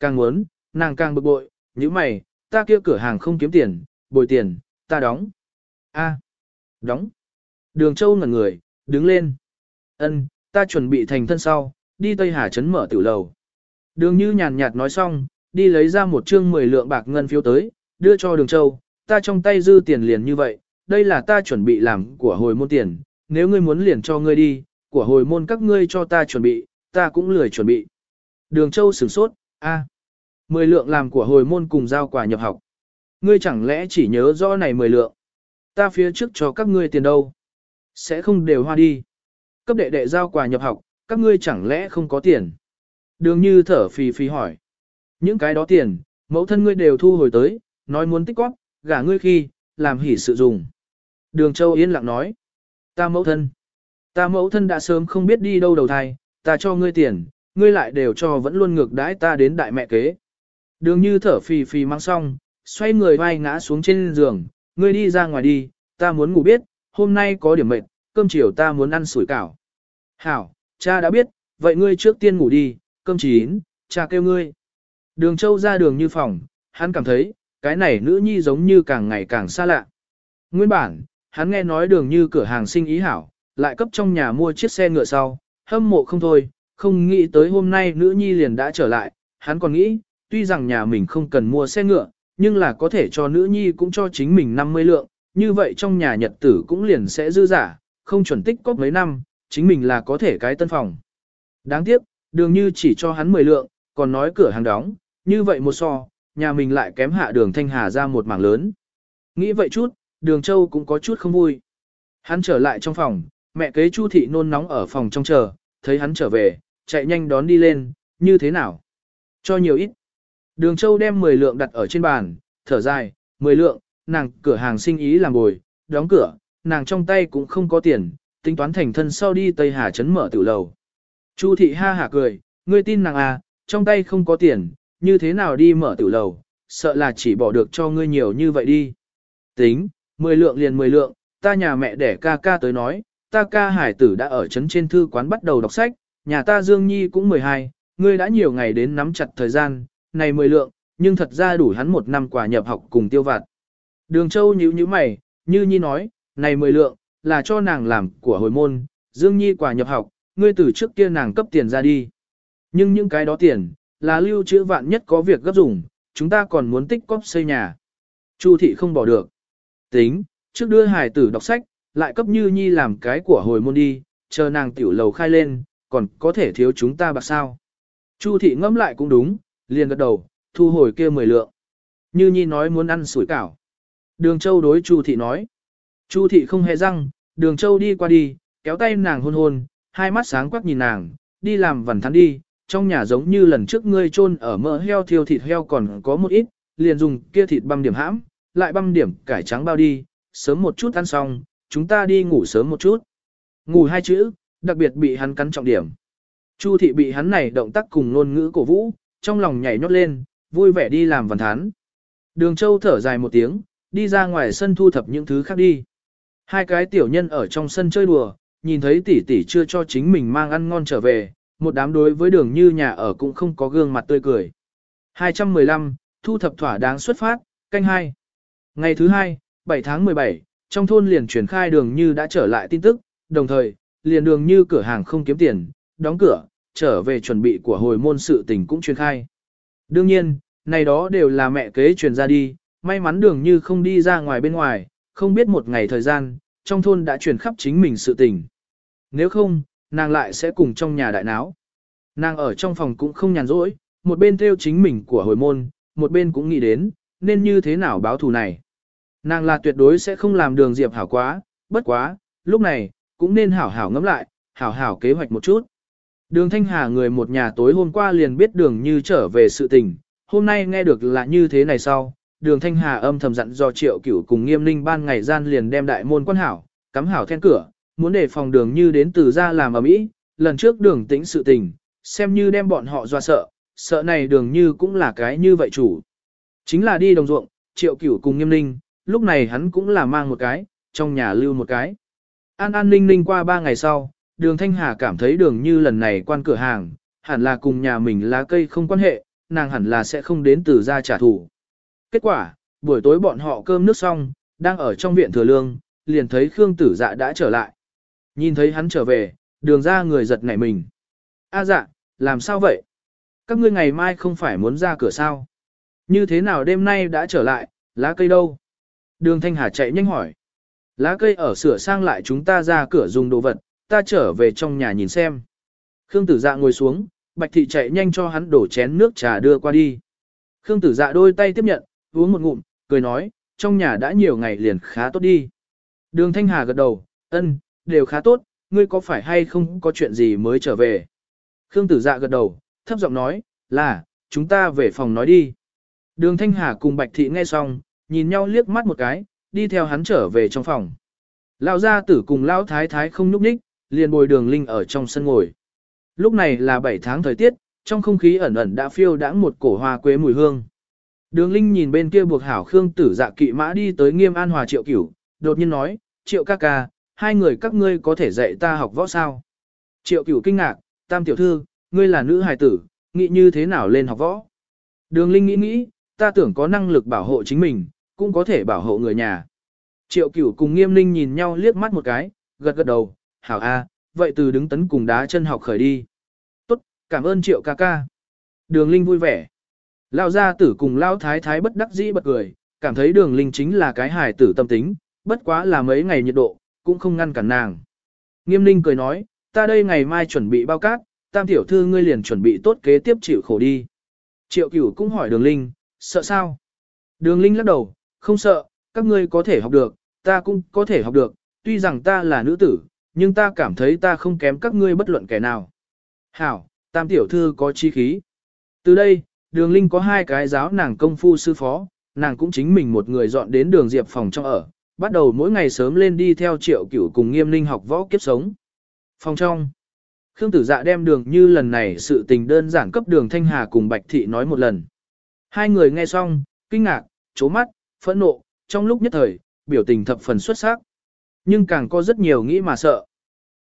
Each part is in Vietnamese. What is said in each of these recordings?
Càng muốn, nàng càng bực bội, như mày, ta kia cửa hàng không kiếm tiền, bồi tiền, ta đóng. a đóng. Đường Châu ngẩn người, đứng lên. ân ta chuẩn bị thành thân sau, đi Tây Hà Trấn mở tiểu lầu. Đường như nhàn nhạt nói xong, đi lấy ra một chương 10 lượng bạc ngân phiếu tới, đưa cho đường Châu, ta trong tay dư tiền liền như vậy, đây là ta chuẩn bị làm của hồi môn tiền, nếu ngươi muốn liền cho ngươi đi, của hồi môn các ngươi cho ta chuẩn bị, ta cũng lười chuẩn bị. Đường Châu sửng sốt, a, mười lượng làm của hồi môn cùng giao quà nhập học. Ngươi chẳng lẽ chỉ nhớ rõ này mười lượng? Ta phía trước cho các ngươi tiền đâu? Sẽ không đều hoa đi. Cấp đệ đệ giao quà nhập học, các ngươi chẳng lẽ không có tiền? Đường như thở phì phì hỏi. Những cái đó tiền, mẫu thân ngươi đều thu hồi tới, nói muốn tích góp, gả ngươi khi, làm hỉ sự dùng. Đường Châu yên lặng nói. Ta mẫu thân. Ta mẫu thân đã sớm không biết đi đâu đầu thai, ta cho ngươi tiền, ngươi lại đều cho vẫn luôn ngược đãi ta đến đại mẹ kế. Đường như thở phì phì mang xong, xoay người vai ngã xuống trên giường, ngươi đi ra ngoài đi, ta muốn ngủ biết, hôm nay có điểm mệt, cơm chiều ta muốn ăn sủi cảo. Hảo, cha đã biết, vậy ngươi trước tiên ngủ đi, cơm chín, cha kêu ngươi. Đường châu ra đường như phòng, hắn cảm thấy, cái này nữ nhi giống như càng ngày càng xa lạ. Nguyên bản, hắn nghe nói đường như cửa hàng sinh ý hảo, lại cấp trong nhà mua chiếc xe ngựa sau, hâm mộ không thôi, không nghĩ tới hôm nay nữ nhi liền đã trở lại, hắn còn nghĩ, tuy rằng nhà mình không cần mua xe ngựa, nhưng là có thể cho nữ nhi cũng cho chính mình 50 lượng, như vậy trong nhà nhật tử cũng liền sẽ dư giả, không chuẩn tích có mấy năm, chính mình là có thể cái tân phòng. Đáng tiếc, đường như chỉ cho hắn 10 lượng, còn nói cửa hàng đóng, như vậy một so, nhà mình lại kém hạ đường thanh hà ra một mảng lớn. Nghĩ vậy chút, đường châu cũng có chút không vui. Hắn trở lại trong phòng, mẹ kế chu thị nôn nóng ở phòng trong chờ, thấy hắn trở về, chạy nhanh đón đi lên, như thế nào? Cho nhiều ít. Đường châu đem 10 lượng đặt ở trên bàn, thở dài, 10 lượng, nàng cửa hàng sinh ý làm bồi, đóng cửa, nàng trong tay cũng không có tiền, tính toán thành thân sau đi Tây Hà Trấn mở tiểu lầu. Chu thị ha hả cười, ngươi tin nàng à, trong tay không có tiền, như thế nào đi mở tiểu lầu, sợ là chỉ bỏ được cho ngươi nhiều như vậy đi. Tính, 10 lượng liền 10 lượng, ta nhà mẹ đẻ ca ca tới nói, ta ca hải tử đã ở trấn trên thư quán bắt đầu đọc sách, nhà ta Dương Nhi cũng 12, ngươi đã nhiều ngày đến nắm chặt thời gian, này 10 lượng, nhưng thật ra đủ hắn một năm quà nhập học cùng tiêu vặt. Đường Châu nhíu nhíu mày, như Nhi nói, này 10 lượng, là cho nàng làm của hồi môn, Dương Nhi quà nhập học, ngươi từ trước kia nàng cấp tiền ra đi. Nhưng những cái đó tiền, là lưu trữ vạn nhất có việc gấp dùng, chúng ta còn muốn tích cóp xây nhà. Chu thị không bỏ được. Tính, trước đưa hải tử đọc sách, lại cấp như nhi làm cái của hồi môn đi, chờ nàng tiểu lầu khai lên, còn có thể thiếu chúng ta bạc sao. Chu thị ngẫm lại cũng đúng, liền gật đầu, thu hồi kia mười lượng. Như nhi nói muốn ăn sủi cảo. Đường châu đối chu thị nói. Chu thị không hề răng, đường châu đi qua đi, kéo tay nàng hôn hôn, hai mắt sáng quắc nhìn nàng, đi làm vằn thắn đi, trong nhà giống như lần trước ngươi chôn ở mỡ heo thiêu thịt heo còn có một ít, liền dùng kia thịt băm điểm hãm, lại băm điểm cải trắng bao đi, sớm một chút ăn xong, chúng ta đi ngủ sớm một chút. Ngủ hai chữ, đặc biệt bị hắn cắn trọng điểm. Chu thị bị hắn này động tác cùng ngôn ngữ cổ vũ, trong lòng nhảy nhót lên, vui vẻ đi làm văn thán. Đường châu thở dài một tiếng, đi ra ngoài sân thu thập những thứ khác đi. Hai cái tiểu nhân ở trong sân chơi đùa, nhìn thấy tỷ tỷ chưa cho chính mình mang ăn ngon trở về, một đám đối với đường như nhà ở cũng không có gương mặt tươi cười. 215, thu thập thỏa đáng xuất phát, canh hai. Ngày thứ hai, 7 tháng 17, trong thôn liền truyền khai đường như đã trở lại tin tức, đồng thời, liền đường như cửa hàng không kiếm tiền, đóng cửa, trở về chuẩn bị của hồi môn sự tình cũng truyền khai. Đương nhiên, này đó đều là mẹ kế truyền ra đi, may mắn đường như không đi ra ngoài bên ngoài, không biết một ngày thời gian, trong thôn đã truyền khắp chính mình sự tình. Nếu không, nàng lại sẽ cùng trong nhà đại náo. Nàng ở trong phòng cũng không nhàn rỗi, một bên theo chính mình của hồi môn, một bên cũng nghĩ đến, nên như thế nào báo thù này. Nàng là tuyệt đối sẽ không làm đường Diệp hảo quá, bất quá, lúc này, cũng nên hảo hảo ngẫm lại, hảo hảo kế hoạch một chút. Đường Thanh Hà người một nhà tối hôm qua liền biết đường như trở về sự tình, hôm nay nghe được là như thế này sau, đường Thanh Hà âm thầm dặn do triệu cửu cùng nghiêm ninh ban ngày gian liền đem đại môn quan hảo, cắm hảo then cửa, muốn để phòng đường như đến từ ra làm ở mỹ, lần trước đường tĩnh sự tình, xem như đem bọn họ dọa sợ, sợ này đường như cũng là cái như vậy chủ. Chính là đi đồng ruộng, triệu cửu cùng nghiêm ninh, lúc này hắn cũng là mang một cái, trong nhà lưu một cái. An an ninh ninh qua ba ngày sau, đường Thanh Hà cảm thấy đường như lần này quan cửa hàng, hẳn là cùng nhà mình lá cây không quan hệ, nàng hẳn là sẽ không đến từ ra trả thù. Kết quả, buổi tối bọn họ cơm nước xong, đang ở trong viện thừa lương, liền thấy Khương tử dạ đã trở lại. Nhìn thấy hắn trở về, đường ra người giật nảy mình. A dạ, làm sao vậy? Các ngươi ngày mai không phải muốn ra cửa sao? Như thế nào đêm nay đã trở lại, lá cây đâu? Đường Thanh Hà chạy nhanh hỏi. Lá cây ở sửa sang lại chúng ta ra cửa dùng đồ vật, ta trở về trong nhà nhìn xem. Khương tử dạ ngồi xuống, bạch thị chạy nhanh cho hắn đổ chén nước trà đưa qua đi. Khương tử dạ đôi tay tiếp nhận, uống một ngụm, cười nói, trong nhà đã nhiều ngày liền khá tốt đi. Đường Thanh Hà gật đầu, ân, đều khá tốt, ngươi có phải hay không có chuyện gì mới trở về. Khương tử dạ gật đầu, thấp giọng nói, là, chúng ta về phòng nói đi. Đường Thanh Hà cùng Bạch Thị nghe xong, nhìn nhau liếc mắt một cái, đi theo hắn trở về trong phòng. Lão gia tử cùng lão thái thái không nhúc nhích, liền bồi đường linh ở trong sân ngồi. Lúc này là 7 tháng thời tiết, trong không khí ẩn ẩn đã phiêu đãng một cổ hoa quế mùi hương. Đường linh nhìn bên kia buộc hảo khương tử dạ kỵ mã đi tới nghiêm an hòa triệu cửu, đột nhiên nói, triệu ca ca, hai người các ngươi có thể dạy ta học võ sao? Triệu cửu kinh ngạc, tam tiểu thư, ngươi là nữ hài tử, nghĩ như thế nào lên học võ? Đường linh nghĩ nghĩ, ta tưởng có năng lực bảo hộ chính mình, cũng có thể bảo hộ người nhà. Triệu cửu cùng nghiêm ninh nhìn nhau liếc mắt một cái, gật gật đầu, hảo a, vậy từ đứng tấn cùng đá chân học khởi đi. Tốt, cảm ơn triệu ca ca. Đường linh vui vẻ. Lao gia tử cùng Lao thái thái bất đắc dĩ bật cười, cảm thấy đường linh chính là cái hài tử tâm tính, bất quá là mấy ngày nhiệt độ, cũng không ngăn cản nàng. Nghiêm ninh cười nói, ta đây ngày mai chuẩn bị bao cát, tam tiểu thư ngươi liền chuẩn bị tốt kế tiếp chịu khổ đi. Triệu cửu cũng hỏi đường linh, sợ sao? Đường linh lắc đầu, không sợ, các ngươi có thể học được, ta cũng có thể học được, tuy rằng ta là nữ tử, nhưng ta cảm thấy ta không kém các ngươi bất luận kẻ nào. Hảo, tam tiểu thư có chi khí. Từ đây, đường linh có hai cái giáo nàng công phu sư phó, nàng cũng chính mình một người dọn đến đường diệp phòng trong ở, bắt đầu mỗi ngày sớm lên đi theo triệu cửu cùng nghiêm linh học võ kiếp sống. Phòng trong, Khương tử dạ đem đường như lần này sự tình đơn giản cấp đường Thanh Hà cùng Bạch Thị nói một lần. Hai người nghe xong, kinh ngạc, chố mắt, phẫn nộ, trong lúc nhất thời, biểu tình thập phần xuất sắc. Nhưng càng có rất nhiều nghĩ mà sợ.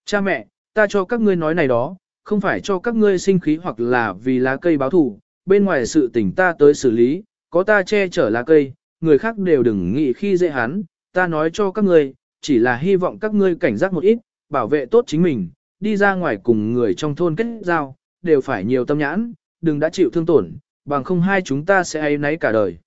Cha mẹ, ta cho các ngươi nói này đó, không phải cho các ngươi sinh khí hoặc là vì lá cây báo thù, bên ngoài sự tình ta tới xử lý, có ta che chở lá cây, người khác đều đừng nghĩ khi dễ hắn, ta nói cho các ngươi, chỉ là hy vọng các ngươi cảnh giác một ít, bảo vệ tốt chính mình, đi ra ngoài cùng người trong thôn kết giao, đều phải nhiều tâm nhãn, đừng đã chịu thương tổn, bằng không hai chúng ta sẽ ấy nấy cả đời.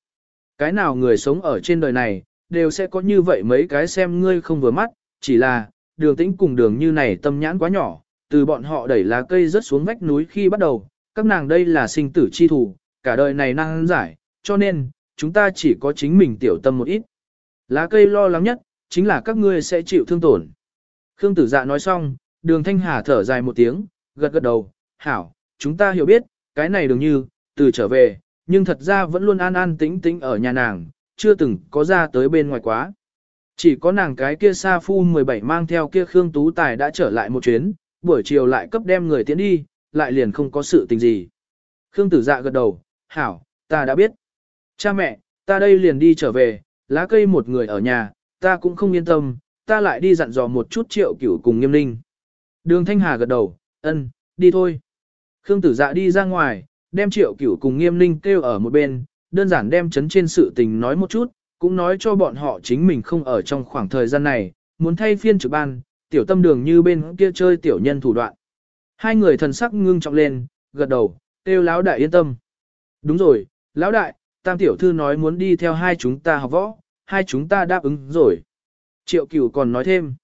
Cái nào người sống ở trên đời này, đều sẽ có như vậy mấy cái xem ngươi không vừa mắt, chỉ là, đường tĩnh cùng đường như này tâm nhãn quá nhỏ, từ bọn họ đẩy lá cây rớt xuống vách núi khi bắt đầu, các nàng đây là sinh tử chi thủ, cả đời này năng giải, cho nên, chúng ta chỉ có chính mình tiểu tâm một ít. Lá cây lo lắng nhất, chính là các ngươi sẽ chịu thương tổn. Khương tử dạ nói xong, đường thanh hà thở dài một tiếng, gật gật đầu, hảo, chúng ta hiểu biết, cái này đường như, từ trở về, nhưng thật ra vẫn luôn an an tĩnh tĩnh ở nhà nàng, chưa từng có ra tới bên ngoài quá. Chỉ có nàng cái kia Sa Phu 17 mang theo kia Khương Tú Tài đã trở lại một chuyến, buổi chiều lại cấp đem người tiến đi, lại liền không có sự tình gì. Khương Tử Dạ gật đầu, hảo, ta đã biết. Cha mẹ, ta đây liền đi trở về, lá cây một người ở nhà, ta cũng không yên tâm, ta lại đi dặn dò một chút triệu cửu cùng nghiêm ninh. Đường Thanh Hà gật đầu, ân, đi thôi. Khương Tử Dạ đi ra ngoài, đem triệu cửu cùng nghiêm ninh kêu ở một bên, đơn giản đem chấn trên sự tình nói một chút, cũng nói cho bọn họ chính mình không ở trong khoảng thời gian này, muốn thay phiên trực ban, tiểu tâm đường như bên kia chơi tiểu nhân thủ đoạn. Hai người thần sắc ngưng trọng lên, gật đầu, kêu lão đại yên tâm. Đúng rồi, lão đại, tam tiểu thư nói muốn đi theo hai chúng ta học võ, hai chúng ta đáp ứng rồi. Triệu cửu còn nói thêm.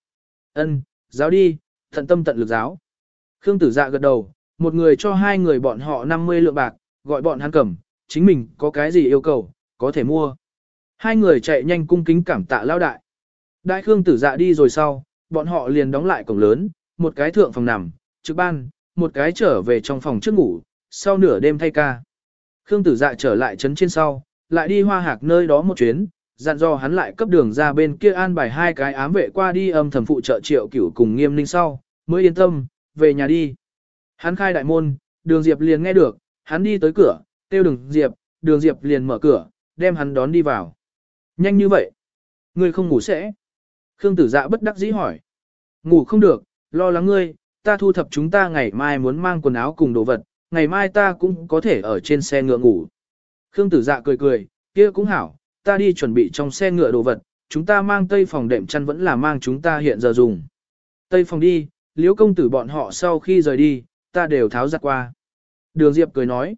ân, giáo đi, thận tâm tận lực giáo. Khương tử dạ gật đầu, một người cho hai người bọn họ 50 lượng bạc, gọi bọn hắn cầm, chính mình có cái gì yêu cầu, có thể mua. Hai người chạy nhanh cung kính cảm tạ lao đại. Đại Khương tử dạ đi rồi sau, bọn họ liền đóng lại cổng lớn, một cái thượng phòng nằm, trực ban, một cái trở về trong phòng trước ngủ, sau nửa đêm thay ca. Khương tử dạ trở lại trấn trên sau, lại đi hoa hạc nơi đó một chuyến, dặn dò hắn lại cấp đường ra bên kia an bài hai cái ám vệ qua đi âm thầm phụ trợ triệu cửu cùng nghiêm ninh sau, mới yên tâm, về nhà đi. Hắn khai đại môn, đường Diệp liền nghe được, hắn đi tới cửa, kêu đường Diệp, đường Diệp liền mở cửa, đem hắn đón đi vào. Nhanh như vậy. Ngươi không ngủ sẽ. Khương tử dạ bất đắc dĩ hỏi. Ngủ không được, lo lắng ngươi, ta thu thập chúng ta ngày mai muốn mang quần áo cùng đồ vật, ngày mai ta cũng có thể ở trên xe ngựa ngủ. Khương tử dạ cười cười, kia cũng hảo, ta đi chuẩn bị trong xe ngựa đồ vật, chúng ta mang tây phòng đệm chăn vẫn là mang chúng ta hiện giờ dùng. Tây phòng đi, liễu công tử bọn họ sau khi rời đi, ta đều tháo giặt qua. Đường Diệp cười nói.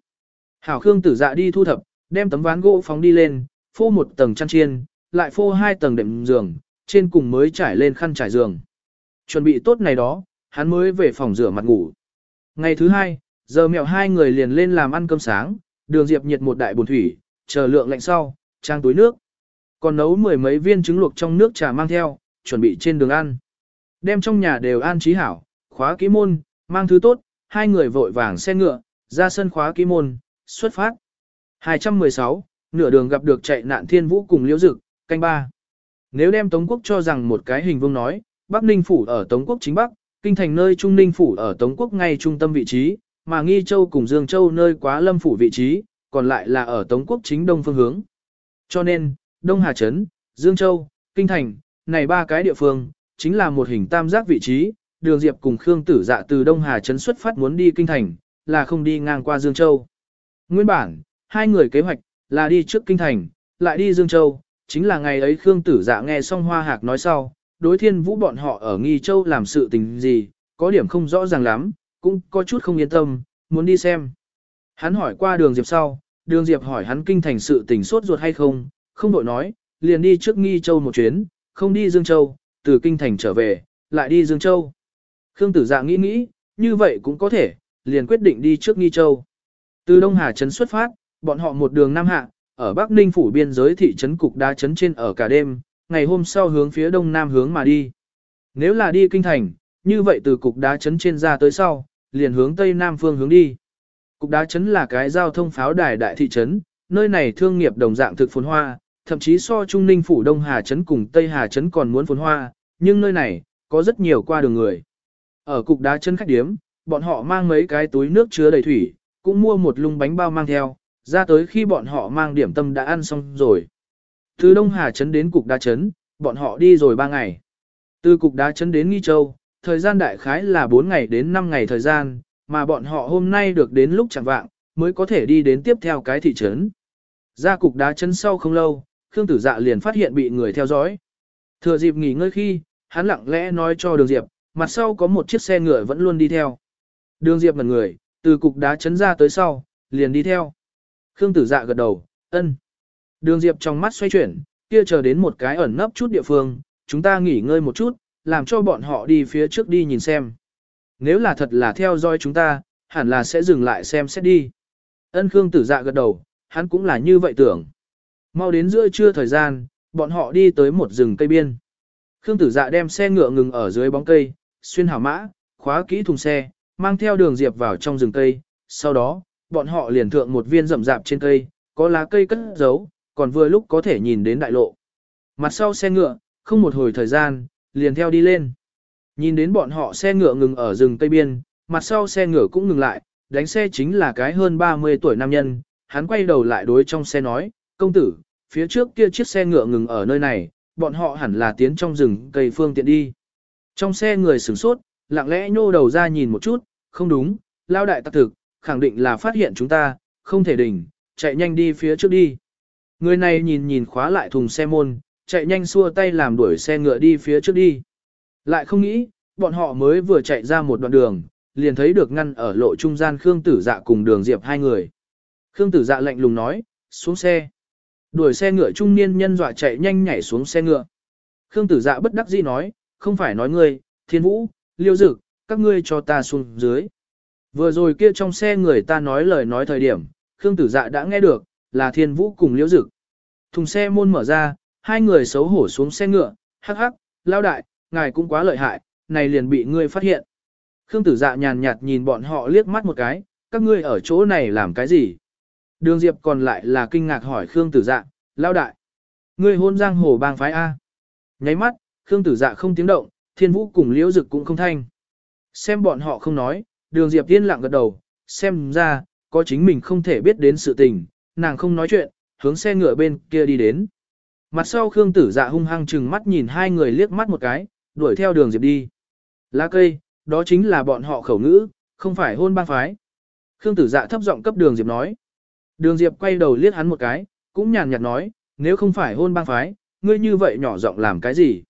Hảo Khương tử dạ đi thu thập, đem tấm ván gỗ phóng đi lên, phô một tầng chăn chiên, lại phô hai tầng đệm giường, trên cùng mới trải lên khăn trải giường. Chuẩn bị tốt này đó, hắn mới về phòng rửa mặt ngủ. Ngày thứ hai, giờ mẹo hai người liền lên làm ăn cơm sáng, đường Diệp nhiệt một đại bồn thủy, chờ lượng lạnh sau, trang túi nước. Còn nấu mười mấy viên trứng luộc trong nước trà mang theo, chuẩn bị trên đường ăn. Đem trong nhà đều an trí hảo, khóa kỹ môn, mang thứ tốt, hai người vội vàng xe ngựa, ra sân khóa ký môn, xuất phát. 216, nửa đường gặp được chạy nạn thiên vũ cùng liễu dực, canh ba. Nếu đem Tống quốc cho rằng một cái hình vuông nói, Bắc Ninh Phủ ở Tống quốc chính Bắc, Kinh thành nơi Trung Ninh Phủ ở Tống quốc ngay trung tâm vị trí, mà Nghi Châu cùng Dương Châu nơi quá lâm phủ vị trí, còn lại là ở Tống quốc chính đông phương hướng. Cho nên, Đông Hà Trấn, Dương Châu, Kinh Thành, này ba cái địa phương, chính là một hình tam giác vị trí, đường Diệp cùng Khương Tử Dạ từ Đông Hà Trấn xuất phát muốn đi Kinh Thành, là không đi ngang qua Dương Châu. Nguyên bản, hai người kế hoạch, là đi trước Kinh Thành, lại đi Dương Châu, chính là ngày ấy Khương Tử Dạ nghe xong Hoa Hạc nói sau, đối thiên vũ bọn họ ở Nghi Châu làm sự tình gì, có điểm không rõ ràng lắm, cũng có chút không yên tâm, muốn đi xem. Hắn hỏi qua đường Diệp sau, đường Diệp hỏi hắn kinh thành sự tình sốt ruột hay không, không đội nói, liền đi trước Nghi Châu một chuyến, không đi Dương Châu, từ kinh thành trở về, lại đi Dương Châu. Khương Tử Dạ nghĩ nghĩ, như vậy cũng có thể, liền quyết định đi trước Nghi Châu. Từ Đông Hà Trấn xuất phát, bọn họ một đường Nam Hạ, ở Bắc Ninh phủ biên giới thị trấn Cục Đá Trấn trên ở cả đêm, ngày hôm sau hướng phía Đông Nam hướng mà đi. Nếu là đi Kinh Thành, như vậy từ Cục Đá Trấn trên ra tới sau, liền hướng Tây Nam phương hướng đi. Cục Đá Trấn là cái giao thông pháo đài đại thị trấn, nơi này thương nghiệp đồng dạng thực phồn hoa, thậm chí so Trung Ninh phủ Đông Hà Trấn cùng Tây Hà Trấn còn muốn phồn hoa, nhưng nơi này, có rất nhiều qua đường người. Ở Cục Đá chân khách điếm, bọn họ mang mấy cái túi nước chứa đầy thủy, cũng mua một lung bánh bao mang theo, ra tới khi bọn họ mang điểm tâm đã ăn xong rồi. Từ Đông Hà Trấn đến Cục Đá Trấn, bọn họ đi rồi 3 ngày. Từ Cục Đá Trấn đến Nghi Châu, thời gian đại khái là 4 ngày đến 5 ngày thời gian, mà bọn họ hôm nay được đến lúc chẳng vạng, mới có thể đi đến tiếp theo cái thị trấn. Ra Cục Đá Trấn sau không lâu, Khương Tử Dạ liền phát hiện bị người theo dõi. Thừa dịp nghỉ ngơi khi, hắn lặng lẽ nói cho Đường Diệp, mặt sau có một chiếc xe ngựa vẫn luôn đi theo. Đường Diệp ngẩn người, từ cục đá chấn ra tới sau, liền đi theo. Khương tử dạ gật đầu, ân. Đường Diệp trong mắt xoay chuyển, kia chờ đến một cái ẩn nấp chút địa phương, chúng ta nghỉ ngơi một chút, làm cho bọn họ đi phía trước đi nhìn xem. Nếu là thật là theo dõi chúng ta, hẳn là sẽ dừng lại xem xét đi. Ân Khương tử dạ gật đầu, hắn cũng là như vậy tưởng. Mau đến giữa trưa thời gian, bọn họ đi tới một rừng cây biên. Khương tử dạ đem xe ngựa ngừng ở dưới bóng cây, xuyên hảo mã, khóa kỹ thùng xe, mang theo đường diệp vào trong rừng cây. Sau đó, bọn họ liền thượng một viên rậm rạp trên cây, có lá cây cất giấu, còn vừa lúc có thể nhìn đến đại lộ. Mặt sau xe ngựa, không một hồi thời gian, liền theo đi lên. Nhìn đến bọn họ xe ngựa ngừng ở rừng cây biên, mặt sau xe ngựa cũng ngừng lại, đánh xe chính là cái hơn 30 tuổi nam nhân, hắn quay đầu lại đối trong xe nói, công tử, phía trước kia chiếc xe ngựa ngừng ở nơi này, bọn họ hẳn là tiến trong rừng cây phương tiện đi. Trong xe người sửng sốt, lặng lẽ nhô đầu ra nhìn một chút, không đúng, lao đại tặc thực, khẳng định là phát hiện chúng ta, không thể đỉnh, chạy nhanh đi phía trước đi. Người này nhìn nhìn khóa lại thùng xe môn, chạy nhanh xua tay làm đuổi xe ngựa đi phía trước đi. Lại không nghĩ, bọn họ mới vừa chạy ra một đoạn đường, liền thấy được ngăn ở lộ trung gian Khương Tử Dạ cùng đường Diệp hai người. Khương Tử Dạ lạnh lùng nói, xuống xe. Đuổi xe ngựa trung niên nhân dọa chạy nhanh nhảy xuống xe ngựa. Khương Tử Dạ bất đắc dĩ nói, không phải nói ngươi, Thiên Vũ, Liêu Dực, các ngươi cho ta xuống dưới. Vừa rồi kia trong xe người ta nói lời nói thời điểm, Khương Tử Dạ đã nghe được, là Thiên Vũ cùng Liêu Dực. Thùng xe môn mở ra, hai người xấu hổ xuống xe ngựa, hắc hắc, lao đại, ngài cũng quá lợi hại, này liền bị ngươi phát hiện. Khương Tử Dạ nhàn nhạt nhìn bọn họ liếc mắt một cái, các ngươi ở chỗ này làm cái gì? Đường Diệp còn lại là kinh ngạc hỏi Khương Tử Dạ, lao đại. Ngươi hôn giang hồ bang phái A. Nháy mắt, Khương Tử Dạ không tiếng động, Thiên Vũ cùng Liễu Dực cũng không thanh. Xem bọn họ không nói, đường Diệp yên lặng gật đầu, xem ra, có chính mình không thể biết đến sự tình, nàng không nói chuyện, hướng xe ngựa bên kia đi đến. Mặt sau Khương Tử Dạ hung hăng chừng mắt nhìn hai người liếc mắt một cái, đuổi theo đường Diệp đi. Lá cây, đó chính là bọn họ khẩu ngữ, không phải hôn bang phái. Khương tử dạ thấp giọng cấp đường Diệp nói. Đường Diệp quay đầu liếc hắn một cái, cũng nhàn nhạt nói, nếu không phải hôn bang phái, ngươi như vậy nhỏ giọng làm cái gì?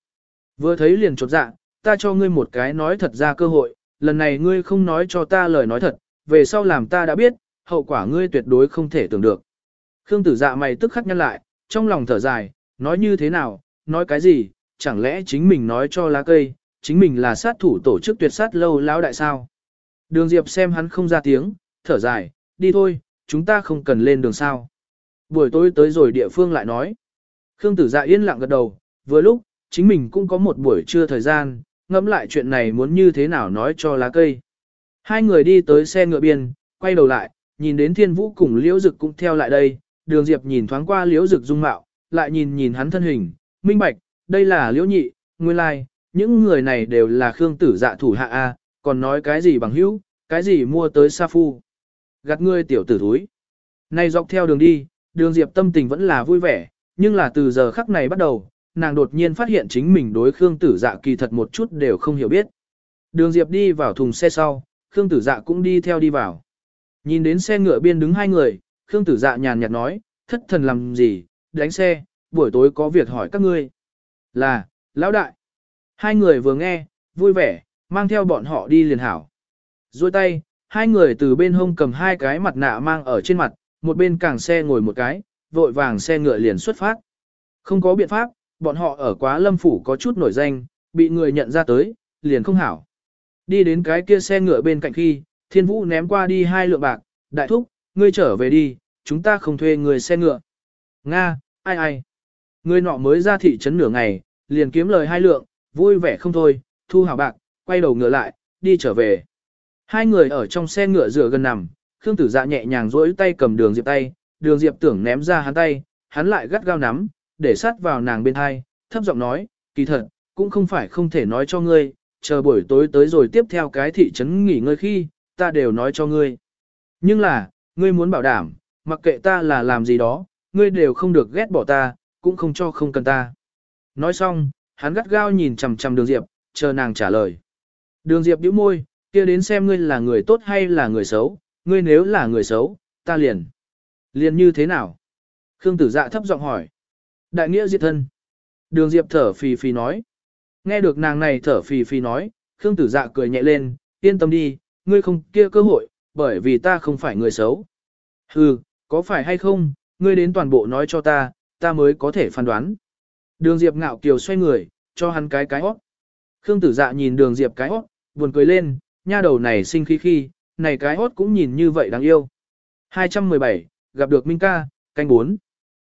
Vừa thấy liền chột dạ, ta cho ngươi một cái nói thật ra cơ hội, lần này ngươi không nói cho ta lời nói thật, về sau làm ta đã biết, hậu quả ngươi tuyệt đối không thể tưởng được. Khương tử dạ mày tức khắc nhăn lại, trong lòng thở dài, nói như thế nào, nói cái gì, chẳng lẽ chính mình nói cho lá cây, chính mình là sát thủ tổ chức tuyệt sát lâu lão đại sao. Đường Diệp xem hắn không ra tiếng, thở dài, đi thôi, chúng ta không cần lên đường sao. Buổi tối tới rồi địa phương lại nói. Khương tử dạ yên lặng gật đầu, vừa lúc, chính mình cũng có một buổi trưa thời gian, ngẫm lại chuyện này muốn như thế nào nói cho lá cây. Hai người đi tới xe ngựa biên, quay đầu lại, nhìn đến thiên vũ cùng liễu dực cũng theo lại đây, đường diệp nhìn thoáng qua liễu dực dung mạo, lại nhìn nhìn hắn thân hình, minh bạch, đây là liễu nhị, nguyên lai, những người này đều là khương tử dạ thủ hạ A, còn nói cái gì bằng hữu, cái gì mua tới sa phu. Gạt ngươi tiểu tử thúi. Này dọc theo đường đi, đường diệp tâm tình vẫn là vui vẻ, nhưng là từ giờ khắc này bắt đầu, nàng đột nhiên phát hiện chính mình đối Khương tử dạ kỳ thật một chút đều không hiểu biết. Đường diệp đi vào thùng xe sau, Khương tử dạ cũng đi theo đi vào. Nhìn đến xe ngựa biên đứng hai người, Khương tử dạ nhàn nhạt nói, thất thần làm gì, đánh xe, buổi tối có việc hỏi các ngươi. Là, lão đại. Hai người vừa nghe, vui vẻ, mang theo bọn họ đi liền hảo. Rồi tay, hai người từ bên hông cầm hai cái mặt nạ mang ở trên mặt, một bên càng xe ngồi một cái, vội vàng xe ngựa liền xuất phát. Không có biện pháp, bọn họ ở quá lâm phủ có chút nổi danh, bị người nhận ra tới, liền không hảo. Đi đến cái kia xe ngựa bên cạnh khi, thiên vũ ném qua đi hai lượng bạc, đại thúc, ngươi trở về đi, chúng ta không thuê người xe ngựa. Nga, ai ai. Ngươi nọ mới ra thị trấn nửa ngày, liền kiếm lời hai lượng, vui vẻ không thôi, thu hảo bạc, quay đầu ngựa lại, đi trở về. Hai người ở trong xe ngựa rửa gần nằm, Khương Tử Dạ nhẹ nhàng duỗi tay cầm Đường Diệp tay, Đường Diệp tưởng ném ra hắn tay, hắn lại gắt gao nắm, để sát vào nàng bên hai, thấp giọng nói, kỳ thật, cũng không phải không thể nói cho ngươi, chờ buổi tối tới rồi tiếp theo cái thị trấn nghỉ ngơi khi, ta đều nói cho ngươi. Nhưng là, ngươi muốn bảo đảm, mặc kệ ta là làm gì đó, ngươi đều không được ghét bỏ ta, cũng không cho không cần ta. Nói xong, hắn gắt gao nhìn chằm chằm đường Diệp, chờ nàng trả lời. Đường Diệp bĩu môi, kia đến xem ngươi là người tốt hay là người xấu, ngươi nếu là người xấu, ta liền. Liền như thế nào? Khương tử dạ thấp giọng hỏi. Đại nghĩa diệt thân. Đường Diệp thở phì phì nói. Nghe được nàng này thở phì phì nói, Khương tử dạ cười nhẹ lên, yên tâm đi, ngươi không kia cơ hội, bởi vì ta không phải người xấu. Hừ, có phải hay không, ngươi đến toàn bộ nói cho ta, ta mới có thể phán đoán. Đường Diệp ngạo kiều xoay người, cho hắn cái cái hót. Khương tử dạ nhìn đường Diệp cái hót, buồn cười lên, nha đầu này sinh khí khi, này cái hót cũng nhìn như vậy đáng yêu. 217, gặp được Minh ca, canh 4.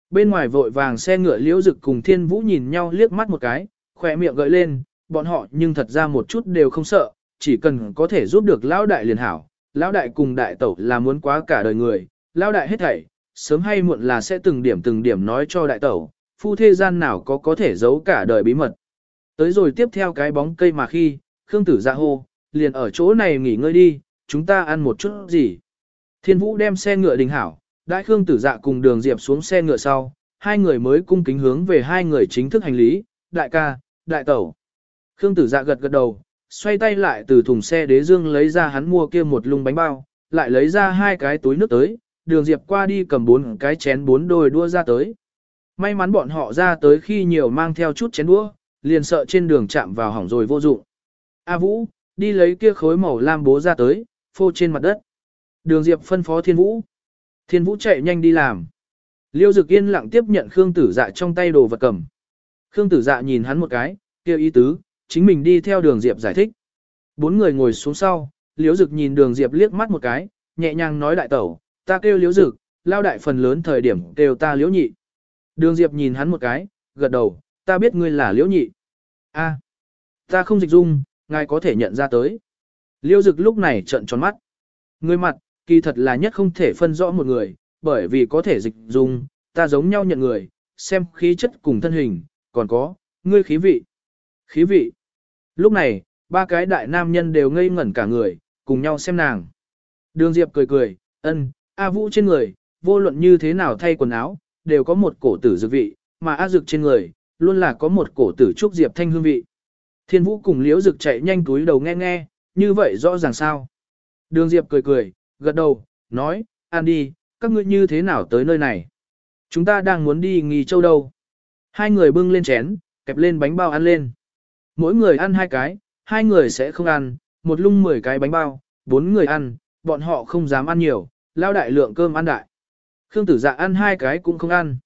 Bên ngoài vội vàng xe ngựa liễu dực cùng thiên vũ nhìn nhau liếc mắt một cái, khỏe miệng gợi lên, bọn họ nhưng thật ra một chút đều không sợ, chỉ cần có thể giúp được lão đại liền hảo. Lão đại cùng đại tẩu là muốn quá cả đời người, lão đại hết thảy, sớm hay muộn là sẽ từng điểm từng điểm nói cho đại tẩu, phu thế gian nào có có thể giấu cả đời bí mật. Tới rồi tiếp theo cái bóng cây mà khi, Khương tử ra hô, liền ở chỗ này nghỉ ngơi đi, chúng ta ăn một chút gì. Thiên vũ đem xe ngựa đình hảo, đại Khương tử dạ cùng đường diệp xuống xe ngựa sau, hai người mới cung kính hướng về hai người chính thức hành lý, đại ca, đại tẩu. Khương tử dạ gật gật đầu, xoay tay lại từ thùng xe đế dương lấy ra hắn mua kia một lung bánh bao, lại lấy ra hai cái túi nước tới, đường diệp qua đi cầm bốn cái chén bốn đôi đua ra tới. May mắn bọn họ ra tới khi nhiều mang theo chút chén đũa, liền sợ trên đường chạm vào hỏng rồi vô dụng. A Vũ, đi lấy kia khối màu lam bố ra tới, phô trên mặt đất. Đường Diệp phân phó Thiên Vũ. Thiên Vũ chạy nhanh đi làm. Liêu Dực yên lặng tiếp nhận Khương Tử Dạ trong tay đồ vật cầm. Khương Tử Dạ nhìn hắn một cái, kêu ý tứ, chính mình đi theo Đường Diệp giải thích. Bốn người ngồi xuống sau, Liêu Dực nhìn Đường Diệp liếc mắt một cái, nhẹ nhàng nói đại tẩu, ta kêu Liêu Dực, lao đại phần lớn thời điểm kêu ta Liễu Nhị. Đường Diệp nhìn hắn một cái, gật đầu, ta biết ngươi là Liễu Nhị. A, ta không dịch dung, ngài có thể nhận ra tới. Liêu Dực lúc này trợn tròn mắt. Người mặt, kỳ thật là nhất không thể phân rõ một người, bởi vì có thể dịch dung, ta giống nhau nhận người, xem khí chất cùng thân hình, còn có, ngươi khí vị. Khí vị. Lúc này, ba cái đại nam nhân đều ngây ngẩn cả người, cùng nhau xem nàng. Đường Diệp cười cười, ân, A Vũ trên người, vô luận như thế nào thay quần áo, đều có một cổ tử dược vị, mà A Dược trên người, luôn là có một cổ tử trúc Diệp thanh hương vị. Thiên Vũ cùng Liễu Dực chạy nhanh túi đầu nghe nghe, như vậy rõ ràng sao. Đường Diệp cười cười, gật đầu, nói, ăn đi, các ngươi như thế nào tới nơi này? Chúng ta đang muốn đi nghỉ châu đâu? Hai người bưng lên chén, kẹp lên bánh bao ăn lên. Mỗi người ăn hai cái, hai người sẽ không ăn, một lung mười cái bánh bao, bốn người ăn, bọn họ không dám ăn nhiều, lao đại lượng cơm ăn đại. Khương tử dạ ăn hai cái cũng không ăn.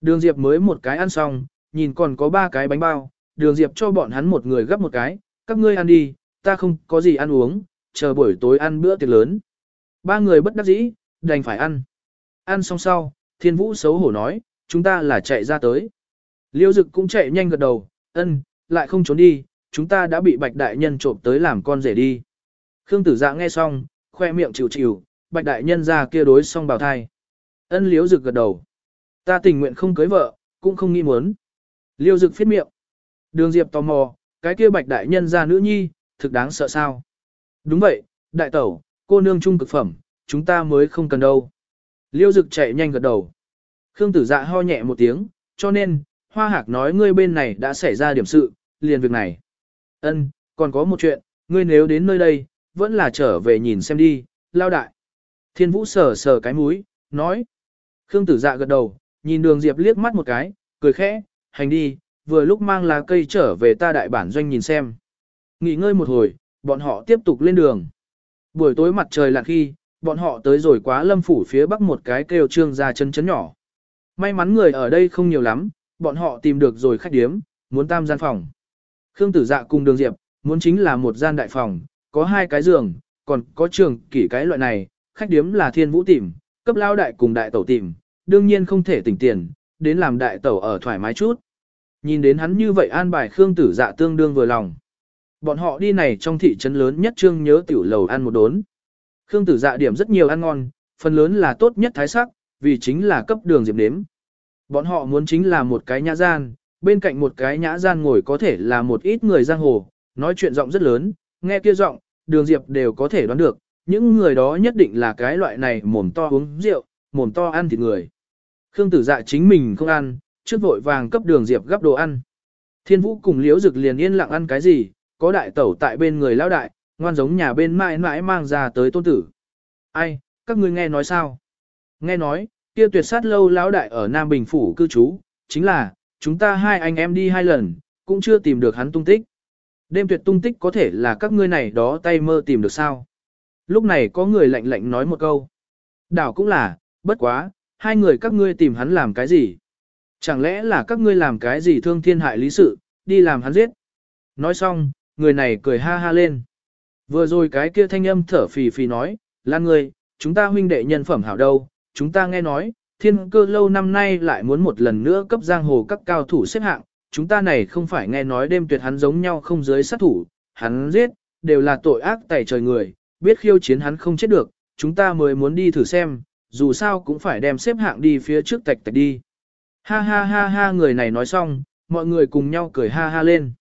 Đường Diệp mới một cái ăn xong, nhìn còn có ba cái bánh bao, đường Diệp cho bọn hắn một người gấp một cái, các ngươi ăn đi, ta không có gì ăn uống, chờ buổi tối ăn bữa tiệc lớn. Ba người bất đắc dĩ, đành phải ăn. Ăn xong sau, thiên vũ xấu hổ nói, chúng ta là chạy ra tới. Liêu dực cũng chạy nhanh gật đầu, ân, lại không trốn đi, chúng ta đã bị bạch đại nhân trộm tới làm con rể đi. Khương tử dạ nghe xong, khoe miệng chịu chịu, bạch đại nhân ra kia đối xong bào thai. Ân liêu dực gật đầu. Ta tình nguyện không cưới vợ, cũng không nghĩ muốn. Liêu dực phiết miệng. Đường Diệp tò mò, cái kia bạch đại nhân ra nữ nhi, thực đáng sợ sao? Đúng vậy, đại tẩu, cô nương trung cực phẩm, chúng ta mới không cần đâu. Liêu dực chạy nhanh gật đầu. Khương tử dạ ho nhẹ một tiếng, cho nên, hoa hạc nói ngươi bên này đã xảy ra điểm sự, liền việc này. Ân, còn có một chuyện, ngươi nếu đến nơi đây, vẫn là trở về nhìn xem đi, lao đại. Thiên vũ sờ sờ cái mũi, nói. Khương tử dạ gật đầu, nhìn đường diệp liếc mắt một cái, cười khẽ, hành đi, vừa lúc mang lá cây trở về ta đại bản doanh nhìn xem. Nghỉ ngơi một hồi, bọn họ tiếp tục lên đường. Buổi tối mặt trời lặn khi, bọn họ tới rồi quá lâm phủ phía bắc một cái kêu trương ra chân chấn nhỏ. May mắn người ở đây không nhiều lắm, bọn họ tìm được rồi khách điếm, muốn tam gian phòng. Khương tử dạ cùng đường diệp, muốn chính là một gian đại phòng, có hai cái giường, còn có trường kỷ cái loại này, khách điếm là thiên vũ tìm, cấp lao đại cùng đại tẩu tìm, đương nhiên không thể tỉnh tiền, đến làm đại tẩu ở thoải mái chút. Nhìn đến hắn như vậy an bài Khương tử dạ tương đương vừa lòng. Bọn họ đi này trong thị trấn lớn nhất trương nhớ tiểu lầu ăn một đốn. Khương tử dạ điểm rất nhiều ăn ngon, phần lớn là tốt nhất thái sắc, vì chính là cấp đường diệp đếm. Bọn họ muốn chính là một cái nhã gian, bên cạnh một cái nhã gian ngồi có thể là một ít người giang hồ, nói chuyện giọng rất lớn, nghe kia giọng, đường diệp đều có thể đoán được, những người đó nhất định là cái loại này mồm to uống rượu, mồm to ăn thịt người. Khương tử dạ chính mình không ăn, trước vội vàng cấp đường diệp gấp đồ ăn. Thiên vũ cùng liễu dực liền yên lặng ăn cái gì, có đại tẩu tại bên người lão đại, ngoan giống nhà bên mãi mãi mang ra tới tôn tử. Ai, các ngươi nghe nói sao? Nghe nói, kia tuyệt sát lâu lão đại ở Nam Bình Phủ cư trú, chính là, chúng ta hai anh em đi hai lần, cũng chưa tìm được hắn tung tích. Đêm tuyệt tung tích có thể là các ngươi này đó tay mơ tìm được sao? Lúc này có người lạnh lạnh nói một câu. Đảo cũng là, bất quá, hai người các ngươi tìm hắn làm cái gì? Chẳng lẽ là các ngươi làm cái gì thương thiên hại lý sự, đi làm hắn giết? Nói xong, người này cười ha ha lên. Vừa rồi cái kia thanh âm thở phì phì nói, là người, chúng ta huynh đệ nhân phẩm hảo đâu, chúng ta nghe nói, thiên cơ lâu năm nay lại muốn một lần nữa cấp giang hồ các cao thủ xếp hạng, chúng ta này không phải nghe nói đêm tuyệt hắn giống nhau không dưới sát thủ, hắn giết, đều là tội ác tẩy trời người, biết khiêu chiến hắn không chết được, chúng ta mới muốn đi thử xem, dù sao cũng phải đem xếp hạng đi phía trước tạch tạch đi. Ha ha ha ha người này nói xong, mọi người cùng nhau cười ha ha lên.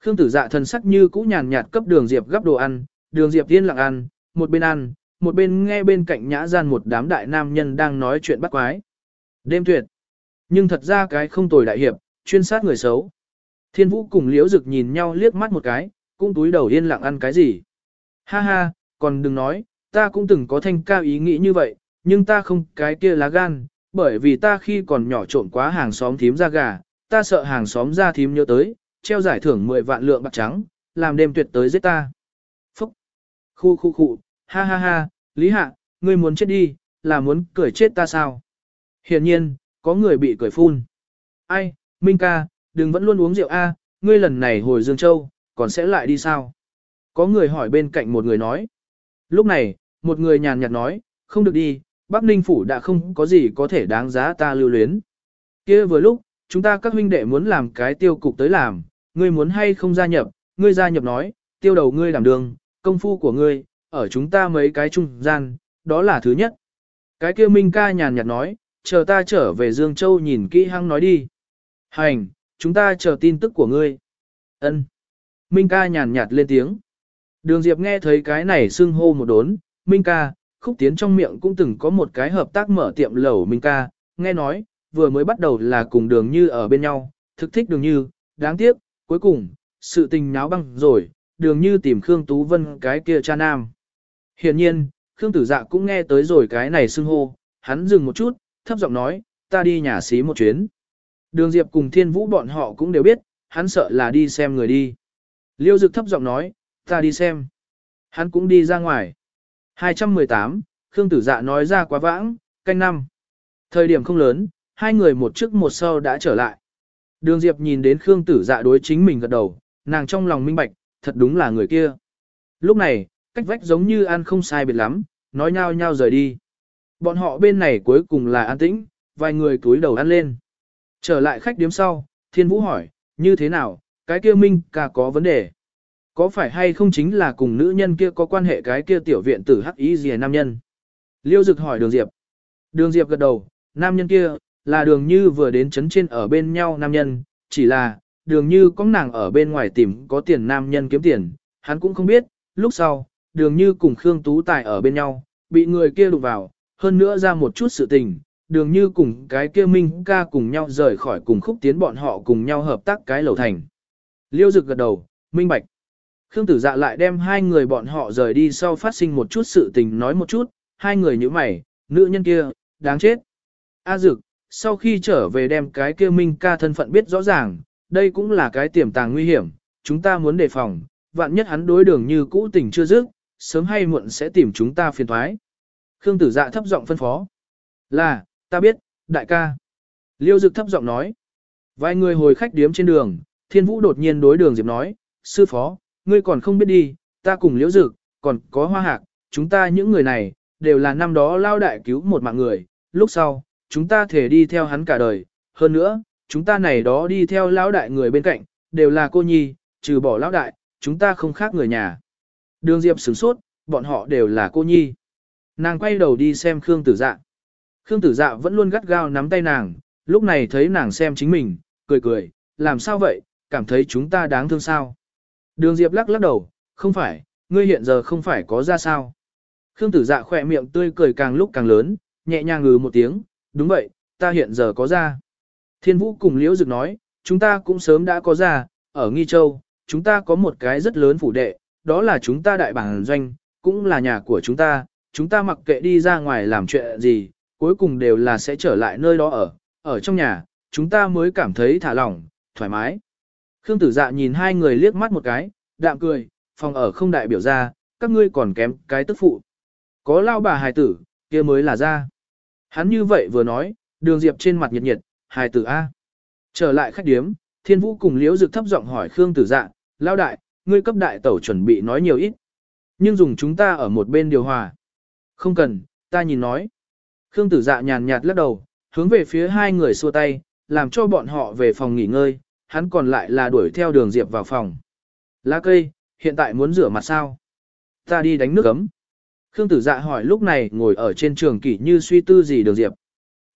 Khương tử dạ thần sắc như cũ nhàn nhạt cấp đường diệp gấp đồ ăn, đường diệp tiên lặng ăn, một bên ăn, một bên nghe bên cạnh nhã gian một đám đại nam nhân đang nói chuyện bắt quái. Đêm tuyệt. Nhưng thật ra cái không tồi đại hiệp, chuyên sát người xấu. Thiên vũ cùng liễu dực nhìn nhau liếc mắt một cái, cũng túi đầu yên lặng ăn cái gì. Ha ha, còn đừng nói, ta cũng từng có thanh cao ý nghĩ như vậy, nhưng ta không cái kia lá gan, bởi vì ta khi còn nhỏ trộn quá hàng xóm thím ra gà, ta sợ hàng xóm ra thím nhớ tới, treo giải thưởng 10 vạn lượng bạc trắng, làm đêm tuyệt tới giết ta. Phúc! Khu khu khu, ha ha ha, Lý Hạ, ngươi muốn chết đi, là muốn cười chết ta sao? Hiển nhiên, có người bị cười phun. Ai, Minh ca, đừng vẫn luôn uống rượu a, ngươi lần này hồi Dương Châu, còn sẽ lại đi sao? Có người hỏi bên cạnh một người nói. Lúc này, một người nhàn nhạt nói, không được đi, Bắc Ninh Phủ đã không có gì có thể đáng giá ta lưu luyến. kia vừa lúc, chúng ta các huynh đệ muốn làm cái tiêu cục tới làm, ngươi muốn hay không gia nhập, ngươi gia nhập nói, tiêu đầu ngươi đảm đường, công phu của ngươi, ở chúng ta mấy cái trung gian, đó là thứ nhất. Cái kia Minh ca nhàn nhạt nói, chờ ta trở về Dương Châu nhìn kỹ hăng nói đi. Hành, chúng ta chờ tin tức của ngươi. Ân. Minh ca nhàn nhạt lên tiếng. Đường Diệp nghe thấy cái này xưng hô một đốn, Minh ca, khúc tiến trong miệng cũng từng có một cái hợp tác mở tiệm lẩu Minh ca, nghe nói, vừa mới bắt đầu là cùng đường như ở bên nhau, thực thích đường như, đáng tiếc, cuối cùng, sự tình náo băng rồi, đường như tìm Khương Tú Vân cái kia cha nam. Hiển nhiên, Khương Tử Dạ cũng nghe tới rồi cái này xưng hô, hắn dừng một chút, thấp giọng nói, ta đi nhà xí một chuyến. Đường Diệp cùng Thiên Vũ bọn họ cũng đều biết, hắn sợ là đi xem người đi. Liêu Dực thấp giọng nói, ta đi xem. Hắn cũng đi ra ngoài. 218, Khương Tử Dạ nói ra quá vãng, canh năm. Thời điểm không lớn, hai người một trước một sau đã trở lại. Đường Diệp nhìn đến Khương Tử Dạ đối chính mình gật đầu, nàng trong lòng minh bạch, thật đúng là người kia. Lúc này, cách vách giống như ăn không sai biệt lắm, nói nhau nhau rời đi. Bọn họ bên này cuối cùng là an tĩnh, vài người cúi đầu ăn lên. Trở lại khách điếm sau, Thiên Vũ hỏi, như thế nào, cái kia Minh ca có vấn đề. Có phải hay không chính là cùng nữ nhân kia có quan hệ cái kia tiểu viện tử hắc ý gì nam nhân? Liêu Dực hỏi Đường Diệp. Đường Diệp gật đầu, nam nhân kia, là đường như vừa đến chấn trên ở bên nhau nam nhân, chỉ là, đường như có nàng ở bên ngoài tìm có tiền nam nhân kiếm tiền, hắn cũng không biết, lúc sau, đường như cùng Khương Tú Tài ở bên nhau, bị người kia đụng vào, hơn nữa ra một chút sự tình, đường như cùng cái kia Minh ca cùng nhau rời khỏi cùng khúc tiến bọn họ cùng nhau hợp tác cái lầu thành. Liêu Dực gật đầu, minh bạch. Khương Tử Dạ lại đem hai người bọn họ rời đi sau phát sinh một chút sự tình nói một chút, hai người như mày, nữ nhân kia, đáng chết. A Dực, sau khi trở về đem cái kia Minh ca thân phận biết rõ ràng, đây cũng là cái tiềm tàng nguy hiểm, chúng ta muốn đề phòng, vạn nhất hắn đối đường như cũ tình chưa dứt, sớm hay muộn sẽ tìm chúng ta phiền thoái. Khương tử dạ thấp giọng phân phó. Là, ta biết, đại ca. Liêu dực thấp giọng nói. Vài người hồi khách điếm trên đường, thiên vũ đột nhiên đối đường Diệp nói, sư phó, ngươi còn không biết đi, ta cùng liễu dực, còn có hoa hạc, chúng ta những người này, đều là năm đó lao đại cứu một mạng người, lúc sau, chúng ta thể đi theo hắn cả đời, hơn nữa, chúng ta này đó đi theo lão đại người bên cạnh, đều là cô nhi, trừ bỏ lão đại, chúng ta không khác người nhà. Đường Diệp sửng sốt, bọn họ đều là cô nhi. Nàng quay đầu đi xem Khương Tử Dạ. Khương Tử Dạ vẫn luôn gắt gao nắm tay nàng, lúc này thấy nàng xem chính mình, cười cười, làm sao vậy, cảm thấy chúng ta đáng thương sao. Đường Diệp lắc lắc đầu, không phải, ngươi hiện giờ không phải có ra sao. Khương Tử Dạ khỏe miệng tươi cười càng lúc càng lớn, nhẹ nhàng ngừ một tiếng, đúng vậy, ta hiện giờ có ra. Thiên Vũ cùng Liễu Dực nói, chúng ta cũng sớm đã có ra, ở Nghi Châu, chúng ta có một cái rất lớn phủ đệ, đó là chúng ta đại bản doanh, cũng là nhà của chúng ta, chúng ta mặc kệ đi ra ngoài làm chuyện gì, cuối cùng đều là sẽ trở lại nơi đó ở, ở trong nhà, chúng ta mới cảm thấy thả lỏng, thoải mái. Khương tử dạ nhìn hai người liếc mắt một cái, đạm cười, phòng ở không đại biểu ra, các ngươi còn kém cái tức phụ. Có lao bà hài tử, kia mới là ra. Hắn như vậy vừa nói, đường diệp trên mặt nhiệt nhiệt, hài tử A. Trở lại khách điếm, thiên vũ cùng liễu dực thấp giọng hỏi Khương tử dạ, lao đại, ngươi cấp đại tẩu chuẩn bị nói nhiều ít. Nhưng dùng chúng ta ở một bên điều hòa. Không cần, ta nhìn nói. Khương tử dạ nhàn nhạt lắc đầu, hướng về phía hai người xua tay, làm cho bọn họ về phòng nghỉ ngơi, hắn còn lại là đuổi theo đường Diệp vào phòng. Lá cây, hiện tại muốn rửa mặt sao? Ta đi đánh nước ấm. Khương tử dạ hỏi lúc này ngồi ở trên trường kỷ như suy tư gì đường Diệp.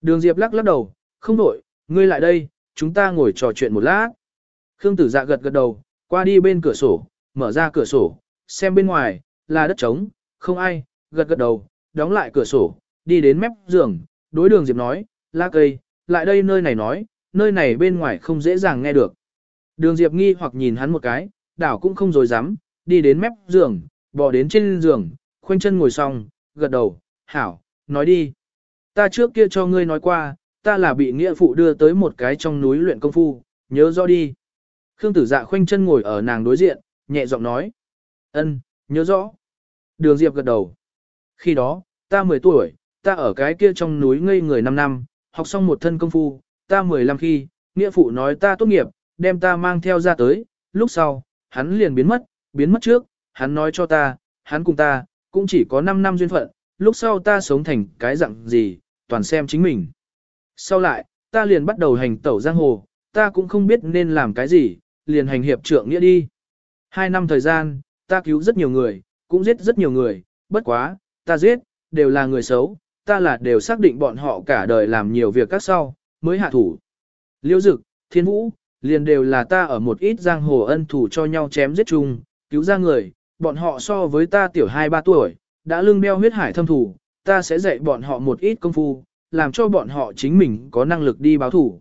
Đường Diệp lắc lắc đầu, không đổi, ngươi lại đây, chúng ta ngồi trò chuyện một lát. Khương tử dạ gật gật đầu, qua đi bên cửa sổ, mở ra cửa sổ, xem bên ngoài, là đất trống, không ai, gật gật đầu, đóng lại cửa sổ, đi đến mép giường, đối đường Diệp nói, la cây, lại đây nơi này nói, nơi này bên ngoài không dễ dàng nghe được. Đường Diệp nghi hoặc nhìn hắn một cái, đảo cũng không dối dám, đi đến mép giường, bò đến trên giường, khoanh chân ngồi xong, gật đầu, hảo, nói đi. Ta trước kia cho ngươi nói qua, ta là bị nghĩa phụ đưa tới một cái trong núi luyện công phu, nhớ rõ đi. Khương tử dạ khoanh chân ngồi ở nàng đối diện, nhẹ giọng nói. ân, nhớ rõ. Đường Diệp gật đầu. Khi đó, ta 10 tuổi, ta ở cái kia trong núi ngây người 5 năm, học xong một thân công phu, ta 15 khi, nghĩa phụ nói ta tốt nghiệp, đem ta mang theo ra tới, lúc sau, hắn liền biến mất, biến mất trước, hắn nói cho ta, hắn cùng ta, cũng chỉ có 5 năm duyên phận, lúc sau ta sống thành cái dạng gì, toàn xem chính mình. Sau lại, ta liền bắt đầu hành tẩu giang hồ, ta cũng không biết nên làm cái gì, liền hành hiệp trượng nghĩa đi. Hai năm thời gian, ta cứu rất nhiều người, cũng giết rất nhiều người, bất quá, ta giết, đều là người xấu, ta là đều xác định bọn họ cả đời làm nhiều việc các sau, mới hạ thủ. Liêu dực, thiên vũ, liền đều là ta ở một ít giang hồ ân thủ cho nhau chém giết chung, cứu ra người, bọn họ so với ta tiểu 2-3 tuổi, đã lưng đeo huyết hải thâm thủ, ta sẽ dạy bọn họ một ít công phu, làm cho bọn họ chính mình có năng lực đi báo thủ.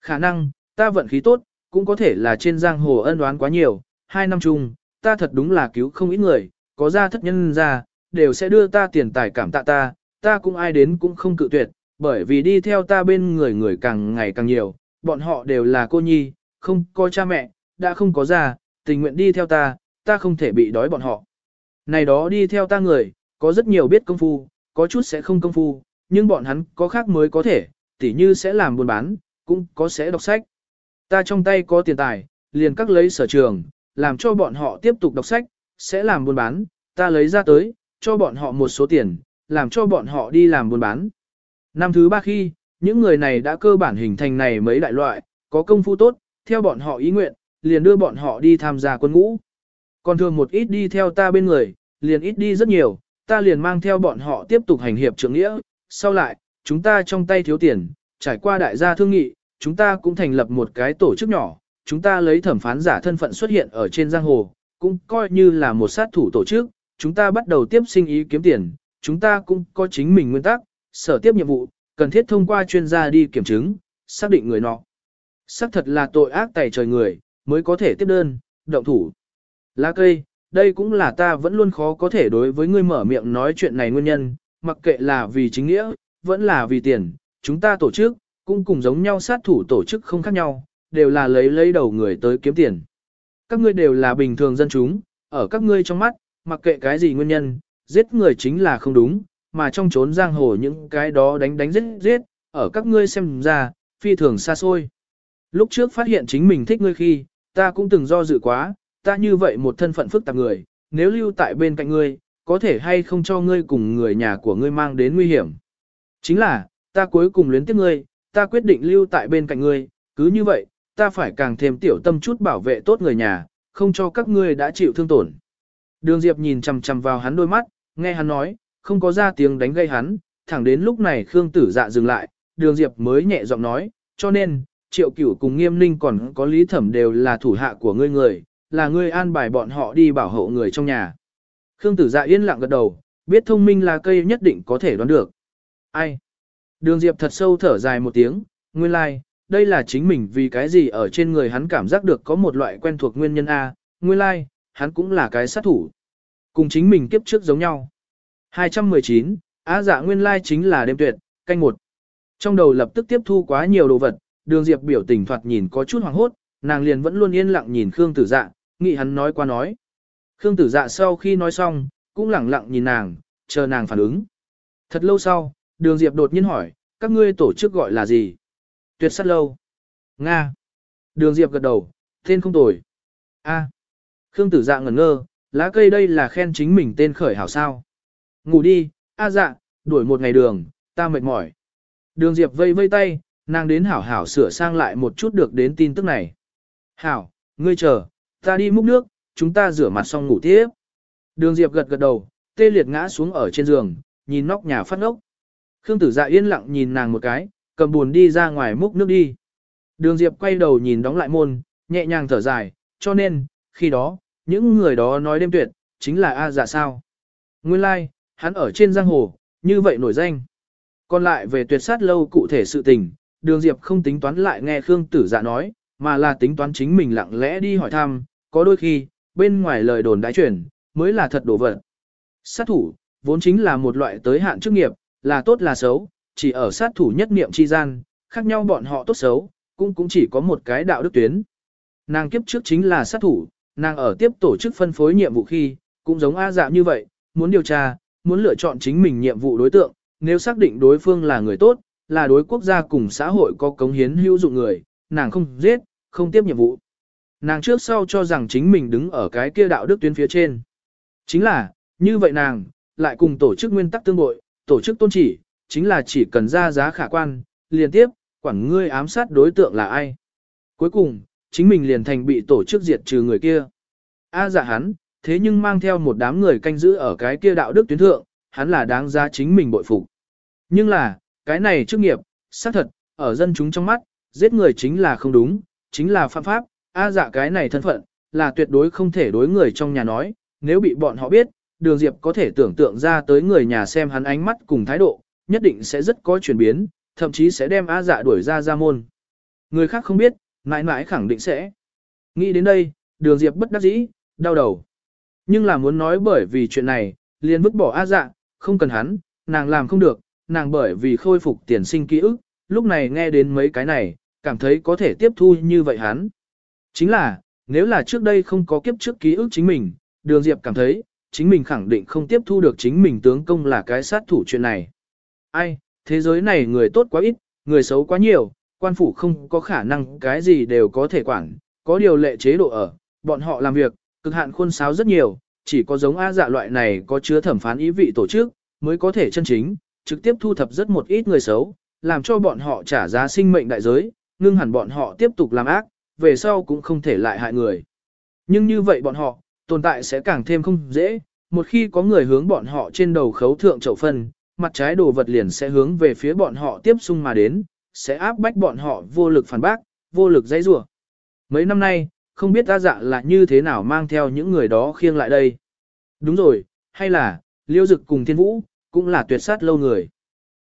Khả năng, ta vận khí tốt, cũng có thể là trên giang hồ ân đoán quá nhiều, hai năm chung, ta thật đúng là cứu không ít người, có ra thất nhân ra, đều sẽ đưa ta tiền tài cảm tạ ta, ta cũng ai đến cũng không cự tuyệt, bởi vì đi theo ta bên người người càng ngày càng nhiều, bọn họ đều là cô nhi, không có cha mẹ, đã không có già, tình nguyện đi theo ta, ta không thể bị đói bọn họ. Này đó đi theo ta người, có rất nhiều biết công phu, có chút sẽ không công phu, nhưng bọn hắn có khác mới có thể, tỉ như sẽ làm buôn bán, cũng có sẽ đọc sách. Ta trong tay có tiền tài, liền các lấy sở trường, làm cho bọn họ tiếp tục đọc sách, sẽ làm buôn bán, ta lấy ra tới, cho bọn họ một số tiền, làm cho bọn họ đi làm buôn bán. Năm thứ ba khi, những người này đã cơ bản hình thành này mấy đại loại, có công phu tốt, theo bọn họ ý nguyện, liền đưa bọn họ đi tham gia quân ngũ. Còn thường một ít đi theo ta bên người, liền ít đi rất nhiều, ta liền mang theo bọn họ tiếp tục hành hiệp trưởng nghĩa. Sau lại, chúng ta trong tay thiếu tiền, trải qua đại gia thương nghị, chúng ta cũng thành lập một cái tổ chức nhỏ, chúng ta lấy thẩm phán giả thân phận xuất hiện ở trên giang hồ, cũng coi như là một sát thủ tổ chức, chúng ta bắt đầu tiếp sinh ý kiếm tiền, chúng ta cũng có chính mình nguyên tắc, sở tiếp nhiệm vụ, cần thiết thông qua chuyên gia đi kiểm chứng, xác định người nọ. Xác thật là tội ác tày trời người, mới có thể tiếp đơn, động thủ. Lá cây, đây cũng là ta vẫn luôn khó có thể đối với ngươi mở miệng nói chuyện này nguyên nhân, mặc kệ là vì chính nghĩa, vẫn là vì tiền, chúng ta tổ chức, cũng cùng giống nhau sát thủ tổ chức không khác nhau, đều là lấy lấy đầu người tới kiếm tiền. Các ngươi đều là bình thường dân chúng, ở các ngươi trong mắt, mặc kệ cái gì nguyên nhân, giết người chính là không đúng, mà trong trốn giang hồ những cái đó đánh đánh giết giết, ở các ngươi xem ra, phi thường xa xôi. Lúc trước phát hiện chính mình thích ngươi khi, ta cũng từng do dự quá, ta như vậy một thân phận phức tạp người, nếu lưu tại bên cạnh ngươi, có thể hay không cho ngươi cùng người nhà của ngươi mang đến nguy hiểm. Chính là, ta cuối cùng luyến tiếc ngươi, ta quyết định lưu tại bên cạnh ngươi, cứ như vậy, ta phải càng thêm tiểu tâm chút bảo vệ tốt người nhà, không cho các ngươi đã chịu thương tổn. Đường Diệp nhìn chằm chằm vào hắn đôi mắt, nghe hắn nói, không có ra tiếng đánh gây hắn, thẳng đến lúc này Khương Tử Dạ dừng lại, Đường Diệp mới nhẹ giọng nói, cho nên, Triệu Cửu cùng Nghiêm Ninh còn có Lý Thẩm đều là thủ hạ của ngươi người, là ngươi an bài bọn họ đi bảo hộ người trong nhà. Khương Tử Dạ yên lặng gật đầu, biết thông minh là cây nhất định có thể đoán được. Ai? Đường Diệp thật sâu thở dài một tiếng, nguyên lai, like, đây là chính mình vì cái gì ở trên người hắn cảm giác được có một loại quen thuộc nguyên nhân A, nguyên lai, like, hắn cũng là cái sát thủ. Cùng chính mình kiếp trước giống nhau. 219, Á dạ nguyên lai chính là đêm tuyệt, canh một. Trong đầu lập tức tiếp thu quá nhiều đồ vật, đường diệp biểu tình thoạt nhìn có chút hoàng hốt, nàng liền vẫn luôn yên lặng nhìn Khương tử dạ, nghĩ hắn nói qua nói. Khương tử dạ sau khi nói xong, cũng lặng lặng nhìn nàng, chờ nàng phản ứng. Thật lâu sau, đường diệp đột nhiên hỏi, các ngươi tổ chức gọi là gì? Tuyệt sát lâu. Nga. Đường diệp gật đầu, tên không tồi. A. Khương tử dạ ngẩn ngơ, lá cây đây là khen chính mình tên khởi hảo sao. Ngủ đi, a dạ, đuổi một ngày đường, ta mệt mỏi. Đường Diệp vây vây tay, nàng đến hảo hảo sửa sang lại một chút được đến tin tức này. Hảo, ngươi chờ, ta đi múc nước, chúng ta rửa mặt xong ngủ tiếp. Đường Diệp gật gật đầu, tê liệt ngã xuống ở trên giường, nhìn nóc nhà phát ngốc. Khương tử dạ yên lặng nhìn nàng một cái, cầm buồn đi ra ngoài múc nước đi. Đường Diệp quay đầu nhìn đóng lại môn, nhẹ nhàng thở dài, cho nên, khi đó, những người đó nói đêm tuyệt, chính là A dạ sao. Nguyên lai, like, hắn ở trên giang hồ, như vậy nổi danh. Còn lại về tuyệt sát lâu cụ thể sự tình, đường Diệp không tính toán lại nghe Khương Tử Dạ nói, mà là tính toán chính mình lặng lẽ đi hỏi thăm, có đôi khi, bên ngoài lời đồn đãi truyền, mới là thật đổ vật. Sát thủ, vốn chính là một loại tới hạn chức nghiệp, là tốt là xấu, chỉ ở sát thủ nhất niệm chi gian, khác nhau bọn họ tốt xấu, cũng cũng chỉ có một cái đạo đức tuyến. Nàng kiếp trước chính là sát thủ, nàng ở tiếp tổ chức phân phối nhiệm vụ khi, cũng giống A dạ như vậy, muốn điều tra, muốn lựa chọn chính mình nhiệm vụ đối tượng, nếu xác định đối phương là người tốt, là đối quốc gia cùng xã hội có cống hiến hữu dụng người, nàng không giết, không tiếp nhiệm vụ. Nàng trước sau cho rằng chính mình đứng ở cái kia đạo đức tuyến phía trên. Chính là, như vậy nàng, lại cùng tổ chức nguyên tắc tương bội, tổ chức tôn chỉ, chính là chỉ cần ra giá khả quan, liên tiếp, quản ngươi ám sát đối tượng là ai. Cuối cùng, chính mình liền thành bị tổ chức diệt trừ người kia. A à dạ hắn, thế nhưng mang theo một đám người canh giữ ở cái kia đạo đức tuyến thượng, hắn là đáng giá chính mình bội phục. Nhưng là, cái này chức nghiệp, xác thật, ở dân chúng trong mắt, giết người chính là không đúng, chính là phạm pháp, a dạ cái này thân phận, là tuyệt đối không thể đối người trong nhà nói, nếu bị bọn họ biết, đường diệp có thể tưởng tượng ra tới người nhà xem hắn ánh mắt cùng thái độ, nhất định sẽ rất có chuyển biến, thậm chí sẽ đem a dạ đuổi ra ra môn. Người khác không biết, mãi mãi khẳng định sẽ. Nghĩ đến đây, đường diệp bất đắc dĩ, đau đầu. Nhưng là muốn nói bởi vì chuyện này, liền vứt bỏ A dạ, không cần hắn, nàng làm không được, nàng bởi vì khôi phục tiền sinh ký ức, lúc này nghe đến mấy cái này, cảm thấy có thể tiếp thu như vậy hắn. Chính là, nếu là trước đây không có kiếp trước ký ức chính mình, đường Diệp cảm thấy, chính mình khẳng định không tiếp thu được chính mình tướng công là cái sát thủ chuyện này. Ai, thế giới này người tốt quá ít, người xấu quá nhiều, quan phủ không có khả năng cái gì đều có thể quản, có điều lệ chế độ ở, bọn họ làm việc, cực hạn khuôn sáo rất nhiều, chỉ có giống A dạ loại này có chứa thẩm phán ý vị tổ chức, mới có thể chân chính, trực tiếp thu thập rất một ít người xấu, làm cho bọn họ trả giá sinh mệnh đại giới, ngưng hẳn bọn họ tiếp tục làm ác, về sau cũng không thể lại hại người. Nhưng như vậy bọn họ, tồn tại sẽ càng thêm không dễ, một khi có người hướng bọn họ trên đầu khấu thượng chậu phân, mặt trái đồ vật liền sẽ hướng về phía bọn họ tiếp xung mà đến, sẽ áp bách bọn họ vô lực phản bác, vô lực dãy rủa. Mấy năm nay, không biết ta dạ là như thế nào mang theo những người đó khiêng lại đây. Đúng rồi, hay là, liêu dực cùng thiên vũ, cũng là tuyệt sát lâu người.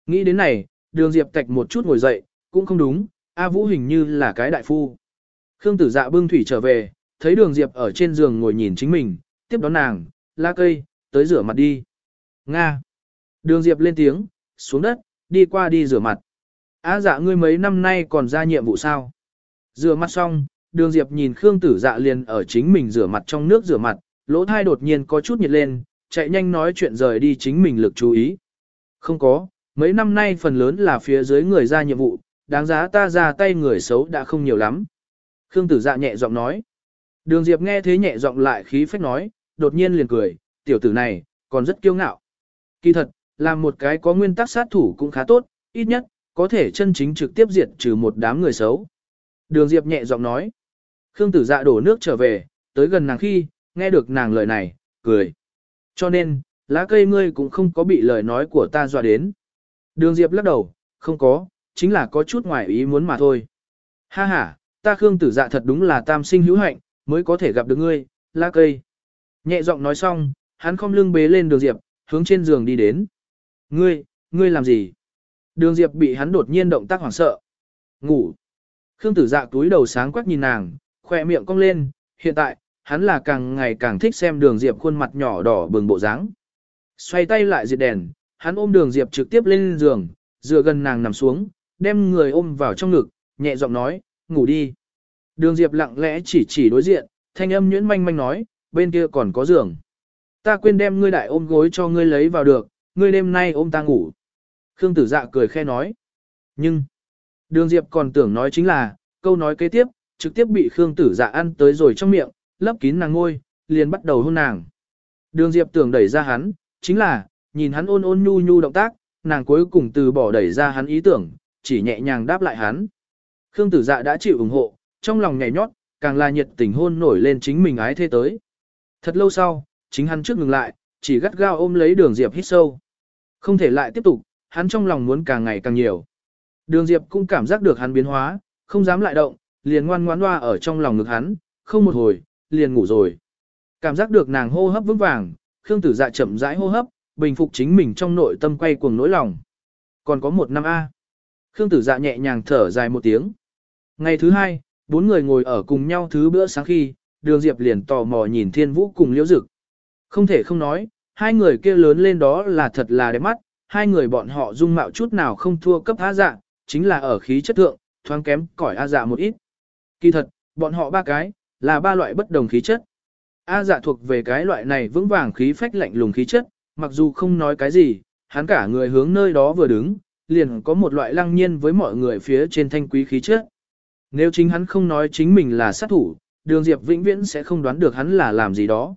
Nghĩ đến này, đường diệp tạch một chút ngồi dậy, cũng không đúng, A Vũ hình như là cái đại phu. Khương tử dạ bưng thủy trở về, thấy đường diệp ở trên giường ngồi nhìn chính mình, tiếp đón nàng, la cây, tới rửa mặt đi. Nga. Đường diệp lên tiếng, xuống đất, đi qua đi rửa mặt. À, dạ ngươi mấy năm nay còn ra nhiệm vụ sao? Rửa mặt xong, đường diệp nhìn Khương tử dạ liền ở chính mình rửa mặt trong nước rửa mặt, lỗ thai đột nhiên có chút nhiệt lên, chạy nhanh nói chuyện rời đi chính mình lực chú ý. Không có, mấy năm nay phần lớn là phía dưới người ra nhiệm vụ, đáng giá ta ra tay người xấu đã không nhiều lắm. Khương tử dạ nhẹ giọng nói. Đường Diệp nghe thế nhẹ giọng lại khí phách nói, đột nhiên liền cười, tiểu tử này, còn rất kiêu ngạo. Kỳ thật, làm một cái có nguyên tắc sát thủ cũng khá tốt, ít nhất, có thể chân chính trực tiếp diệt trừ một đám người xấu. Đường Diệp nhẹ giọng nói. Khương tử dạ đổ nước trở về, tới gần nàng khi, nghe được nàng lời này, cười. Cho nên, lá cây ngươi cũng không có bị lời nói của ta dọa đến. Đường Diệp lắc đầu, không có, chính là có chút ngoài ý muốn mà thôi. Ha ha, ta Khương tử dạ thật đúng là tam sinh hữu hạnh, mới có thể gặp được ngươi, lá cây. Nhẹ giọng nói xong, hắn không lưng bế lên đường Diệp, hướng trên giường đi đến. Ngươi, ngươi làm gì? Đường Diệp bị hắn đột nhiên động tác hoảng sợ. Ngủ. Khương tử dạ túi đầu sáng quắc nhìn nàng, khoe miệng cong lên, hiện tại, hắn là càng ngày càng thích xem đường Diệp khuôn mặt nhỏ đỏ bừng bộ dáng. Xoay tay lại diệt đèn, hắn ôm đường Diệp trực tiếp lên giường, dựa gần nàng nằm xuống, đem người ôm vào trong ngực, nhẹ giọng nói, ngủ đi. Đường Diệp lặng lẽ chỉ chỉ đối diện, thanh âm nhuyễn manh manh nói, bên kia còn có giường. Ta quên đem ngươi đại ôm gối cho ngươi lấy vào được, ngươi đêm nay ôm ta ngủ. Khương tử dạ cười khe nói. Nhưng, đường Diệp còn tưởng nói chính là, câu nói kế tiếp, trực tiếp bị Khương tử dạ ăn tới rồi trong miệng, lấp kín nàng ngôi, liền bắt đầu hôn nàng. Đường Diệp tưởng đẩy ra hắn, chính là, nhìn hắn ôn ôn nhu nhu động tác, nàng cuối cùng từ bỏ đẩy ra hắn ý tưởng, chỉ nhẹ nhàng đáp lại hắn. Khương tử dạ đã chịu ủng hộ, trong lòng nhảy nhót, càng là nhiệt tình hôn nổi lên chính mình ái thế tới. Thật lâu sau, chính hắn trước ngừng lại, chỉ gắt gao ôm lấy đường Diệp hít sâu. Không thể lại tiếp tục, hắn trong lòng muốn càng ngày càng nhiều. Đường Diệp cũng cảm giác được hắn biến hóa, không dám lại động, liền ngoan ngoãn loa ở trong lòng ngực hắn, không một hồi, liền ngủ rồi. Cảm giác được nàng hô hấp vững vàng, Khương Tử Dạ chậm rãi hô hấp, bình phục chính mình trong nội tâm quay cuồng nỗi lòng. Còn có một năm A. Khương Tử Dạ nhẹ nhàng thở dài một tiếng. Ngày thứ hai, bốn người ngồi ở cùng nhau thứ bữa sáng khi, Đường Diệp liền tò mò nhìn Thiên Vũ cùng Liễu Dực. Không thể không nói, hai người kia lớn lên đó là thật là đẹp mắt, hai người bọn họ dung mạo chút nào không thua cấp A dạ, chính là ở khí chất thượng, thoáng kém cỏi A dạ một ít. Kỳ thật, bọn họ ba cái, là ba loại bất đồng khí chất. A dạ thuộc về cái loại này vững vàng khí phách lạnh lùng khí chất, mặc dù không nói cái gì, hắn cả người hướng nơi đó vừa đứng, liền có một loại lăng nhiên với mọi người phía trên thanh quý khí chất. Nếu chính hắn không nói chính mình là sát thủ, đường diệp vĩnh viễn sẽ không đoán được hắn là làm gì đó.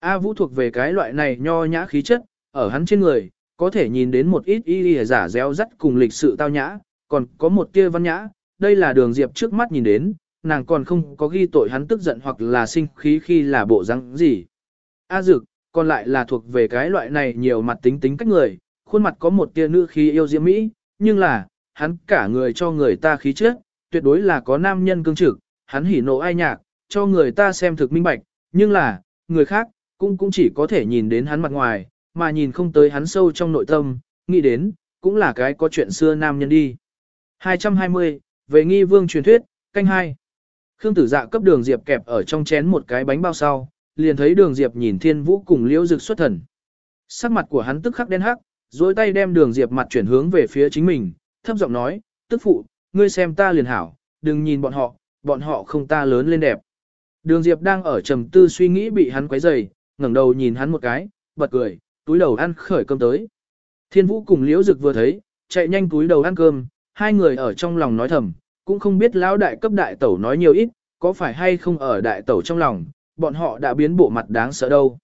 A Vũ thuộc về cái loại này nho nhã khí chất, ở hắn trên người, có thể nhìn đến một ít y y giả réo rắt cùng lịch sự tao nhã, còn có một tia văn nhã, đây là đường diệp trước mắt nhìn đến, nàng còn không có ghi tội hắn tức giận hoặc là sinh khí khi là bộ răng gì. A Dực, còn lại là thuộc về cái loại này nhiều mặt tính tính cách người, khuôn mặt có một tia nữ khí yêu diễm mỹ, nhưng là, hắn cả người cho người ta khí chất, tuyệt đối là có nam nhân cương trực, hắn hỉ nộ ai nhạc, cho người ta xem thực minh bạch, nhưng là, người khác, cũng cũng chỉ có thể nhìn đến hắn mặt ngoài, mà nhìn không tới hắn sâu trong nội tâm, nghĩ đến, cũng là cái có chuyện xưa nam nhân đi. 220, về nghi vương truyền thuyết, canh hai. Khương tử dạ cấp đường Diệp kẹp ở trong chén một cái bánh bao sau, liền thấy đường Diệp nhìn thiên vũ cùng liễu dực xuất thần. Sắc mặt của hắn tức khắc đen hắc, dối tay đem đường diệp mặt chuyển hướng về phía chính mình, thấp giọng nói, tức phụ, ngươi xem ta liền hảo, đừng nhìn bọn họ, bọn họ không ta lớn lên đẹp. Đường diệp đang ở trầm tư suy nghĩ bị hắn quấy rầy, ngẩng đầu nhìn hắn một cái, bật cười, túi đầu ăn khởi cơm tới. Thiên vũ cùng liễu dực vừa thấy, chạy nhanh túi đầu ăn cơm, hai người ở trong lòng nói thầm, cũng không biết lão đại cấp đại tẩu nói nhiều ít, có phải hay không ở đại tẩu trong lòng, bọn họ đã biến bộ mặt đáng sợ đâu.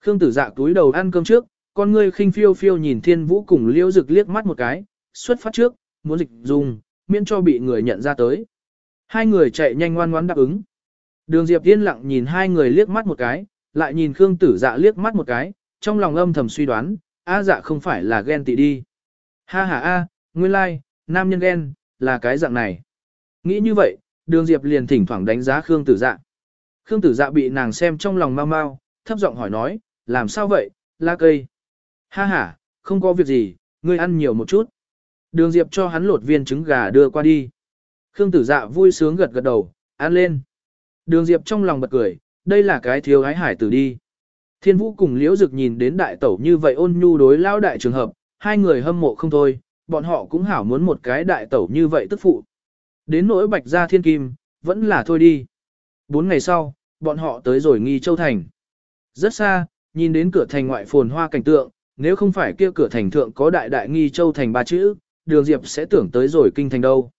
Khương tử dạ túi đầu ăn cơm trước, con ngươi khinh phiêu phiêu nhìn thiên vũ cùng liễu dực liếc mắt một cái, xuất phát trước, muốn dịch dùng, miễn cho bị người nhận ra tới. Hai người chạy nhanh ngoan ngoãn đáp ứng. Đường Diệp yên lặng nhìn hai người liếc mắt một cái, lại nhìn Khương tử dạ liếc mắt một cái, trong lòng âm thầm suy đoán, a dạ không phải là ghen tị đi. Ha ha a, nguyên lai, like, nam nhân ghen, là cái dạng này. Nghĩ như vậy, đường Diệp liền thỉnh thoảng đánh giá Khương tử dạ. Khương tử dạ bị nàng xem trong lòng mau mau, thấp giọng hỏi nói, làm sao vậy, la cây. Ha ha, không có việc gì, ngươi ăn nhiều một chút. Đường Diệp cho hắn lột viên trứng gà đưa qua đi. Khương tử dạ vui sướng gật gật đầu, ăn lên. Đường Diệp trong lòng bật cười, đây là cái thiếu gái hải tử đi. Thiên vũ cùng liễu dực nhìn đến đại tẩu như vậy ôn nhu đối lao đại trường hợp, hai người hâm mộ không thôi, bọn họ cũng hảo muốn một cái đại tẩu như vậy tức phụ. Đến nỗi bạch gia thiên kim, vẫn là thôi đi. Bốn ngày sau, bọn họ tới rồi nghi châu thành. Rất xa, nhìn đến cửa thành ngoại phồn hoa cảnh tượng, nếu không phải kia cửa thành thượng có đại đại nghi châu thành ba chữ, đường diệp sẽ tưởng tới rồi kinh thành đâu.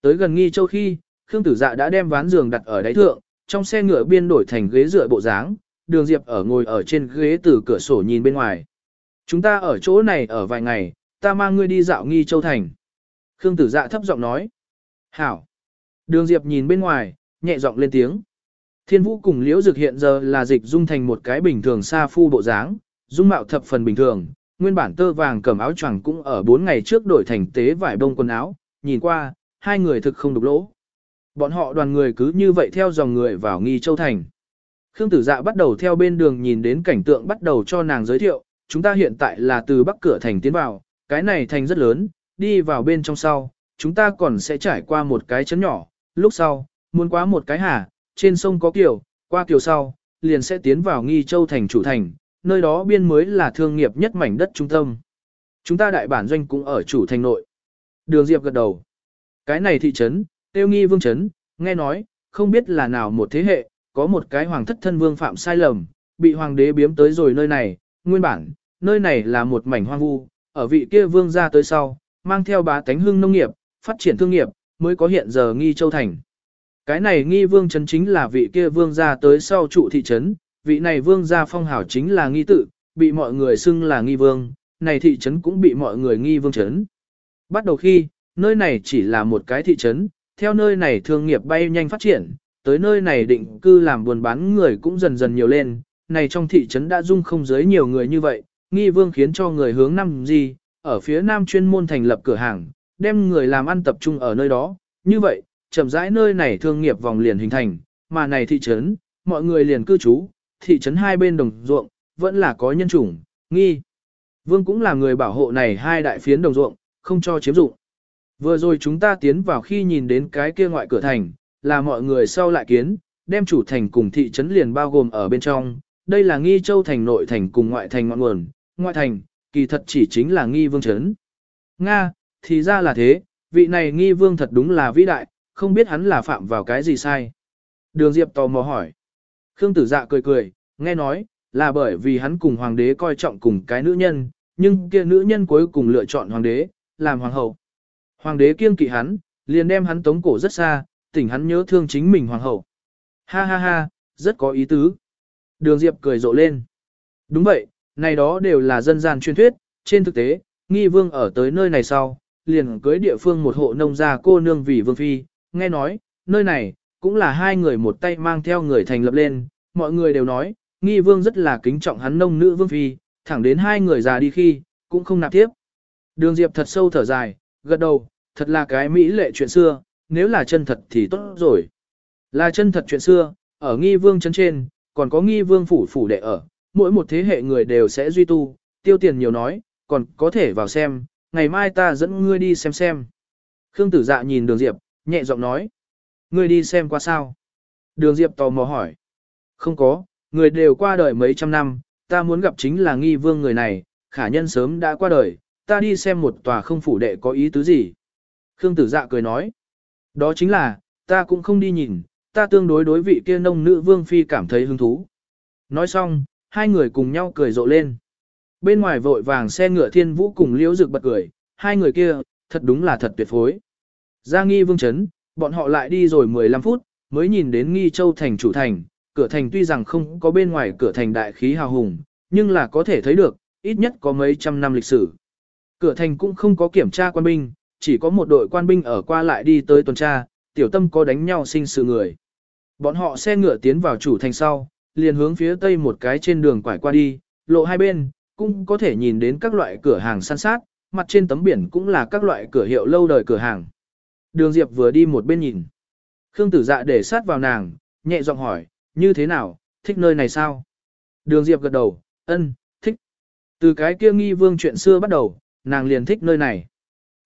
Tới gần nghi châu khi, Khương Tử Dạ đã đem ván giường đặt ở đáy thượng, trong xe ngựa biên đổi thành ghế dựa bộ dáng, đường diệp ở ngồi ở trên ghế từ cửa sổ nhìn bên ngoài. Chúng ta ở chỗ này ở vài ngày, ta mang ngươi đi dạo nghi châu thành. Khương tử dạ thấp giọng nói. Hảo. Đường diệp nhìn bên ngoài, nhẹ giọng lên tiếng. Thiên vũ cùng liễu dực hiện giờ là dịch dung thành một cái bình thường xa phu bộ dáng, dung mạo thập phần bình thường, nguyên bản tơ vàng cầm áo choàng cũng ở 4 ngày trước đổi thành tế vải bông quần áo, nhìn qua, hai người thực không đục lỗ. Bọn họ đoàn người cứ như vậy theo dòng người vào nghi châu thành. Khương tử dạ bắt đầu theo bên đường nhìn đến cảnh tượng bắt đầu cho nàng giới thiệu, chúng ta hiện tại là từ bắc cửa thành tiến vào, cái này thành rất lớn, đi vào bên trong sau, chúng ta còn sẽ trải qua một cái chấn nhỏ, lúc sau, muốn qua một cái hà, trên sông có kiều, qua kiều sau, liền sẽ tiến vào nghi châu thành chủ thành, nơi đó biên mới là thương nghiệp nhất mảnh đất trung tâm. Chúng ta đại bản doanh cũng ở chủ thành nội. Đường Diệp gật đầu. Cái này thị trấn, tiêu nghi vương trấn, nghe nói, không biết là nào một thế hệ, có một cái hoàng thất thân vương phạm sai lầm, bị hoàng đế biếm tới rồi nơi này, nguyên bản, nơi này là một mảnh hoang vu, ở vị kia vương ra tới sau, mang theo bá tánh hương nông nghiệp, phát triển thương nghiệp, mới có hiện giờ nghi châu thành. Cái này nghi vương trấn chính là vị kia vương ra tới sau trụ thị trấn, vị này vương gia phong hảo chính là nghi tự, bị mọi người xưng là nghi vương, này thị trấn cũng bị mọi người nghi vương trấn. Bắt đầu khi, nơi này chỉ là một cái thị trấn, theo nơi này thương nghiệp bay nhanh phát triển, tới nơi này định cư làm buôn bán người cũng dần dần nhiều lên, này trong thị trấn đã dung không giới nhiều người như vậy, nghi vương khiến cho người hướng năm gì, ở phía nam chuyên môn thành lập cửa hàng, đem người làm ăn tập trung ở nơi đó, như vậy, chậm rãi nơi này thương nghiệp vòng liền hình thành, mà này thị trấn, mọi người liền cư trú, thị trấn hai bên đồng ruộng, vẫn là có nhân chủng, nghi. Vương cũng là người bảo hộ này hai đại phiến đồng ruộng, không cho chiếm dụng. Vừa rồi chúng ta tiến vào khi nhìn đến cái kia ngoại cửa thành, là mọi người sau lại kiến, đem chủ thành cùng thị trấn liền bao gồm ở bên trong. Đây là nghi châu thành nội thành cùng ngoại thành ngọn nguồn, ngoại thành, kỳ thật chỉ chính là nghi vương trấn. Nga, thì ra là thế, vị này nghi vương thật đúng là vĩ đại, không biết hắn là phạm vào cái gì sai. Đường Diệp tò mò hỏi. Khương tử dạ cười cười, nghe nói, là bởi vì hắn cùng hoàng đế coi trọng cùng cái nữ nhân, nhưng kia nữ nhân cuối cùng lựa chọn hoàng đế, làm hoàng hậu. Hoàng đế kiêng kỵ hắn, liền đem hắn tống cổ rất xa, tỉnh hắn nhớ thương chính mình hoàng hậu. Ha ha ha, rất có ý tứ. Đường Diệp cười rộ lên. Đúng vậy, này đó đều là dân gian truyền thuyết, trên thực tế, nghi vương ở tới nơi này sau, liền cưới địa phương một hộ nông gia cô nương vì vương phi, nghe nói, nơi này, cũng là hai người một tay mang theo người thành lập lên, mọi người đều nói, nghi vương rất là kính trọng hắn nông nữ vương phi, thẳng đến hai người già đi khi, cũng không nạp tiếp. Đường Diệp thật sâu thở dài, gật đầu, thật là cái mỹ lệ chuyện xưa, nếu là chân thật thì tốt rồi. Là chân thật chuyện xưa, ở nghi vương chân trên, còn có nghi vương phủ phủ đệ ở, mỗi một thế hệ người đều sẽ duy tu, tiêu tiền nhiều nói, còn có thể vào xem, ngày mai ta dẫn ngươi đi xem xem. Khương tử dạ nhìn đường Diệp, nhẹ giọng nói. Ngươi đi xem qua sao? Đường Diệp tò mò hỏi. Không có, người đều qua đời mấy trăm năm, ta muốn gặp chính là nghi vương người này, khả nhân sớm đã qua đời, ta đi xem một tòa không phủ đệ có ý tứ gì. Khương tử dạ cười nói, đó chính là, ta cũng không đi nhìn, ta tương đối đối vị kia nông nữ vương phi cảm thấy hứng thú. Nói xong, hai người cùng nhau cười rộ lên. Bên ngoài vội vàng xe ngựa thiên vũ cùng liễu rực bật cười, hai người kia, thật đúng là thật tuyệt phối. Ra nghi vương chấn, bọn họ lại đi rồi 15 phút, mới nhìn đến nghi châu thành chủ thành, cửa thành tuy rằng không có bên ngoài cửa thành đại khí hào hùng, nhưng là có thể thấy được, ít nhất có mấy trăm năm lịch sử. Cửa thành cũng không có kiểm tra quan binh, chỉ có một đội quan binh ở qua lại đi tới tuần tra, tiểu tâm có đánh nhau sinh sự người. Bọn họ xe ngựa tiến vào chủ thành sau, liền hướng phía tây một cái trên đường quải qua đi, lộ hai bên, cũng có thể nhìn đến các loại cửa hàng săn sát, mặt trên tấm biển cũng là các loại cửa hiệu lâu đời cửa hàng. Đường Diệp vừa đi một bên nhìn. Khương tử dạ để sát vào nàng, nhẹ giọng hỏi, như thế nào, thích nơi này sao? Đường Diệp gật đầu, ân, thích. Từ cái kia nghi vương chuyện xưa bắt đầu, nàng liền thích nơi này.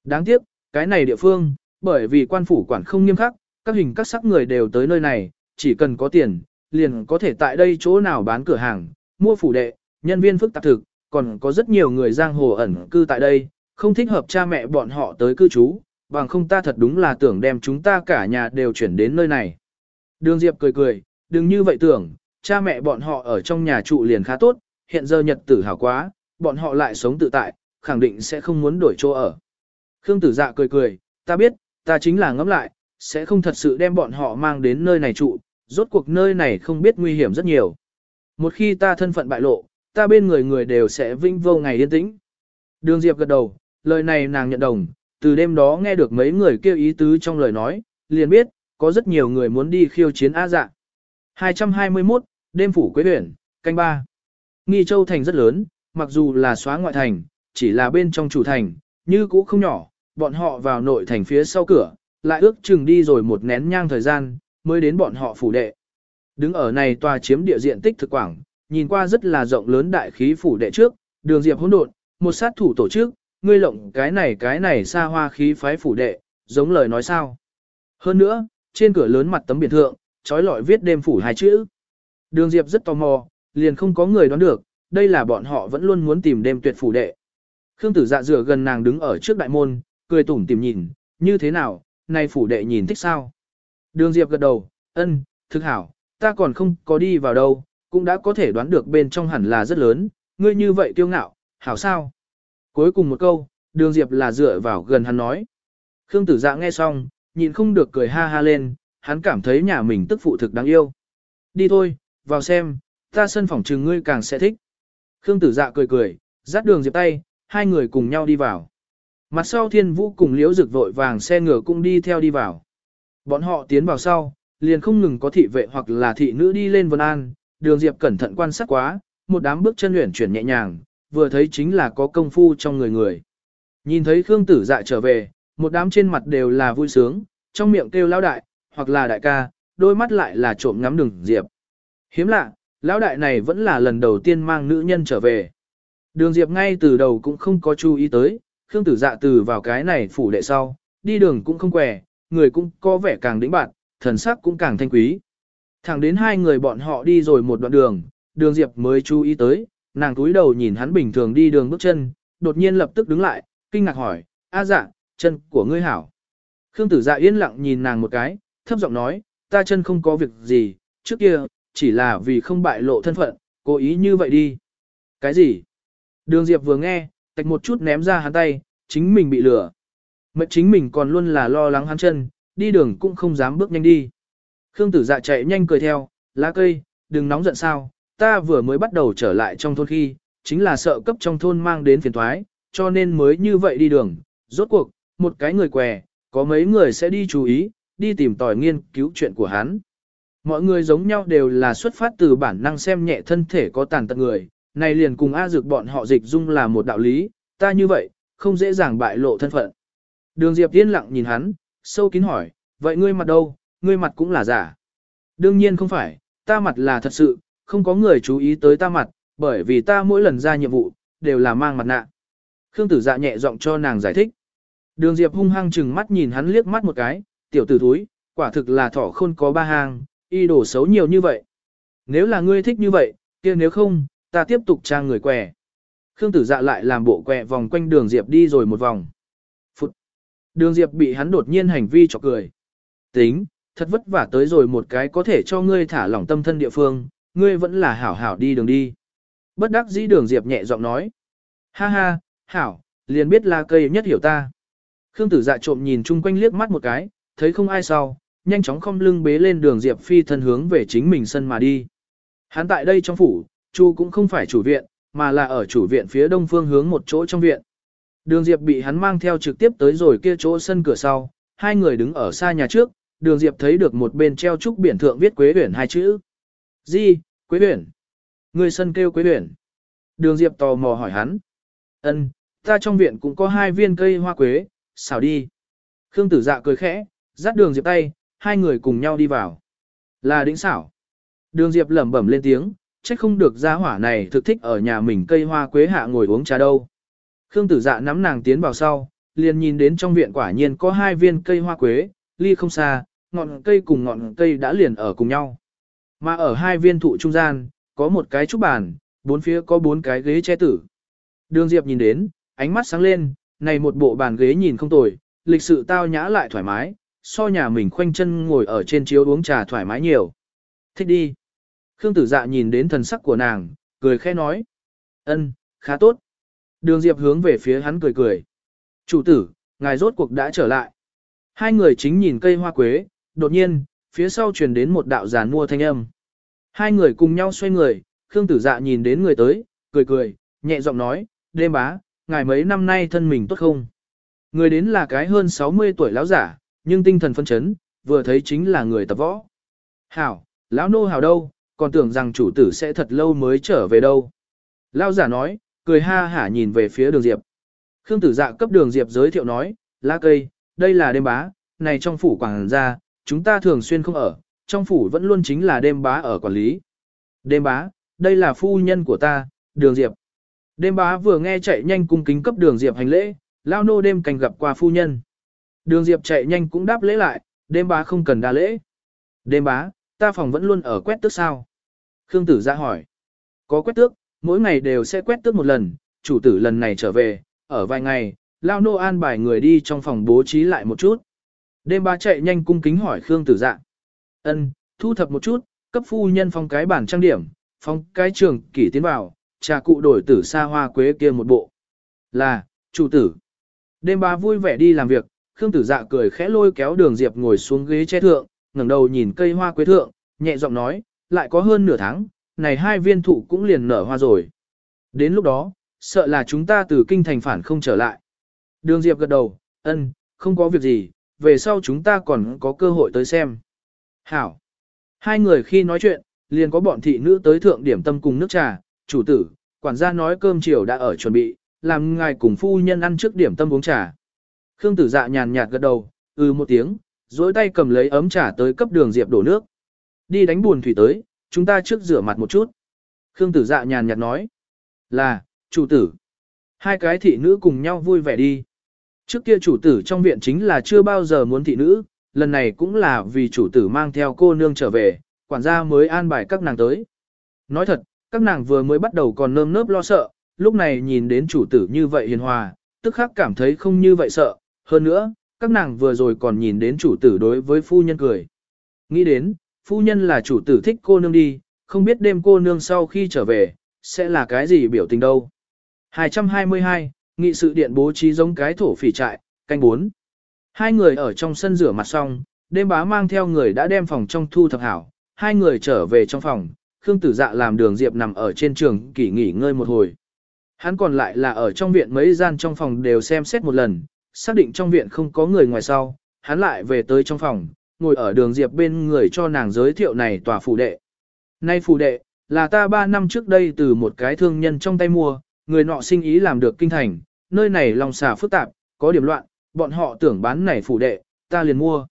Đáng tiếc, cái này địa phương, bởi vì quan phủ quản không nghiêm khắc, các hình các sắc người đều tới nơi này, chỉ cần có tiền, liền có thể tại đây chỗ nào bán cửa hàng, mua phủ đệ, nhân viên phức tạp thực, còn có rất nhiều người giang hồ ẩn cư tại đây, không thích hợp cha mẹ bọn họ tới cư trú, bằng không ta thật đúng là tưởng đem chúng ta cả nhà đều chuyển đến nơi này. Đường Diệp cười cười, đừng như vậy tưởng, cha mẹ bọn họ ở trong nhà trụ liền khá tốt, hiện giờ nhật tử hảo quá, bọn họ lại sống tự tại, khẳng định sẽ không muốn đổi chỗ ở. Khương tử dạ cười cười, ta biết, ta chính là ngẫm lại, sẽ không thật sự đem bọn họ mang đến nơi này trụ, rốt cuộc nơi này không biết nguy hiểm rất nhiều. Một khi ta thân phận bại lộ, ta bên người người đều sẽ vinh vô ngày yên tĩnh. Đường Diệp gật đầu, lời này nàng nhận đồng, từ đêm đó nghe được mấy người kêu ý tứ trong lời nói, liền biết, có rất nhiều người muốn đi khiêu chiến A dạ. 221, đêm phủ quế huyển, canh ba. Nghi Châu thành rất lớn, mặc dù là xóa ngoại thành, chỉ là bên trong chủ thành, như cũ không nhỏ, bọn họ vào nội thành phía sau cửa, lại ước chừng đi rồi một nén nhang thời gian, mới đến bọn họ phủ đệ. Đứng ở này tòa chiếm địa diện tích thực quảng, nhìn qua rất là rộng lớn đại khí phủ đệ trước, đường diệp hỗn độn, một sát thủ tổ chức, ngươi lộng cái này cái này xa hoa khí phái phủ đệ, giống lời nói sao. Hơn nữa, trên cửa lớn mặt tấm biển thượng, trói lọi viết đêm phủ hai chữ. Đường diệp rất tò mò, liền không có người đoán được, đây là bọn họ vẫn luôn muốn tìm đêm tuyệt phủ đệ. Khương tử dạ rửa gần nàng đứng ở trước đại môn, cười tủm tìm nhìn, như thế nào, này phủ đệ nhìn thích sao. Đường Diệp gật đầu, ân, thực hảo, ta còn không có đi vào đâu, cũng đã có thể đoán được bên trong hẳn là rất lớn, ngươi như vậy kiêu ngạo, hảo sao. Cuối cùng một câu, đường Diệp là dựa vào gần hắn nói. Khương tử dạ nghe xong, nhịn không được cười ha ha lên, hắn cảm thấy nhà mình tức phụ thực đáng yêu. Đi thôi, vào xem, ta sân phòng trừng ngươi càng sẽ thích. Khương tử dạ cười cười, dắt đường Diệp tay, hai người cùng nhau đi vào. Mặt sau thiên vũ cùng liễu rực vội vàng xe ngựa cũng đi theo đi vào. Bọn họ tiến vào sau, liền không ngừng có thị vệ hoặc là thị nữ đi lên vân an, đường diệp cẩn thận quan sát quá, một đám bước chân luyện chuyển nhẹ nhàng, vừa thấy chính là có công phu trong người người. Nhìn thấy Khương tử dạ trở về, một đám trên mặt đều là vui sướng, trong miệng kêu lão đại, hoặc là đại ca, đôi mắt lại là trộm ngắm đường diệp. Hiếm lạ, lão đại này vẫn là lần đầu tiên mang nữ nhân trở về. Đường diệp ngay từ đầu cũng không có chú ý tới, Khương tử dạ từ vào cái này phủ đệ sau, đi đường cũng không quẻ, người cũng có vẻ càng đĩnh bạn, thần sắc cũng càng thanh quý. Thẳng đến hai người bọn họ đi rồi một đoạn đường, đường Diệp mới chú ý tới, nàng túi đầu nhìn hắn bình thường đi đường bước chân, đột nhiên lập tức đứng lại, kinh ngạc hỏi, a dạ, chân của ngươi hảo. Khương tử dạ yên lặng nhìn nàng một cái, thấp giọng nói, ta chân không có việc gì, trước kia, chỉ là vì không bại lộ thân phận, cố ý như vậy đi. Cái gì? Đường Diệp vừa nghe, tạch một chút ném ra hắn tay, chính mình bị lừa. Mệnh chính mình còn luôn là lo lắng hắn chân, đi đường cũng không dám bước nhanh đi. Khương tử dạ chạy nhanh cười theo, lá cây, đừng nóng giận sao, ta vừa mới bắt đầu trở lại trong thôn khi, chính là sợ cấp trong thôn mang đến phiền thoái, cho nên mới như vậy đi đường. Rốt cuộc, một cái người què, có mấy người sẽ đi chú ý, đi tìm tòi nghiên cứu chuyện của hắn. Mọi người giống nhau đều là xuất phát từ bản năng xem nhẹ thân thể có tàn tật người, này liền cùng A Dược bọn họ dịch dung là một đạo lý, ta như vậy, không dễ dàng bại lộ thân phận. Đường Diệp yên lặng nhìn hắn, sâu kín hỏi, vậy ngươi mặt đâu, ngươi mặt cũng là giả. Đương nhiên không phải, ta mặt là thật sự, không có người chú ý tới ta mặt, bởi vì ta mỗi lần ra nhiệm vụ, đều là mang mặt nạ. Khương tử dạ nhẹ giọng cho nàng giải thích. Đường Diệp hung hăng chừng mắt nhìn hắn liếc mắt một cái, tiểu tử thúi, quả thực là thỏ khôn có ba hàng, y đổ xấu nhiều như vậy. Nếu là ngươi thích như vậy, kia nếu không, ta tiếp tục trang người què. Khương tử dạ lại làm bộ què vòng quanh đường Diệp đi rồi một vòng. Phụt. Đường Diệp bị hắn đột nhiên hành vi chọc cười. Tính, thật vất vả tới rồi một cái có thể cho ngươi thả lỏng tâm thân địa phương, ngươi vẫn là hảo hảo đi đường đi. Bất đắc dĩ đường Diệp nhẹ giọng nói. Ha ha, hảo, liền biết là cây nhất hiểu ta. Khương tử dạ trộm nhìn chung quanh liếc mắt một cái, thấy không ai sau, nhanh chóng không lưng bế lên đường Diệp Phi thân hướng về chính mình sân mà đi. Hắn tại đây trong phủ, Chu cũng không phải chủ viện, mà là ở chủ viện phía đông phương hướng một chỗ trong viện. Đường Diệp bị hắn mang theo trực tiếp tới rồi kia chỗ sân cửa sau, hai người đứng ở xa nhà trước, đường Diệp thấy được một bên treo trúc biển thượng viết Quế Uyển hai chữ. Di, Quế Uyển? Người sân kêu Quế Uyển. Đường Diệp tò mò hỏi hắn. Ân, ta trong viện cũng có hai viên cây hoa quế, xào đi. Khương tử dạ cười khẽ, dắt đường Diệp tay, hai người cùng nhau đi vào. Là đỉnh xảo. Đường Diệp lẩm bẩm lên tiếng, chắc không được gia hỏa này thực thích ở nhà mình cây hoa quế hạ ngồi uống trà đâu. Khương tử dạ nắm nàng tiến vào sau, liền nhìn đến trong viện quả nhiên có hai viên cây hoa quế, ly không xa, ngọn cây cùng ngọn cây đã liền ở cùng nhau. Mà ở hai viên thụ trung gian, có một cái trúc bàn, bốn phía có bốn cái ghế che tử. Đường Diệp nhìn đến, ánh mắt sáng lên, này một bộ bàn ghế nhìn không tồi, lịch sự tao nhã lại thoải mái, so nhà mình khoanh chân ngồi ở trên chiếu uống trà thoải mái nhiều. Thích đi. Khương tử dạ nhìn đến thần sắc của nàng, cười khẽ nói. ân, khá tốt. Đường Diệp hướng về phía hắn cười cười. Chủ tử, ngài rốt cuộc đã trở lại. Hai người chính nhìn cây hoa quế, đột nhiên, phía sau truyền đến một đạo giàn mua thanh âm. Hai người cùng nhau xoay người, Khương tử dạ nhìn đến người tới, cười cười, nhẹ giọng nói, đêm bá, ngài mấy năm nay thân mình tốt không? Người đến là cái hơn 60 tuổi lão giả, nhưng tinh thần phân chấn, vừa thấy chính là người tập võ. Hảo, lão nô hảo đâu, còn tưởng rằng chủ tử sẽ thật lâu mới trở về đâu. Lão giả nói, cười ha hả nhìn về phía đường Diệp. Khương tử dạ cấp đường Diệp giới thiệu nói, lá cây, đây là đêm bá, này trong phủ quảng gia, chúng ta thường xuyên không ở, trong phủ vẫn luôn chính là đêm bá ở quản lý. Đêm bá, đây là phu nhân của ta, đường Diệp. Đêm bá vừa nghe chạy nhanh cung kính cấp đường Diệp hành lễ, lao nô đêm canh gặp qua phu nhân. Đường Diệp chạy nhanh cũng đáp lễ lại, đêm bá không cần đa lễ. Đêm bá, ta phòng vẫn luôn ở quét tước sao? Khương tử ra hỏi. Có quét tước, mỗi ngày đều sẽ quét tước một lần, chủ tử lần này trở về, ở vài ngày, lao nô an bài người đi trong phòng bố trí lại một chút. Đêm ba chạy nhanh cung kính hỏi Khương tử dạ. ân thu thập một chút, cấp phu nhân phong cái bản trang điểm, phong cái trường kỷ tiến vào, trà cụ đổi tử xa hoa quế kia một bộ. Là, chủ tử. Đêm ba vui vẻ đi làm việc, Khương tử dạ cười khẽ lôi kéo đường Diệp ngồi xuống ghế che thượng, ngẩng đầu nhìn cây hoa quế thượng, nhẹ giọng nói, lại có hơn nửa tháng, này hai viên thụ cũng liền nở hoa rồi. Đến lúc đó, sợ là chúng ta từ kinh thành phản không trở lại. Đường Diệp gật đầu, ân, không có việc gì, về sau chúng ta còn có cơ hội tới xem. Hảo. Hai người khi nói chuyện, liền có bọn thị nữ tới thượng điểm tâm cùng nước trà, chủ tử, quản gia nói cơm chiều đã ở chuẩn bị, làm ngài cùng phu nhân ăn trước điểm tâm uống trà. Khương tử dạ nhàn nhạt gật đầu, ừ một tiếng, dối tay cầm lấy ấm trà tới cấp đường Diệp đổ nước. Đi đánh buồn thủy tới, chúng ta trước rửa mặt một chút. Khương tử dạ nhàn nhạt nói. Là, chủ tử. Hai cái thị nữ cùng nhau vui vẻ đi. Trước kia chủ tử trong viện chính là chưa bao giờ muốn thị nữ, lần này cũng là vì chủ tử mang theo cô nương trở về, quản gia mới an bài các nàng tới. Nói thật, các nàng vừa mới bắt đầu còn nơm nớp lo sợ, lúc này nhìn đến chủ tử như vậy hiền hòa, tức khắc cảm thấy không như vậy sợ, hơn nữa, các nàng vừa rồi còn nhìn đến chủ tử đối với phu nhân cười. Nghĩ đến, phu nhân là chủ tử thích cô nương đi, không biết đêm cô nương sau khi trở về, sẽ là cái gì biểu tình đâu. 222, nghị sự điện bố trí giống cái thổ phỉ trại, canh bốn Hai người ở trong sân rửa mặt xong, đêm bá mang theo người đã đem phòng trong thu thập hảo, hai người trở về trong phòng, Khương Tử Dạ làm đường Diệp nằm ở trên trường kỷ nghỉ ngơi một hồi. Hắn còn lại là ở trong viện mấy gian trong phòng đều xem xét một lần, xác định trong viện không có người ngoài sau, hắn lại về tới trong phòng, ngồi ở đường Diệp bên người cho nàng giới thiệu này tòa phủ đệ. Nay phủ đệ, là ta ba năm trước đây từ một cái thương nhân trong tay mua, người nọ sinh ý làm được kinh thành, nơi này lòng xà phức tạp, có điểm loạn, bọn họ tưởng bán này phủ đệ, ta liền mua.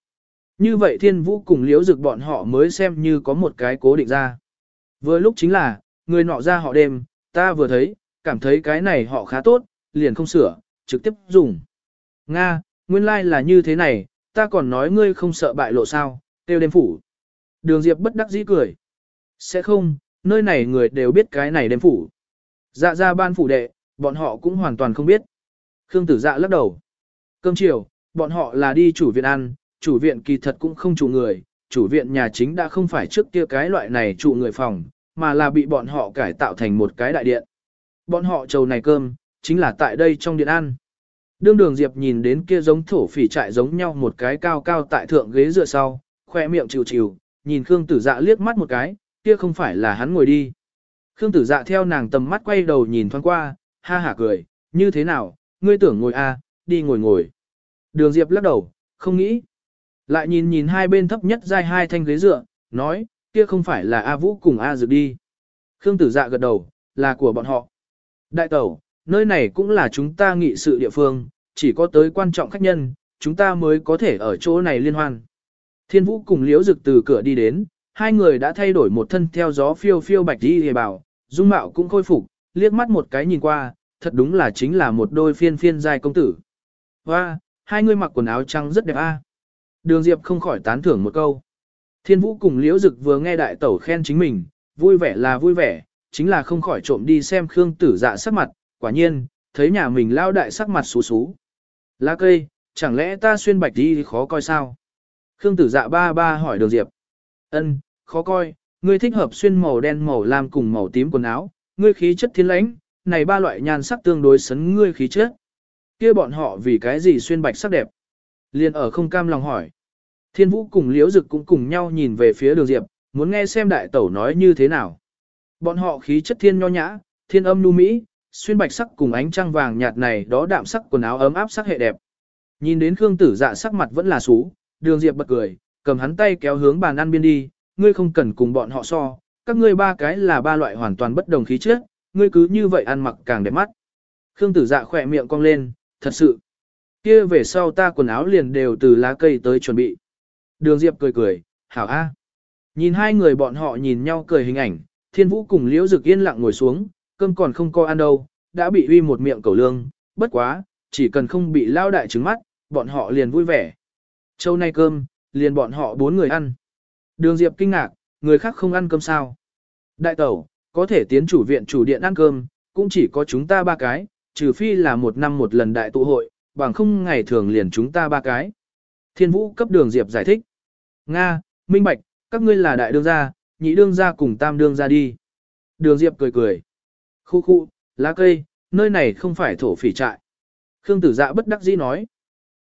Như vậy thiên vũ cùng liếu dực bọn họ mới xem như có một cái cố định ra. Vừa lúc chính là, người nọ ra họ đêm, ta vừa thấy, cảm thấy cái này họ khá tốt, liền không sửa, trực tiếp dùng. Nga, nguyên lai like là như thế này, ta còn nói ngươi không sợ bại lộ sao, tiêu đêm phủ. Đường Diệp bất đắc dĩ cười. Sẽ không, nơi này người đều biết cái này đêm phủ. Dạ ra ban phủ đệ, bọn họ cũng hoàn toàn không biết. Khương tử dạ lắc đầu. Cơm chiều, bọn họ là đi chủ viện ăn, chủ viện kỳ thật cũng không chủ người, chủ viện nhà chính đã không phải trước kia cái loại này trụ người phòng, mà là bị bọn họ cải tạo thành một cái đại điện. Bọn họ trầu này cơm, chính là tại đây trong điện ăn. Đương đường Diệp nhìn đến kia giống thổ phỉ trại giống nhau một cái cao cao tại thượng ghế dựa sau, khoe miệng chịu chịu, nhìn Khương tử dạ liếc mắt một cái, kia không phải là hắn ngồi đi. Khương tử dạ theo nàng tầm mắt quay đầu nhìn thoáng qua, ha hả cười, như thế nào, ngươi tưởng ngồi a, à, đi ngồi ngồi. Đường Diệp lắc đầu, không nghĩ. Lại nhìn nhìn hai bên thấp nhất dài hai thanh ghế dựa, nói, kia không phải là A Vũ cùng A Dược đi. Khương tử dạ gật đầu, là của bọn họ. Đại tẩu, nơi này cũng là chúng ta nghị sự địa phương, chỉ có tới quan trọng khách nhân, chúng ta mới có thể ở chỗ này liên hoan. Thiên Vũ cùng Liễu Dực từ cửa đi đến, hai người đã thay đổi một thân theo gió phiêu phiêu bạch đi hề bảo, dung mạo cũng khôi phục, liếc mắt một cái nhìn qua, thật đúng là chính là một đôi phiên phiên giai công tử. Hoa, hai người mặc quần áo trắng rất đẹp a. Đường Diệp không khỏi tán thưởng một câu. Thiên Vũ cùng Liễu Dực vừa nghe đại tẩu khen chính mình, vui vẻ là vui vẻ, chính là không khỏi trộm đi xem Khương Tử Dạ sắc mặt, quả nhiên, thấy nhà mình lao đại sắc mặt xú xú. Lá cây, chẳng lẽ ta xuyên bạch đi khó coi sao? Khương Tử Dạ ba ba hỏi Đường Diệp. Ân, khó coi, ngươi thích hợp xuyên màu đen màu lam cùng màu tím quần áo, ngươi khí chất thiên lãnh, này ba loại nhan sắc tương đối sấn ngươi khí chất. Kia bọn họ vì cái gì xuyên bạch sắc đẹp? Liên ở không cam lòng hỏi. Thiên Vũ cùng Liễu Dực cũng cùng nhau nhìn về phía Đường Diệp, muốn nghe xem đại tẩu nói như thế nào. Bọn họ khí chất thiên nho nhã, thiên âm nu mỹ, xuyên bạch sắc cùng ánh trăng vàng nhạt này đó đạm sắc quần áo ấm áp sắc hệ đẹp. Nhìn đến Khương Tử Dạ sắc mặt vẫn là xú, Đường Diệp bật cười, cầm hắn tay kéo hướng bàn ăn biên đi, ngươi không cần cùng bọn họ so, các ngươi ba cái là ba loại hoàn toàn bất đồng khí chất, ngươi cứ như vậy ăn mặc càng đẹp mắt. Khương Tử Dạ khỏe miệng cong lên, thật sự. Kia về sau ta quần áo liền đều từ lá cây tới chuẩn bị. Đường Diệp cười cười, hảo a. Nhìn hai người bọn họ nhìn nhau cười hình ảnh, Thiên Vũ cùng Liễu Dực yên lặng ngồi xuống, cơm còn không coi ăn đâu, đã bị uy một miệng cầu lương, bất quá, chỉ cần không bị lao đại trứng mắt, bọn họ liền vui vẻ. Châu nay cơm, liền bọn họ bốn người ăn. Đường Diệp kinh ngạc, người khác không ăn cơm sao. Đại tẩu, có thể tiến chủ viện chủ điện ăn cơm, cũng chỉ có chúng ta ba cái, trừ phi là một năm một lần đại tụ hội, bằng không ngày thường liền chúng ta ba cái. Thiên Vũ cấp đường Diệp giải thích. Nga, minh bạch, các ngươi là đại đương gia, nhị đương gia cùng tam đương gia đi. Đường Diệp cười cười. Khu khu, lá cây, nơi này không phải thổ phỉ trại. Khương tử dạ bất đắc dĩ nói.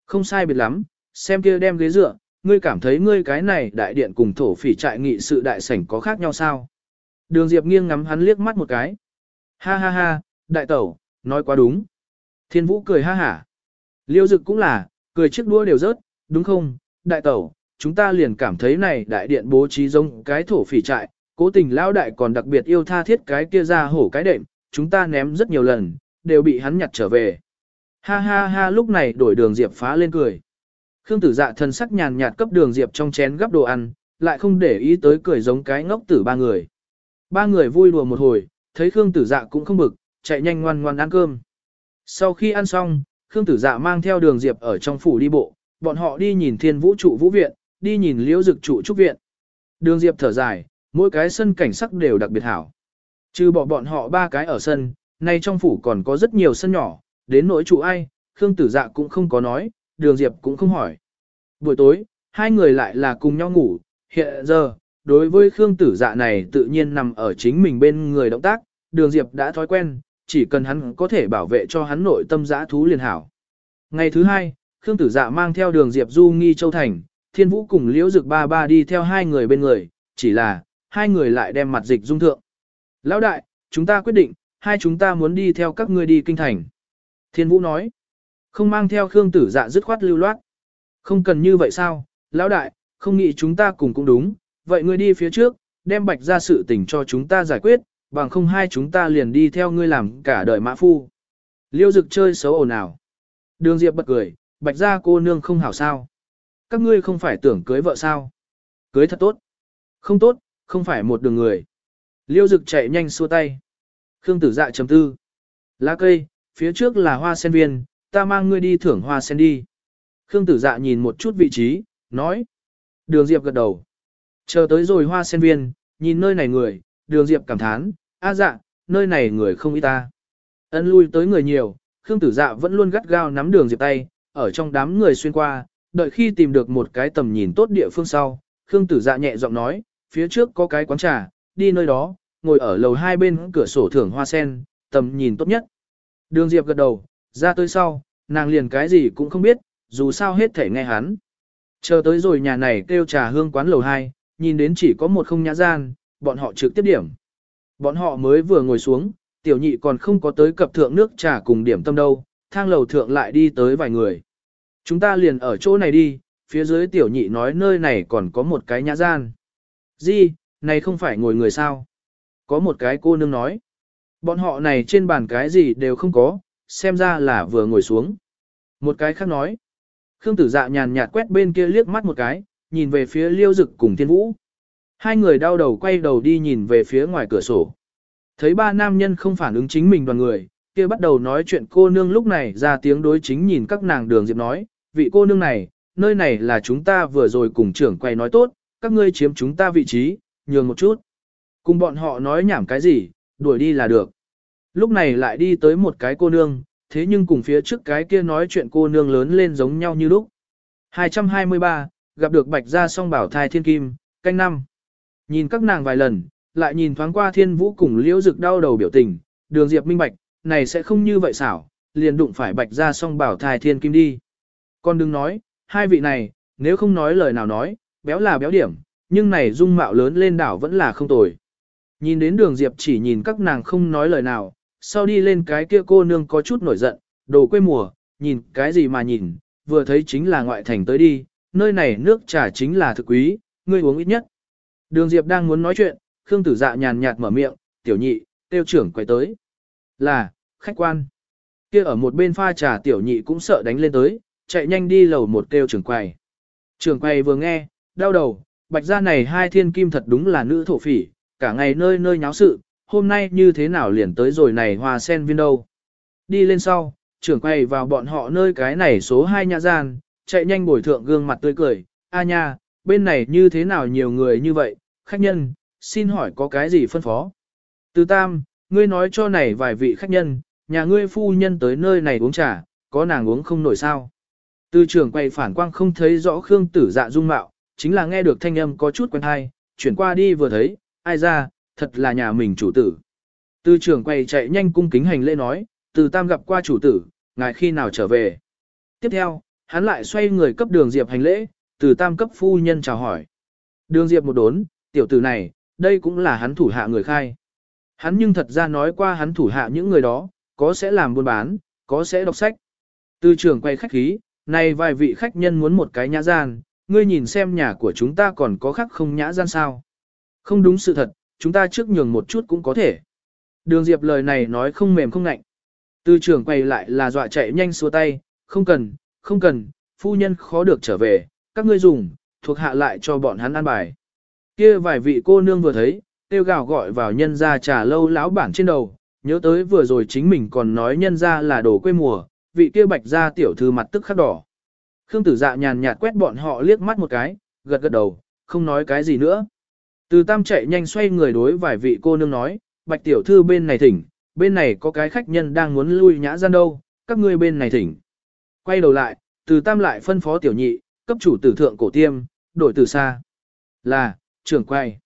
Không sai biệt lắm, xem kia đem ghế dựa, ngươi cảm thấy ngươi cái này đại điện cùng thổ phỉ trại nghị sự đại sảnh có khác nhau sao? Đường Diệp nghiêng ngắm hắn liếc mắt một cái. Ha ha ha, đại tẩu, nói quá đúng. Thiên Vũ cười ha hả. Liêu dực cũng là, cười chiếc đua đều rớt, đúng không, đại tẩu, chúng ta liền cảm thấy này đại điện bố trí giống cái thổ phỉ trại, cố tình lão đại còn đặc biệt yêu tha thiết cái kia ra hổ cái đệm, chúng ta ném rất nhiều lần, đều bị hắn nhặt trở về. Ha ha ha lúc này đổi đường Diệp phá lên cười. Khương tử dạ thân sắc nhàn nhạt cấp đường Diệp trong chén gắp đồ ăn, lại không để ý tới cười giống cái ngốc tử ba người. Ba người vui đùa một hồi, thấy Khương tử dạ cũng không bực, chạy nhanh ngoan ngoan ăn cơm. Sau khi ăn xong, Khương tử dạ mang theo đường Diệp ở trong phủ đi bộ, bọn họ đi nhìn thiên vũ trụ vũ viện, đi nhìn liễu dực trụ trúc viện. Đường Diệp thở dài, mỗi cái sân cảnh sắc đều đặc biệt hảo. Trừ bỏ bọn họ ba cái ở sân, nay trong phủ còn có rất nhiều sân nhỏ, đến nỗi trụ ai, Khương tử dạ cũng không có nói, đường Diệp cũng không hỏi. Buổi tối, hai người lại là cùng nhau ngủ, hiện giờ, đối với Khương tử dạ này tự nhiên nằm ở chính mình bên người động tác, đường Diệp đã thói quen, chỉ cần hắn có thể bảo vệ cho hắn nội tâm giã thú liền hảo. Ngày thứ hai, Khương tử dạ mang theo đường Diệp du nghi châu thành, thiên vũ cùng liễu dực ba ba đi theo hai người bên người, chỉ là, hai người lại đem mặt dịch dung thượng. Lão đại, chúng ta quyết định, hai chúng ta muốn đi theo các ngươi đi kinh thành. Thiên vũ nói, không mang theo Khương tử dạ dứt khoát lưu loát. Không cần như vậy sao, lão đại, không nghĩ chúng ta cùng cũng đúng, vậy ngươi đi phía trước, đem bạch ra sự tình cho chúng ta giải quyết, bằng không hai chúng ta liền đi theo ngươi làm cả đời mã phu. Liêu dực chơi xấu ồn ào. Đường Diệp bật cười, bạch ra cô nương không hảo sao. Các ngươi không phải tưởng cưới vợ sao. Cưới thật tốt. Không tốt, không phải một đường người. Liêu dực chạy nhanh xua tay. Khương tử dạ chấm tư. Lá cây, phía trước là hoa sen viên, ta mang ngươi đi thưởng hoa sen đi. Khương tử dạ nhìn một chút vị trí, nói. Đường Diệp gật đầu. Chờ tới rồi hoa sen viên, nhìn nơi này người, đường diệp cảm thán, a dạ, nơi này người không ít ta. Ân lui tới người nhiều, Khương tử dạ vẫn luôn gắt gao nắm đường diệp tay, ở trong đám người xuyên qua, đợi khi tìm được một cái tầm nhìn tốt địa phương sau, Khương tử dạ nhẹ giọng nói, phía trước có cái quán trà, đi nơi đó, ngồi ở lầu hai bên cửa sổ thưởng hoa sen, tầm nhìn tốt nhất. Đường diệp gật đầu, ra tới sau, nàng liền cái gì cũng không biết, dù sao hết thể nghe hắn. Chờ tới rồi nhà này kêu trà hương quán lầu 2, nhìn đến chỉ có một không nhã gian, bọn họ trực tiếp điểm. Bọn họ mới vừa ngồi xuống, tiểu nhị còn không có tới cập thượng nước trà cùng điểm tâm đâu, thang lầu thượng lại đi tới vài người. Chúng ta liền ở chỗ này đi, phía dưới tiểu nhị nói nơi này còn có một cái nhã gian. Di, này không phải ngồi người sao? Có một cái cô nương nói. Bọn họ này trên bàn cái gì đều không có, xem ra là vừa ngồi xuống. Một cái khác nói. Khương tử dạ nhàn nhạt quét bên kia liếc mắt một cái, nhìn về phía liêu dực cùng thiên vũ. Hai người đau đầu quay đầu đi nhìn về phía ngoài cửa sổ. Thấy ba nam nhân không phản ứng chính mình đoàn người, kia bắt đầu nói chuyện cô nương lúc này ra tiếng đối chính nhìn các nàng đường diệp nói, vị cô nương này, nơi này là chúng ta vừa rồi cùng trưởng quay nói tốt, các ngươi chiếm chúng ta vị trí, nhường một chút. Cùng bọn họ nói nhảm cái gì, đuổi đi là được. Lúc này lại đi tới một cái cô nương, thế nhưng cùng phía trước cái kia nói chuyện cô nương lớn lên giống nhau như lúc. 223, gặp được bạch gia song bảo thai thiên kim, canh năm. Nhìn các nàng vài lần, lại nhìn thoáng qua thiên vũ cùng liễu dực đau đầu biểu tình, đường diệp minh bạch, này sẽ không như vậy xảo, liền đụng phải bạch gia song bảo thai thiên kim đi. Con đừng nói, hai vị này, nếu không nói lời nào nói, béo là béo điểm, nhưng này dung mạo lớn lên đảo vẫn là không tồi. Nhìn đến đường diệp chỉ nhìn các nàng không nói lời nào, sau đi lên cái kia cô nương có chút nổi giận, đồ quê mùa, nhìn cái gì mà nhìn, vừa thấy chính là ngoại thành tới đi, nơi này nước trà chính là thực quý, ngươi uống ít nhất. Đường Diệp đang muốn nói chuyện, Khương Tử Dạ nhàn nhạt mở miệng, tiểu nhị, tiêu trưởng quay tới. Là, khách quan. Kia ở một bên pha trà tiểu nhị cũng sợ đánh lên tới, chạy nhanh đi lầu một kêu trưởng quầy. Trưởng quầy vừa nghe, đau đầu, bạch gia này hai thiên kim thật đúng là nữ thổ phỉ, cả ngày nơi nơi nháo sự, hôm nay như thế nào liền tới rồi này hoa sen viên đâu. Đi lên sau, trưởng quay vào bọn họ nơi cái này số 2 nhà gian, chạy nhanh bồi thượng gương mặt tươi cười, a nha, bên này như thế nào nhiều người như vậy, khách nhân, xin hỏi có cái gì phân phó. Từ tam, ngươi nói cho này vài vị khách nhân, nhà ngươi phu nhân tới nơi này uống trà, có nàng uống không nổi sao. Từ trưởng quay phản quang không thấy rõ Khương tử dạ dung mạo, chính là nghe được thanh âm có chút quen hay, chuyển qua đi vừa thấy, ai ra, thật là nhà mình chủ tử. Từ trưởng quay chạy nhanh cung kính hành lễ nói, từ tam gặp qua chủ tử, ngài khi nào trở về. Tiếp theo, hắn lại xoay người cấp đường diệp hành lễ, từ tam cấp phu nhân chào hỏi. Đường diệp một đốn, tiểu tử này, đây cũng là hắn thủ hạ người khai. Hắn nhưng thật ra nói qua hắn thủ hạ những người đó, có sẽ làm buôn bán, có sẽ đọc sách. Từ trưởng quay khách khí, này vài vị khách nhân muốn một cái nhã gian, ngươi nhìn xem nhà của chúng ta còn có khác không nhã gian sao. Không đúng sự thật, chúng ta trước nhường một chút cũng có thể. Đường Diệp lời này nói không mềm không ngạnh. Tư trưởng quay lại là dọa chạy nhanh xua tay, không cần, không cần, phu nhân khó được trở về, các ngươi dùng, thuộc hạ lại cho bọn hắn ăn bài. Kia vài vị cô nương vừa thấy, tiêu gào gọi vào nhân ra trà lâu lão bản trên đầu, nhớ tới vừa rồi chính mình còn nói nhân ra là đồ quê mùa, vị kia bạch ra tiểu thư mặt tức khắc đỏ. Khương tử dạ nhàn nhạt quét bọn họ liếc mắt một cái, gật gật đầu, không nói cái gì nữa. Từ tam chạy nhanh xoay người đối vài vị cô nương nói, bạch tiểu thư bên này thỉnh, bên này có cái khách nhân đang muốn lui nhã gian đâu, các ngươi bên này thỉnh. Quay đầu lại, từ tam lại phân phó tiểu nhị, cấp chủ tử thượng cổ tiêm, đổi từ xa. Là, trưởng quay.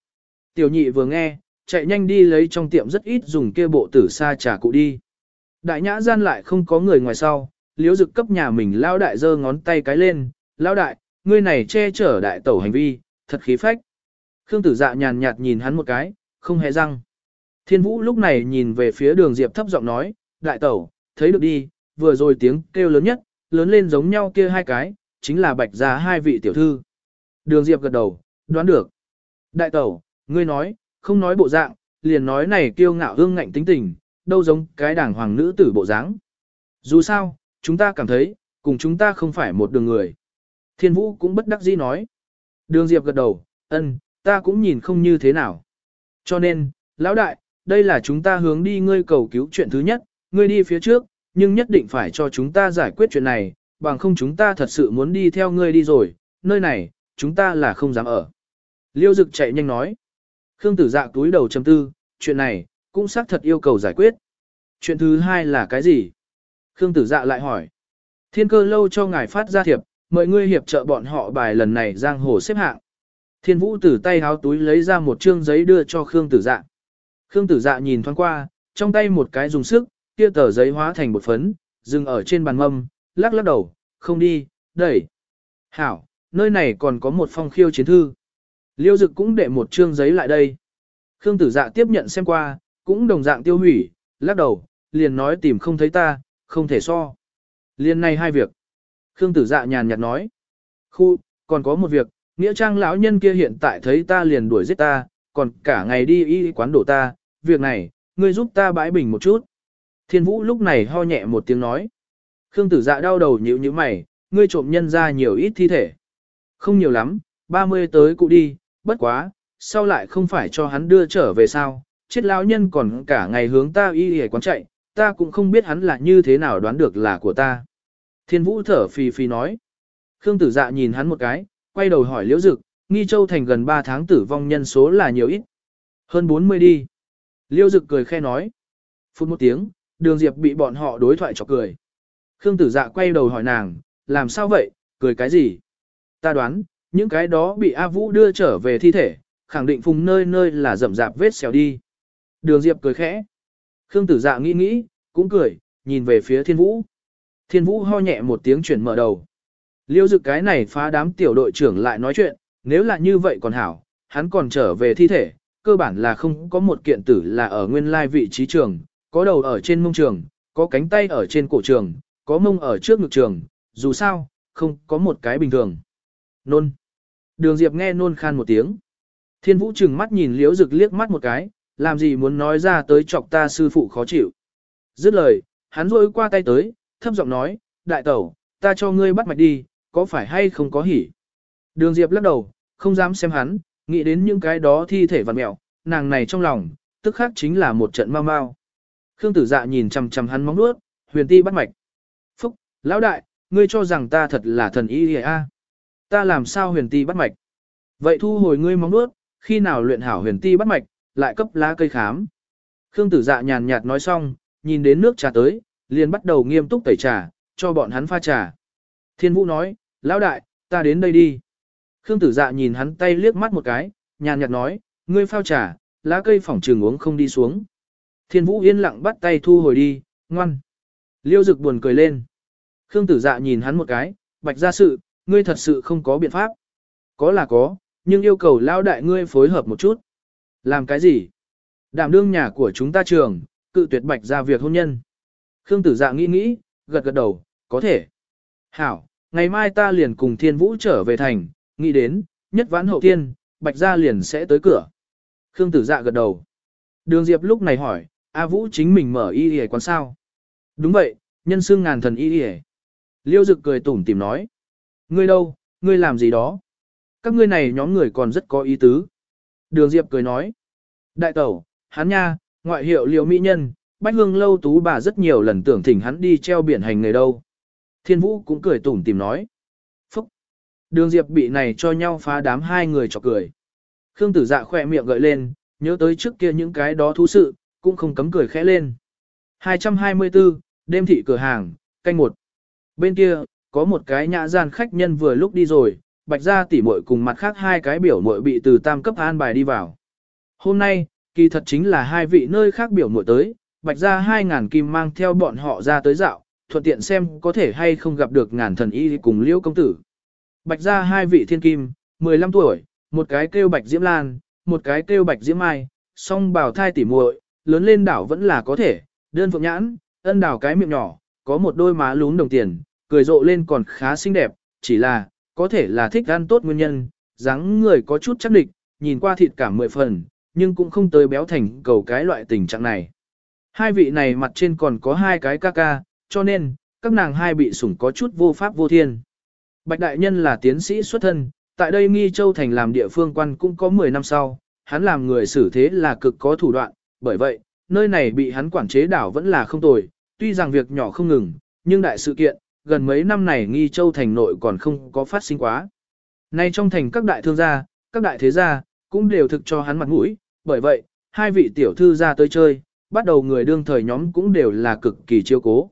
Tiểu nhị vừa nghe, chạy nhanh đi lấy trong tiệm rất ít dùng kia bộ tử xa trà cụ đi. Đại nhã gian lại không có người ngoài sau, liếu dực cấp nhà mình lao đại giơ ngón tay cái lên, lao đại, ngươi này che chở đại tẩu hành vi, thật khí phách. Khương tử dạ nhàn nhạt nhìn hắn một cái, không hề răng. Thiên vũ lúc này nhìn về phía đường diệp thấp giọng nói, đại tẩu, thấy được đi, vừa rồi tiếng kêu lớn nhất, lớn lên giống nhau kia hai cái, chính là bạch gia hai vị tiểu thư. Đường diệp gật đầu, đoán được. Đại tẩu, ngươi nói, không nói bộ dạng, liền nói này kiêu ngạo hương ngạnh tính tình, đâu giống cái đảng hoàng nữ tử bộ dáng. Dù sao, chúng ta cảm thấy, cùng chúng ta không phải một đường người. Thiên vũ cũng bất đắc dĩ nói. Đường diệp gật đầu, ân, ta cũng nhìn không như thế nào. Cho nên, lão đại, đây là chúng ta hướng đi ngươi cầu cứu chuyện thứ nhất, ngươi đi phía trước, nhưng nhất định phải cho chúng ta giải quyết chuyện này, bằng không chúng ta thật sự muốn đi theo ngươi đi rồi, nơi này, chúng ta là không dám ở. Liêu dực chạy nhanh nói. Khương tử dạ túi đầu chấm tư, chuyện này, cũng xác thật yêu cầu giải quyết. Chuyện thứ hai là cái gì? Khương tử dạ lại hỏi. Thiên cơ lâu cho ngài phát ra thiệp, mời ngươi hiệp trợ bọn họ bài lần này giang hồ xếp hạng. Thiên vũ từ tay háo túi lấy ra một chương giấy đưa cho Khương tử dạ. Khương tử dạ nhìn thoáng qua, trong tay một cái dùng sức, kia tờ giấy hóa thành một phấn, dừng ở trên bàn mâm, lắc lắc đầu, không đi, đẩy. Hảo, nơi này còn có một phong khiêu chiến thư. Liêu dực cũng để một chương giấy lại đây. Khương tử dạ tiếp nhận xem qua, cũng đồng dạng tiêu hủy, lắc đầu, liền nói tìm không thấy ta, không thể so. Liên này hai việc. Khương tử dạ nhàn nhạt nói. Khu, còn có một việc, nghĩa trang lão nhân kia hiện tại thấy ta liền đuổi giết ta, còn cả ngày đi y quán đổ ta, việc này, ngươi giúp ta bãi bình một chút. Thiên vũ lúc này ho nhẹ một tiếng nói. Khương tử dạ đau đầu nhíu nhíu mày, ngươi trộm nhân ra nhiều ít thi thể. Không nhiều lắm, 30 tới cụ đi, bất quá, sau lại không phải cho hắn đưa trở về sao, chết lão nhân còn cả ngày hướng ta y y quán chạy, ta cũng không biết hắn là như thế nào đoán được là của ta. Thiên vũ thở phì phì nói. Khương tử dạ nhìn hắn một cái, quay đầu hỏi liễu dực, nghi châu thành gần 3 tháng tử vong nhân số là nhiều ít. Hơn 40 đi. Liễu dực cười khe nói. Phút một tiếng, đường diệp bị bọn họ đối thoại chọc cười. Khương tử dạ quay đầu hỏi nàng, làm sao vậy, cười cái gì? Ta đoán, những cái đó bị A Vũ đưa trở về thi thể, khẳng định phùng nơi nơi là rậm rạp vết xéo đi. Đường Diệp cười khẽ. Khương tử dạ nghĩ nghĩ, cũng cười, nhìn về phía thiên vũ. Thiên vũ ho nhẹ một tiếng chuyển mở đầu. Liêu dực cái này phá đám tiểu đội trưởng lại nói chuyện, nếu là như vậy còn hảo, hắn còn trở về thi thể, cơ bản là không có một kiện tử là ở nguyên lai vị trí trường, có đầu ở trên mông trường, có cánh tay ở trên cổ trường, có mông ở trước ngực trường, dù sao, không có một cái bình thường. Nôn. Đường Diệp nghe nôn khan một tiếng. Thiên vũ trừng mắt nhìn liễu dực liếc mắt một cái, làm gì muốn nói ra tới chọc ta sư phụ khó chịu. Dứt lời, hắn rôi qua tay tới, thấp giọng nói, đại tẩu, ta cho ngươi bắt mạch đi, có phải hay không có hỉ. Đường Diệp lắc đầu, không dám xem hắn, nghĩ đến những cái đó thi thể vật mẹo, nàng này trong lòng, tức khác chính là một trận mau mau. Khương tử dạ nhìn chằm chằm hắn móng nuốt, huyền ti bắt mạch. Phúc, lão đại, ngươi cho rằng ta thật là thần y a? Ta làm sao huyền ti bắt mạch? Vậy thu hồi ngươi móng nuốt, khi nào luyện hảo huyền ti bắt mạch, lại cấp lá cây khám. Khương tử dạ nhàn nhạt nói xong, nhìn đến nước trà tới, liền bắt đầu nghiêm túc tẩy trà, cho bọn hắn pha trà. Thiên vũ nói, lão đại, ta đến đây đi. Khương tử dạ nhìn hắn tay liếc mắt một cái, nhàn nhạt nói, ngươi phao trà, lá cây phỏng trường uống không đi xuống. Thiên vũ yên lặng bắt tay thu hồi đi, ngoan. Liêu dực buồn cười lên. Khương tử dạ nhìn hắn một cái, bạch ra sự, ngươi thật sự không có biện pháp. Có là có, nhưng yêu cầu lão đại ngươi phối hợp một chút. Làm cái gì? Đảm đương nhà của chúng ta trường, cự tuyệt bạch ra việc hôn nhân. Khương tử dạ nghĩ nghĩ, gật gật đầu, có thể. Hảo, ngày mai ta liền cùng thiên vũ trở về thành, nghĩ đến, nhất vãn hậu tiên, bạch gia liền sẽ tới cửa. Khương tử dạ gật đầu. Đường Diệp lúc này hỏi, A Vũ chính mình mở y y quán sao? Đúng vậy, nhân xương ngàn thần y y Liêu dực cười tủm tìm nói. Ngươi đâu, ngươi làm gì đó? Các ngươi này nhóm người còn rất có ý tứ. Đường Diệp cười nói. Đại tẩu, hắn nha, ngoại hiệu liều mỹ nhân, bách hương lâu tú bà rất nhiều lần tưởng thỉnh hắn đi treo biển hành người đâu. Thiên vũ cũng cười tủm tìm nói. Phúc! Đường Diệp bị này cho nhau phá đám hai người chọc cười. Khương tử dạ khỏe miệng gợi lên, nhớ tới trước kia những cái đó thú sự, cũng không cấm cười khẽ lên. 224, đêm thị cửa hàng, canh một. Bên kia, có một cái nhã gian khách nhân vừa lúc đi rồi, bạch gia tỉ muội cùng mặt khác hai cái biểu muội bị từ tam cấp an bài đi vào. Hôm nay, kỳ thật chính là hai vị nơi khác biểu muội tới, bạch gia hai ngàn kim mang theo bọn họ ra tới dạo, thuận tiện xem có thể hay không gặp được ngàn thần y cùng liễu công tử. Bạch gia hai vị thiên kim, 15 tuổi, một cái kêu bạch diễm lan, một cái kêu bạch diễm mai, song bào thai tỉ muội, lớn lên đảo vẫn là có thể, đơn phượng nhãn, ân đảo cái miệng nhỏ, có một đôi má lún đồng tiền, cười rộ lên còn khá xinh đẹp, chỉ là, có thể là thích ăn tốt nguyên nhân, dáng người có chút chắc địch, nhìn qua thịt cả mười phần, nhưng cũng không tới béo thành cầu cái loại tình trạng này. Hai vị này mặt trên còn có hai cái ca ca, cho nên, các nàng hai bị sủng có chút vô pháp vô thiên. Bạch Đại Nhân là tiến sĩ xuất thân, tại đây Nghi Châu Thành làm địa phương quan cũng có 10 năm sau, hắn làm người xử thế là cực có thủ đoạn, bởi vậy, nơi này bị hắn quản chế đảo vẫn là không tồi, tuy rằng việc nhỏ không ngừng, nhưng đại sự kiện, gần mấy năm này Nghi Châu Thành nội còn không có phát sinh quá. Nay trong thành các đại thương gia, các đại thế gia, cũng đều thực cho hắn mặt mũi, bởi vậy, hai vị tiểu thư ra tới chơi, bắt đầu người đương thời nhóm cũng đều là cực kỳ chiêu cố.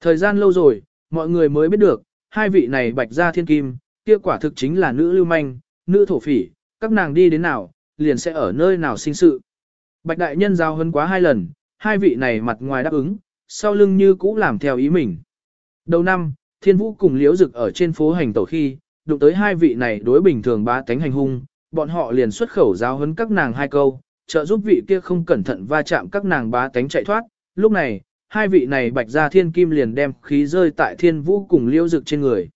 Thời gian lâu rồi, mọi người mới biết được, hai vị này bạch gia thiên kim, kia quả thực chính là nữ lưu manh, nữ thổ phỉ, các nàng đi đến nào, liền sẽ ở nơi nào sinh sự. Bạch đại nhân giao hơn quá hai lần, hai vị này mặt ngoài đáp ứng, sau lưng như cũ làm theo ý mình. Đầu năm, thiên vũ cùng liễu dực ở trên phố hành tẩu khi, đụng tới hai vị này đối bình thường bá tánh hành hung, bọn họ liền xuất khẩu giao hấn các nàng hai câu, trợ giúp vị kia không cẩn thận va chạm các nàng bá tánh chạy thoát. Lúc này, hai vị này bạch ra thiên kim liền đem khí rơi tại thiên vũ cùng liễu dực trên người.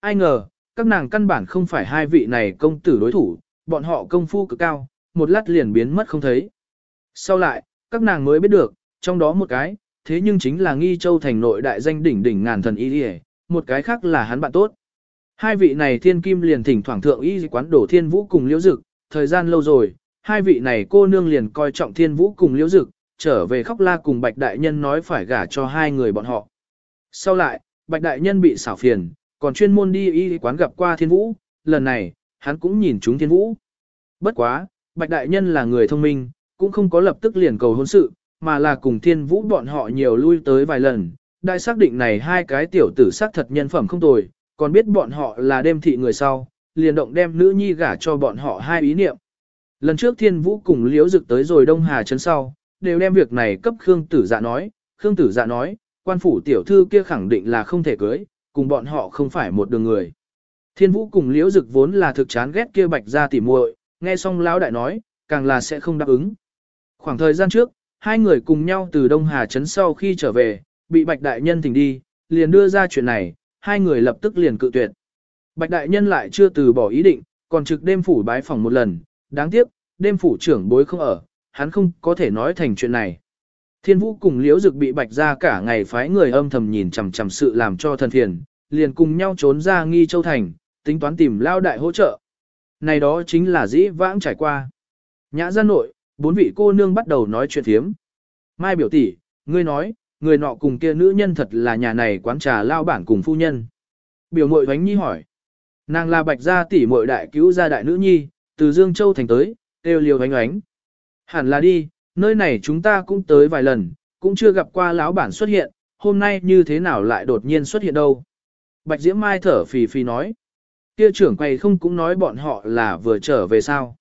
Ai ngờ, các nàng căn bản không phải hai vị này công tử đối thủ, bọn họ công phu cực cao, một lát liền biến mất không thấy. Sau lại, các nàng mới biết được, trong đó một cái, thế nhưng chính là nghi châu thành nội đại danh đỉnh đỉnh ngàn thần y đi một cái khác là hắn bạn tốt. Hai vị này thiên kim liền thỉnh thoảng thượng y quán đổ thiên vũ cùng liễu dực, thời gian lâu rồi, hai vị này cô nương liền coi trọng thiên vũ cùng liễu dực, trở về khóc la cùng bạch đại nhân nói phải gả cho hai người bọn họ. Sau lại, bạch đại nhân bị xảo phiền, còn chuyên môn đi y quán gặp qua thiên vũ, lần này, hắn cũng nhìn chúng thiên vũ. Bất quá, bạch đại nhân là người thông minh, cũng không có lập tức liền cầu hôn sự, mà là cùng thiên vũ bọn họ nhiều lui tới vài lần. Đại xác định này hai cái tiểu tử xác thật nhân phẩm không tồi, còn biết bọn họ là đêm thị người sau, liền động đem nữ nhi gả cho bọn họ hai ý niệm. Lần trước thiên vũ cùng liễu dực tới rồi Đông Hà Trấn sau, đều đem việc này cấp Khương Tử Dạ nói, Khương Tử Dạ nói, quan phủ tiểu thư kia khẳng định là không thể cưới, cùng bọn họ không phải một đường người. Thiên vũ cùng liễu dực vốn là thực chán ghét kia bạch ra tỉ muội, nghe xong lão đại nói, càng là sẽ không đáp ứng. Khoảng thời gian trước, hai người cùng nhau từ Đông Hà Trấn sau khi trở về, bị bạch đại nhân thỉnh đi, liền đưa ra chuyện này, hai người lập tức liền cự tuyệt. Bạch đại nhân lại chưa từ bỏ ý định, còn trực đêm phủ bái phòng một lần, đáng tiếc, đêm phủ trưởng bối không ở, hắn không có thể nói thành chuyện này. Thiên vũ cùng liễu dực bị bạch ra cả ngày phái người âm thầm nhìn chằm chằm sự làm cho thần thiền, liền cùng nhau trốn ra nghi châu thành, tính toán tìm lao đại hỗ trợ. Này đó chính là dĩ vãng trải qua. Nhã gia nội, bốn vị cô nương bắt đầu nói chuyện thiếm. Mai biểu tỷ, ngươi nói, người nọ cùng kia nữ nhân thật là nhà này quán trà lao bản cùng phu nhân. Biểu mội hoánh nhi hỏi. Nàng là bạch gia tỷ muội đại cứu gia đại nữ nhi, từ Dương Châu thành tới, đều liều hoánh hoánh. Hẳn là đi, nơi này chúng ta cũng tới vài lần, cũng chưa gặp qua lão bản xuất hiện, hôm nay như thế nào lại đột nhiên xuất hiện đâu. Bạch Diễm Mai thở phì phì nói. Kia trưởng quầy không cũng nói bọn họ là vừa trở về sao.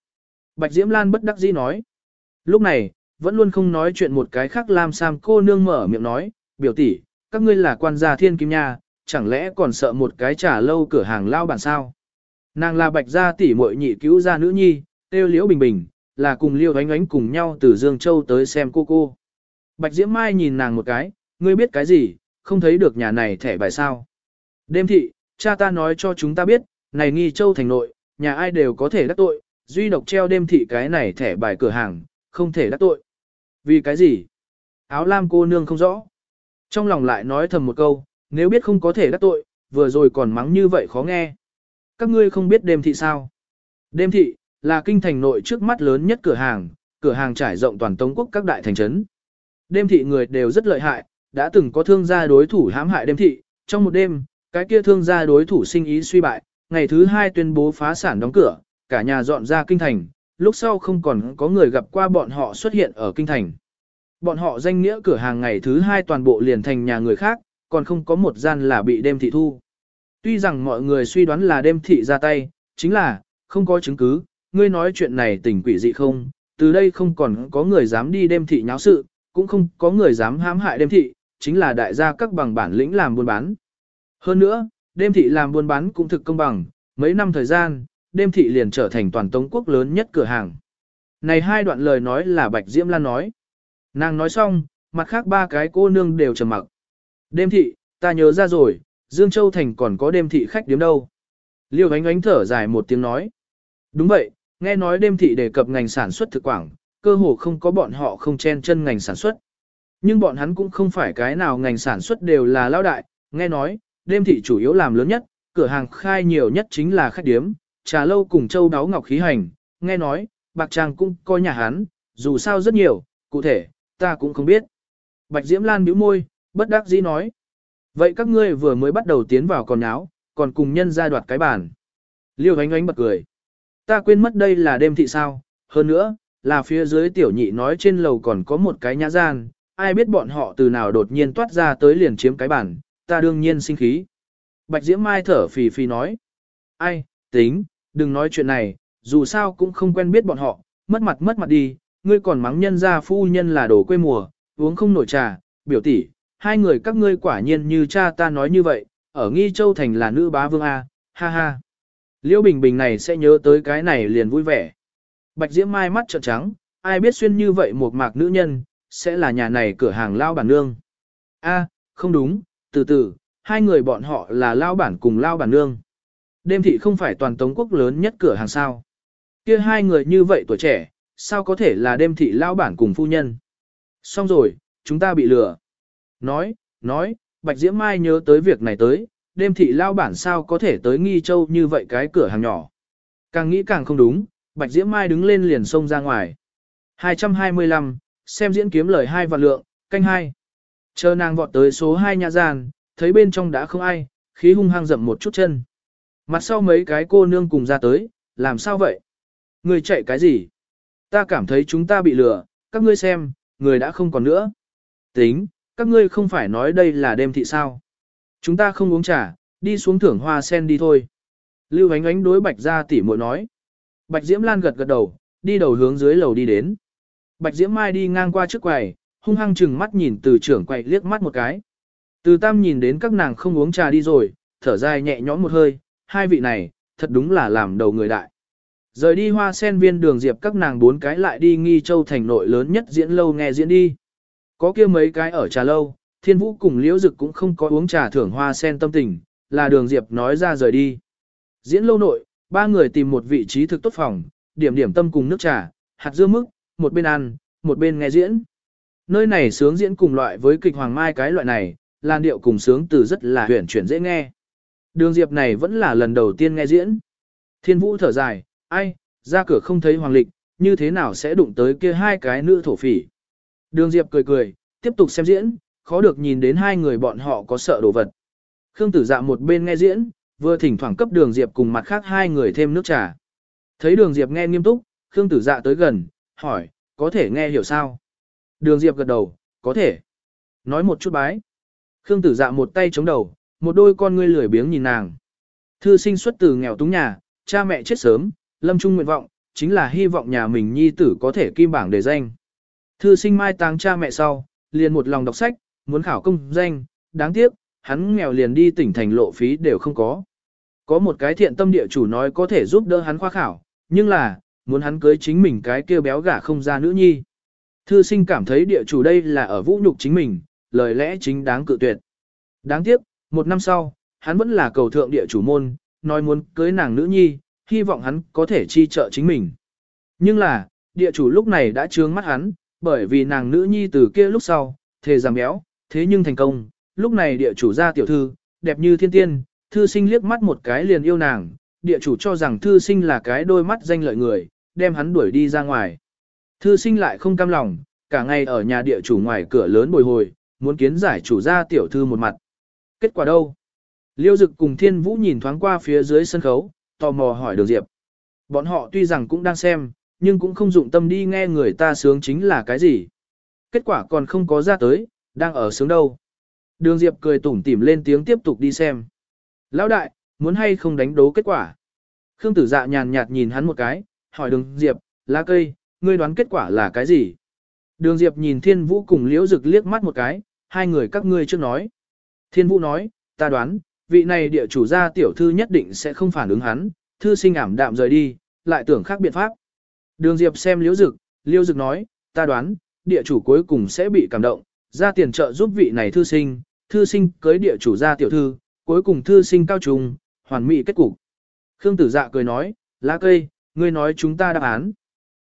Bạch Diễm Lan bất đắc dĩ nói. Lúc này, vẫn luôn không nói chuyện một cái khác Lam Sam cô nương mở miệng nói, biểu tỷ, các ngươi là quan gia thiên kim nha, chẳng lẽ còn sợ một cái trả lâu cửa hàng lao bản sao? Nàng là bạch gia tỷ muội nhị cứu gia nữ nhi, tiêu liễu bình bình, là cùng liêu ánh ánh cùng nhau từ Dương Châu tới xem cô cô. Bạch Diễm Mai nhìn nàng một cái, ngươi biết cái gì, không thấy được nhà này thẻ bài sao. Đêm thị, cha ta nói cho chúng ta biết, này nghi châu thành nội, nhà ai đều có thể đắc tội, duy độc treo đêm thị cái này thẻ bài cửa hàng, không thể đắc tội. Vì cái gì? Áo lam cô nương không rõ. Trong lòng lại nói thầm một câu, nếu biết không có thể đắc tội, vừa rồi còn mắng như vậy khó nghe. Các ngươi không biết đêm thị sao? Đêm thị, là kinh thành nội trước mắt lớn nhất cửa hàng, cửa hàng trải rộng toàn Tống quốc các đại thành trấn. Đêm thị người đều rất lợi hại, đã từng có thương gia đối thủ hãm hại đêm thị, trong một đêm, cái kia thương gia đối thủ sinh ý suy bại, ngày thứ hai tuyên bố phá sản đóng cửa, cả nhà dọn ra kinh thành, lúc sau không còn có người gặp qua bọn họ xuất hiện ở kinh thành. Bọn họ danh nghĩa cửa hàng ngày thứ hai toàn bộ liền thành nhà người khác, còn không có một gian là bị đêm thị thu. Tuy rằng mọi người suy đoán là đêm thị ra tay, chính là, không có chứng cứ, ngươi nói chuyện này tình quỷ dị không, từ đây không còn có người dám đi đêm thị nháo sự, cũng không có người dám hãm hại đêm thị, chính là đại gia các bằng bản lĩnh làm buôn bán. Hơn nữa, đêm thị làm buôn bán cũng thực công bằng, mấy năm thời gian, đêm thị liền trở thành toàn tống quốc lớn nhất cửa hàng. Này hai đoạn lời nói là Bạch Diễm Lan nói. Nàng nói xong, mặt khác ba cái cô nương đều trầm mặc. Đêm thị, ta nhớ ra rồi, Dương Châu Thành còn có đêm thị khách điếm đâu. Liêu ánh ánh thở dài một tiếng nói. Đúng vậy, nghe nói đêm thị đề cập ngành sản xuất thực quảng, cơ hồ không có bọn họ không chen chân ngành sản xuất. Nhưng bọn hắn cũng không phải cái nào ngành sản xuất đều là lao đại, nghe nói, đêm thị chủ yếu làm lớn nhất, cửa hàng khai nhiều nhất chính là khách điếm, trà lâu cùng châu đáo ngọc khí hành, nghe nói, bạc trang cũng coi nhà hắn, dù sao rất nhiều, cụ thể, ta cũng không biết. Bạch Diễm Lan bĩu môi, bất đắc dĩ nói. Vậy các ngươi vừa mới bắt đầu tiến vào còn áo, còn cùng nhân ra đoạt cái bàn. Liêu ánh ánh bật cười. Ta quên mất đây là đêm thị sao, hơn nữa, là phía dưới tiểu nhị nói trên lầu còn có một cái nhã gian, ai biết bọn họ từ nào đột nhiên toát ra tới liền chiếm cái bản, ta đương nhiên sinh khí. Bạch Diễm Mai thở phì phì nói, ai, tính, đừng nói chuyện này, dù sao cũng không quen biết bọn họ, mất mặt mất mặt đi, ngươi còn mắng nhân ra phu nhân là đồ quê mùa, uống không nổi trà, biểu tỷ, hai người các ngươi quả nhiên như cha ta nói như vậy, ở Nghi Châu Thành là nữ bá vương A, ha ha. Liễu Bình Bình này sẽ nhớ tới cái này liền vui vẻ. Bạch Diễm Mai mắt trợn trắng, ai biết xuyên như vậy một mạc nữ nhân, sẽ là nhà này cửa hàng lao bản nương. A, không đúng, từ từ, hai người bọn họ là lao bản cùng lao bản nương. Đêm thị không phải toàn tống quốc lớn nhất cửa hàng sao. kia hai người như vậy tuổi trẻ, sao có thể là đêm thị lao bản cùng phu nhân. Xong rồi, chúng ta bị lừa. Nói, nói, Bạch Diễm Mai nhớ tới việc này tới, đêm thị lao bản sao có thể tới nghi châu như vậy cái cửa hàng nhỏ. Càng nghĩ càng không đúng, Bạch Diễm Mai đứng lên liền xông ra ngoài. 225, xem diễn kiếm lời hai vạn lượng, canh hai. Chờ nàng vọt tới số 2 nhà gian, thấy bên trong đã không ai, khí hung hăng dậm một chút chân. Mặt sau mấy cái cô nương cùng ra tới, làm sao vậy? Người chạy cái gì? Ta cảm thấy chúng ta bị lừa, các ngươi xem, người đã không còn nữa. Tính, các ngươi không phải nói đây là đêm thị sao? Chúng ta không uống trà, đi xuống thưởng hoa sen đi thôi. Lưu ánh ánh đối bạch ra tỉ muội nói. Bạch Diễm Lan gật gật đầu, đi đầu hướng dưới lầu đi đến. Bạch Diễm Mai đi ngang qua trước quầy, hung hăng chừng mắt nhìn từ trưởng quầy liếc mắt một cái. Từ tam nhìn đến các nàng không uống trà đi rồi, thở dài nhẹ nhõm một hơi, hai vị này, thật đúng là làm đầu người đại. Rời đi hoa sen viên đường diệp các nàng bốn cái lại đi nghi châu thành nội lớn nhất diễn lâu nghe diễn đi. Có kia mấy cái ở trà lâu, thiên vũ cùng liễu dực cũng không có uống trà thưởng hoa sen tâm tình, là đường diệp nói ra rời đi. Diễn lâu nội, ba người tìm một vị trí thực tốt phòng, điểm điểm tâm cùng nước trà, hạt dưa mức, một bên ăn, một bên nghe diễn. Nơi này sướng diễn cùng loại với kịch hoàng mai cái loại này, làn điệu cùng sướng từ rất là huyền chuyển dễ nghe. Đường Diệp này vẫn là lần đầu tiên nghe diễn. Thiên Vũ thở dài, ai, ra cửa không thấy hoàng lịch, như thế nào sẽ đụng tới kia hai cái nữ thổ phỉ. Đường Diệp cười cười, tiếp tục xem diễn, khó được nhìn đến hai người bọn họ có sợ đồ vật. Khương Tử Dạ một bên nghe diễn, vừa thỉnh thoảng cấp Đường Diệp cùng mặt khác hai người thêm nước trà. Thấy Đường Diệp nghe nghiêm túc, Khương Tử Dạ tới gần, hỏi, có thể nghe hiểu sao? Đường Diệp gật đầu, có thể. Nói một chút bái. Khương Tử Dạ một tay chống đầu, một đôi con ngươi lười biếng nhìn nàng. Thư sinh xuất từ nghèo túng nhà, cha mẹ chết sớm, lâm trung nguyện vọng, chính là hy vọng nhà mình nhi tử có thể kim bảng để danh. Thư sinh mai táng cha mẹ sau, liền một lòng đọc sách, muốn khảo công danh, đáng tiếc, hắn nghèo liền đi tỉnh thành lộ phí đều không có. Có một cái thiện tâm địa chủ nói có thể giúp đỡ hắn khoa khảo, nhưng là, muốn hắn cưới chính mình cái kia béo gả không ra nữ nhi. Thư sinh cảm thấy địa chủ đây là ở vũ nhục chính mình, lời lẽ chính đáng cự tuyệt. Đáng tiếc, một năm sau, hắn vẫn là cầu thượng địa chủ môn, nói muốn cưới nàng nữ nhi, hy vọng hắn có thể chi trợ chính mình. Nhưng là, địa chủ lúc này đã trướng mắt hắn, bởi vì nàng nữ nhi từ kia lúc sau, thề giảm béo, thế nhưng thành công, lúc này địa chủ ra tiểu thư, đẹp như thiên tiên, thư sinh liếc mắt một cái liền yêu nàng, địa chủ cho rằng thư sinh là cái đôi mắt danh lợi người, đem hắn đuổi đi ra ngoài. Thư sinh lại không cam lòng, cả ngày ở nhà địa chủ ngoài cửa lớn bồi hồi, muốn kiến giải chủ ra tiểu thư một mặt. Kết quả đâu? Liêu Dực cùng Thiên Vũ nhìn thoáng qua phía dưới sân khấu, tò mò hỏi Đường Diệp. Bọn họ tuy rằng cũng đang xem, nhưng cũng không dụng tâm đi nghe người ta sướng chính là cái gì. Kết quả còn không có ra tới, đang ở sướng đâu. Đường Diệp cười tủm tỉm lên tiếng tiếp tục đi xem. Lão đại, muốn hay không đánh đố kết quả? Khương tử dạ nhàn nhạt nhìn hắn một cái, hỏi đường Diệp, lá cây, ngươi đoán kết quả là cái gì? Đường Diệp nhìn Thiên Vũ cùng Liễu Dực liếc mắt một cái, hai người các ngươi trước nói. Thiên Vũ nói, ta đoán, vị này địa chủ gia tiểu thư nhất định sẽ không phản ứng hắn, thư sinh ảm đạm rời đi, lại tưởng khác biện pháp. Đường Diệp xem Liễu Dực, Liễu Dực nói, ta đoán, địa chủ cuối cùng sẽ bị cảm động, ra tiền trợ giúp vị này thư sinh, thư sinh cưới địa chủ gia tiểu thư, cuối cùng thư sinh cao trùng, hoàn mỹ kết cục. Khương Tử Dạ cười nói, lá cây, ngươi nói chúng ta đáp án.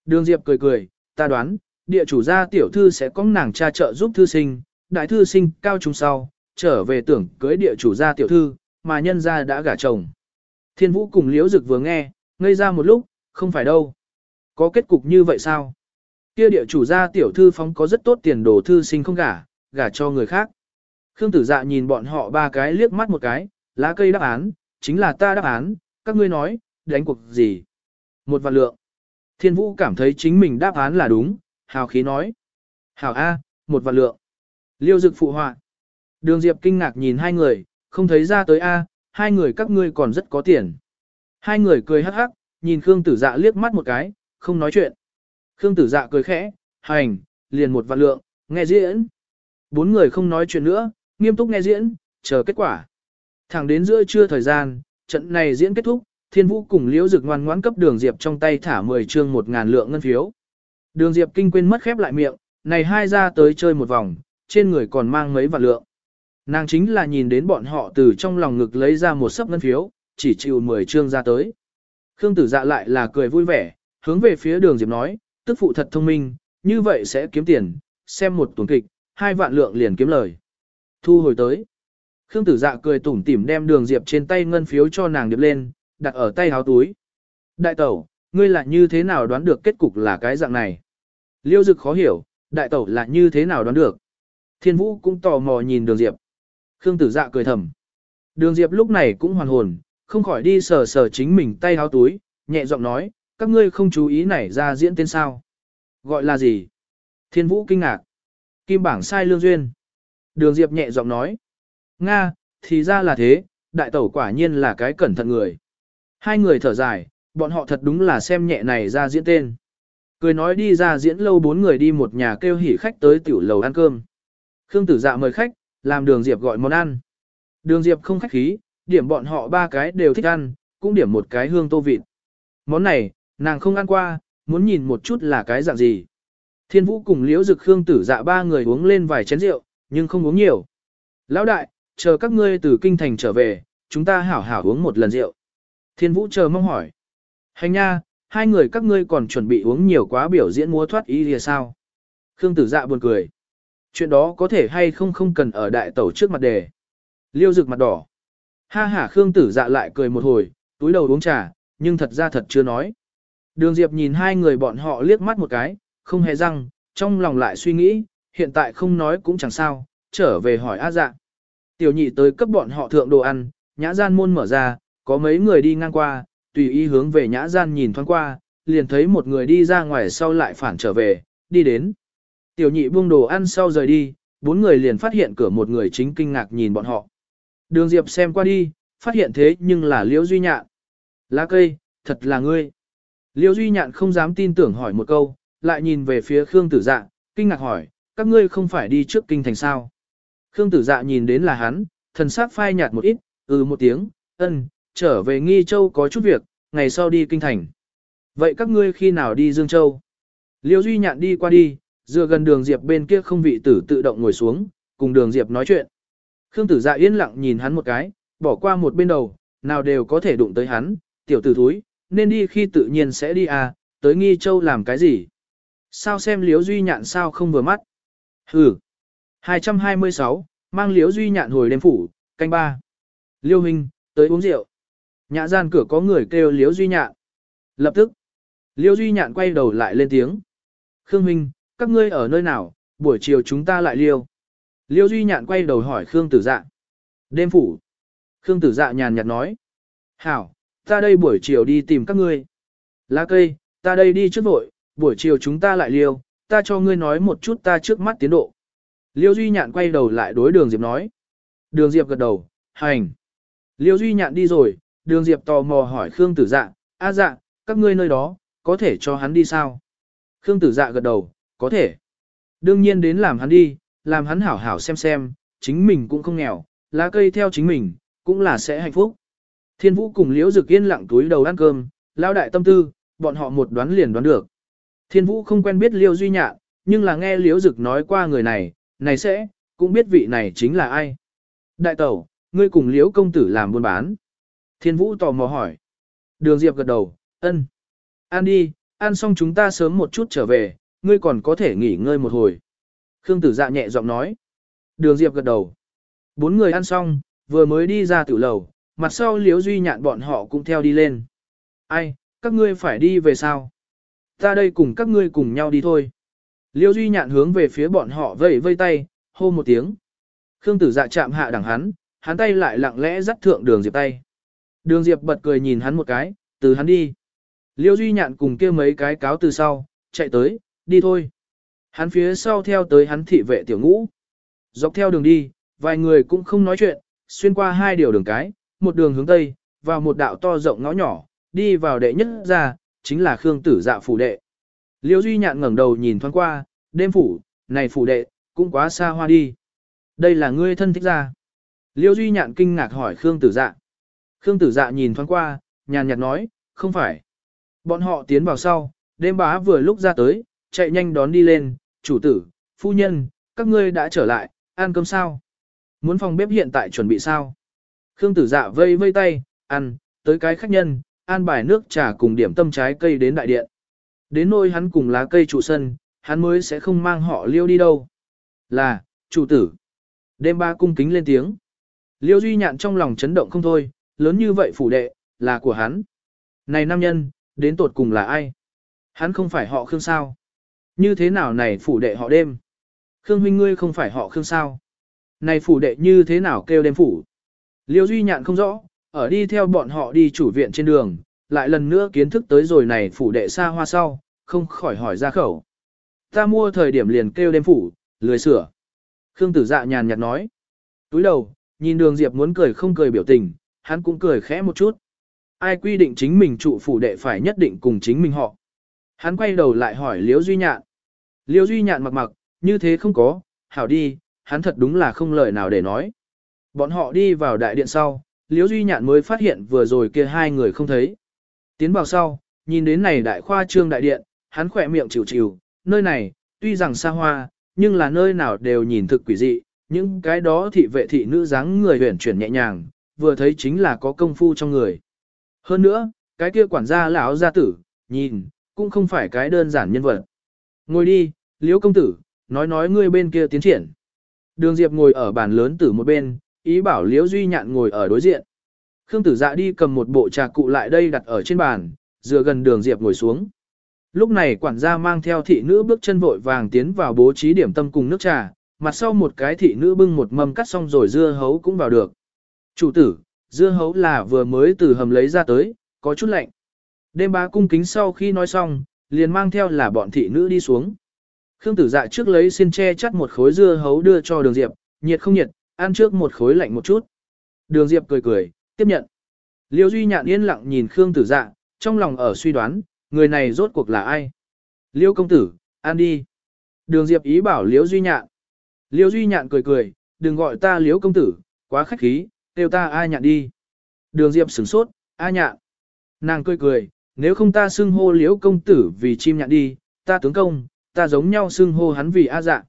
Đường Diệp cười cười, ta đoán, địa chủ gia tiểu thư sẽ có nàng cha trợ giúp thư sinh, đại thư sinh cao trung sau, trở về tưởng cưới địa chủ gia tiểu thư, mà nhân gia đã gả chồng. Thiên Vũ cùng Liễu Dực vừa nghe, ngây ra một lúc, không phải đâu. Có kết cục như vậy sao? Kia địa chủ gia tiểu thư phóng có rất tốt tiền đồ thư sinh không gả, gả cho người khác. Khương Tử Dạ nhìn bọn họ ba cái liếc mắt một cái, lá cây đáp án, chính là ta đáp án, các ngươi nói, đánh cuộc gì? Một vạn lượng. Thiên Vũ cảm thấy chính mình đáp án là đúng, hào khí nói. Hảo A, một vạn lượng. Liêu dực phụ họa. Đường Diệp kinh ngạc nhìn hai người, không thấy ra tới A, hai người các ngươi còn rất có tiền. Hai người cười hắc hắc, nhìn Khương tử dạ liếc mắt một cái, không nói chuyện. Khương tử dạ cười khẽ, hành, liền một vạn lượng, nghe diễn. Bốn người không nói chuyện nữa, nghiêm túc nghe diễn, chờ kết quả. Thẳng đến giữa trưa thời gian, trận này diễn kết thúc, Thiên Vũ cùng Liễu Dực ngoan ngoãn cấp Đường Diệp trong tay thả 10 chương 1000 lượng ngân phiếu. Đường Diệp kinh quên mất khép lại miệng, này hai ra tới chơi một vòng, trên người còn mang mấy vạn lượng. Nàng chính là nhìn đến bọn họ từ trong lòng ngực lấy ra một sấp ngân phiếu, chỉ chịu 10 chương ra tới. Khương Tử Dạ lại là cười vui vẻ, hướng về phía Đường Diệp nói, tức phụ thật thông minh, như vậy sẽ kiếm tiền, xem một tuần kịch, hai vạn lượng liền kiếm lời. Thu hồi tới. Khương Tử Dạ cười tủm tỉm đem Đường Diệp trên tay ngân phiếu cho nàng điệp lên, đặt ở tay háo túi. Đại tẩu, ngươi là như thế nào đoán được kết cục là cái dạng này? Liêu dực khó hiểu, đại tẩu là như thế nào đoán được? Thiên vũ cũng tò mò nhìn đường diệp. Khương tử dạ cười thầm. Đường diệp lúc này cũng hoàn hồn, không khỏi đi sờ sờ chính mình tay háo túi, nhẹ giọng nói, các ngươi không chú ý này ra diễn tên sao. Gọi là gì? Thiên vũ kinh ngạc. Kim bảng sai lương duyên. Đường diệp nhẹ giọng nói. Nga, thì ra là thế, đại tẩu quả nhiên là cái cẩn thận người. Hai người thở dài, bọn họ thật đúng là xem nhẹ này ra diễn tên. Cười nói đi ra diễn lâu bốn người đi một nhà kêu hỉ khách tới tiểu lầu ăn cơm. Khương tử dạ mời khách, làm đường Diệp gọi món ăn. Đường Diệp không khách khí, điểm bọn họ ba cái đều thích ăn, cũng điểm một cái hương tô vịt. Món này, nàng không ăn qua, muốn nhìn một chút là cái dạng gì. Thiên vũ cùng liễu dực Khương tử dạ ba người uống lên vài chén rượu, nhưng không uống nhiều. Lão đại, chờ các ngươi từ kinh thành trở về, chúng ta hảo hảo uống một lần rượu. Thiên Vũ chờ mong hỏi. Hành nha, hai người các ngươi còn chuẩn bị uống nhiều quá biểu diễn múa thoát ý thì sao? Khương tử dạ buồn cười. Chuyện đó có thể hay không không cần ở đại tẩu trước mặt đề. Liêu rực mặt đỏ. Ha ha Khương tử dạ lại cười một hồi, túi đầu uống trà, nhưng thật ra thật chưa nói. Đường Diệp nhìn hai người bọn họ liếc mắt một cái, không hề răng, trong lòng lại suy nghĩ, hiện tại không nói cũng chẳng sao, trở về hỏi A dạ. Tiểu nhị tới cấp bọn họ thượng đồ ăn, nhã gian môn mở ra, có mấy người đi ngang qua, tùy ý hướng về nhã gian nhìn thoáng qua, liền thấy một người đi ra ngoài sau lại phản trở về, đi đến. Tiểu nhị buông đồ ăn sau rời đi, bốn người liền phát hiện cửa một người chính kinh ngạc nhìn bọn họ. Đường Diệp xem qua đi, phát hiện thế nhưng là Liễu Duy Nhạn. Lá cây, thật là ngươi. Liễu Duy Nhạn không dám tin tưởng hỏi một câu, lại nhìn về phía Khương Tử Dạ, kinh ngạc hỏi, các ngươi không phải đi trước kinh thành sao? Khương Tử Dạ nhìn đến là hắn, thần sắc phai nhạt một ít, ừ một tiếng, ân, trở về Nghi Châu có chút việc, ngày sau đi kinh thành. Vậy các ngươi khi nào đi Dương Châu? Liễu Duy Nhạn đi qua đi, dựa gần đường Diệp bên kia không vị tử tự động ngồi xuống, cùng đường Diệp nói chuyện. Khương tử dạ yên lặng nhìn hắn một cái, bỏ qua một bên đầu, nào đều có thể đụng tới hắn, tiểu tử thúi, nên đi khi tự nhiên sẽ đi à, tới Nghi Châu làm cái gì? Sao xem liếu Duy Nhạn sao không vừa mắt? Hừ. 226, mang liếu Duy Nhạn hồi đêm phủ, canh ba. Liêu Hình, tới uống rượu. Nhã gian cửa có người kêu Liễu Duy Nhạn. Lập tức, Liễu Duy Nhạn quay đầu lại lên tiếng. Khương Minh, các ngươi ở nơi nào, buổi chiều chúng ta lại liêu. liêu Duy Nhạn quay đầu hỏi Khương Tử Dạ. Đêm phủ. Khương Tử Dạ nhàn nhạt nói. Hảo, ta đây buổi chiều đi tìm các ngươi. Lá cây, ta đây đi trước vội, buổi chiều chúng ta lại liêu, ta cho ngươi nói một chút ta trước mắt tiến độ. Liêu Duy Nhạn quay đầu lại đối đường Diệp nói. Đường Diệp gật đầu, hành. Liêu Duy Nhạn đi rồi, đường Diệp tò mò hỏi Khương Tử Dạ, a dạ, các ngươi nơi đó, có thể cho hắn đi sao? Khương Tử Dạ gật đầu, có thể. Đương nhiên đến làm hắn đi, làm hắn hảo hảo xem xem, chính mình cũng không nghèo, lá cây theo chính mình, cũng là sẽ hạnh phúc. Thiên Vũ cùng Liễu Dực yên lặng túi đầu ăn cơm, lao đại tâm tư, bọn họ một đoán liền đoán được. Thiên Vũ không quen biết Liêu Duy Nhạn, nhưng là nghe Liễu Dực nói qua người này, này sẽ, cũng biết vị này chính là ai. Đại tẩu, ngươi cùng Liễu công tử làm buôn bán. Thiên Vũ tò mò hỏi. Đường Diệp gật đầu, ân. Ăn đi, ăn xong chúng ta sớm một chút trở về, ngươi còn có thể nghỉ ngơi một hồi. Khương tử dạ nhẹ giọng nói. Đường Diệp gật đầu. Bốn người ăn xong, vừa mới đi ra tiểu lầu, mặt sau liếu duy nhạn bọn họ cũng theo đi lên. Ai, các ngươi phải đi về sao? Ta đây cùng các ngươi cùng nhau đi thôi. Liêu duy nhạn hướng về phía bọn họ vẫy vây tay, hô một tiếng. Khương tử dạ chạm hạ đẳng hắn, hắn tay lại lặng lẽ dắt thượng đường Diệp tay. Đường Diệp bật cười nhìn hắn một cái, từ hắn đi. Liêu Duy Nhạn cùng kia mấy cái cáo từ sau, chạy tới, đi thôi. Hắn phía sau theo tới hắn thị vệ tiểu ngũ. Dọc theo đường đi, vài người cũng không nói chuyện, xuyên qua hai điều đường cái, một đường hướng tây, vào một đạo to rộng ngõ nhỏ, đi vào đệ nhất ra, chính là Khương Tử Dạ phủ đệ. Liêu Duy Nhạn ngẩng đầu nhìn thoáng qua, đêm phủ, này phủ đệ, cũng quá xa hoa đi. Đây là ngươi thân thích ra. Liêu Duy Nhạn kinh ngạc hỏi Khương Tử Dạ. Khương Tử Dạ nhìn thoáng qua, nhàn nhạt nói, không phải. Bọn họ tiến vào sau, đêm bá vừa lúc ra tới, chạy nhanh đón đi lên, chủ tử, phu nhân, các ngươi đã trở lại, ăn cơm sao? Muốn phòng bếp hiện tại chuẩn bị sao? Khương Tử Dạ vây vây tay, ăn, tới cái khách nhân, an bài nước trà cùng điểm tâm trái cây đến đại điện. Đến nôi hắn cùng lá cây trụ sân, hắn mới sẽ không mang họ liêu đi đâu. Là, chủ tử. Đêm ba cung kính lên tiếng. Liêu Duy Nhạn trong lòng chấn động không thôi, lớn như vậy phủ đệ, là của hắn. Này nam nhân, đến tột cùng là ai? Hắn không phải họ Khương sao? Như thế nào này phủ đệ họ đêm? Khương huynh ngươi không phải họ Khương sao? Này phủ đệ như thế nào kêu đêm phủ? Liêu Duy Nhạn không rõ, ở đi theo bọn họ đi chủ viện trên đường, lại lần nữa kiến thức tới rồi này phủ đệ xa hoa sau, không khỏi hỏi ra khẩu. Ta mua thời điểm liền kêu đêm phủ, lười sửa. Khương tử dạ nhàn nhạt nói. Túi đầu, nhìn đường Diệp muốn cười không cười biểu tình, hắn cũng cười khẽ một chút. Ai quy định chính mình trụ phủ đệ phải nhất định cùng chính mình họ. Hắn quay đầu lại hỏi Liễu Duy Nhạn. Liễu Duy Nhạn mặc mặc, như thế không có, hảo đi, hắn thật đúng là không lời nào để nói. Bọn họ đi vào đại điện sau, Liễu Duy Nhạn mới phát hiện vừa rồi kia hai người không thấy. Tiến vào sau, nhìn đến này đại khoa trương đại điện, hắn khỏe miệng chịu chịu, nơi này, tuy rằng xa hoa, nhưng là nơi nào đều nhìn thực quỷ dị, những cái đó thị vệ thị nữ dáng người huyển chuyển nhẹ nhàng, vừa thấy chính là có công phu trong người. Hơn nữa, cái kia quản gia lão gia tử, nhìn, cũng không phải cái đơn giản nhân vật. Ngồi đi, Liễu công tử, nói nói ngươi bên kia tiến triển. Đường Diệp ngồi ở bàn lớn tử một bên, ý bảo Liễu Duy Nhạn ngồi ở đối diện. Khương Tử Dạ đi cầm một bộ trà cụ lại đây đặt ở trên bàn, dựa gần Đường Diệp ngồi xuống. Lúc này quản gia mang theo thị nữ bước chân vội vàng tiến vào bố trí điểm tâm cùng nước trà, mặt sau một cái thị nữ bưng một mâm cắt xong rồi dưa hấu cũng vào được. Chủ tử, dưa hấu là vừa mới từ hầm lấy ra tới, có chút lạnh. Đêm bá cung kính sau khi nói xong, liền mang theo là bọn thị nữ đi xuống. Khương tử dạ trước lấy xin che chắt một khối dưa hấu đưa cho đường diệp, nhiệt không nhiệt, ăn trước một khối lạnh một chút. Đường diệp cười cười, tiếp nhận. Liêu Duy nhạn yên lặng nhìn Khương tử dạ, trong lòng ở suy đoán, người này rốt cuộc là ai? Liêu công tử, ăn đi. Đường diệp ý bảo Liêu Duy nhạn. Liêu Duy nhạn cười cười, đừng gọi ta Liêu công tử, quá khách khí, kêu ta ai nhạn đi. Đường diệp sửng sốt, a nhạn. Nàng cười cười, nếu không ta xưng hô liễu công tử vì chim nhạn đi, ta tướng công, ta giống nhau xưng hô hắn vì a dạ.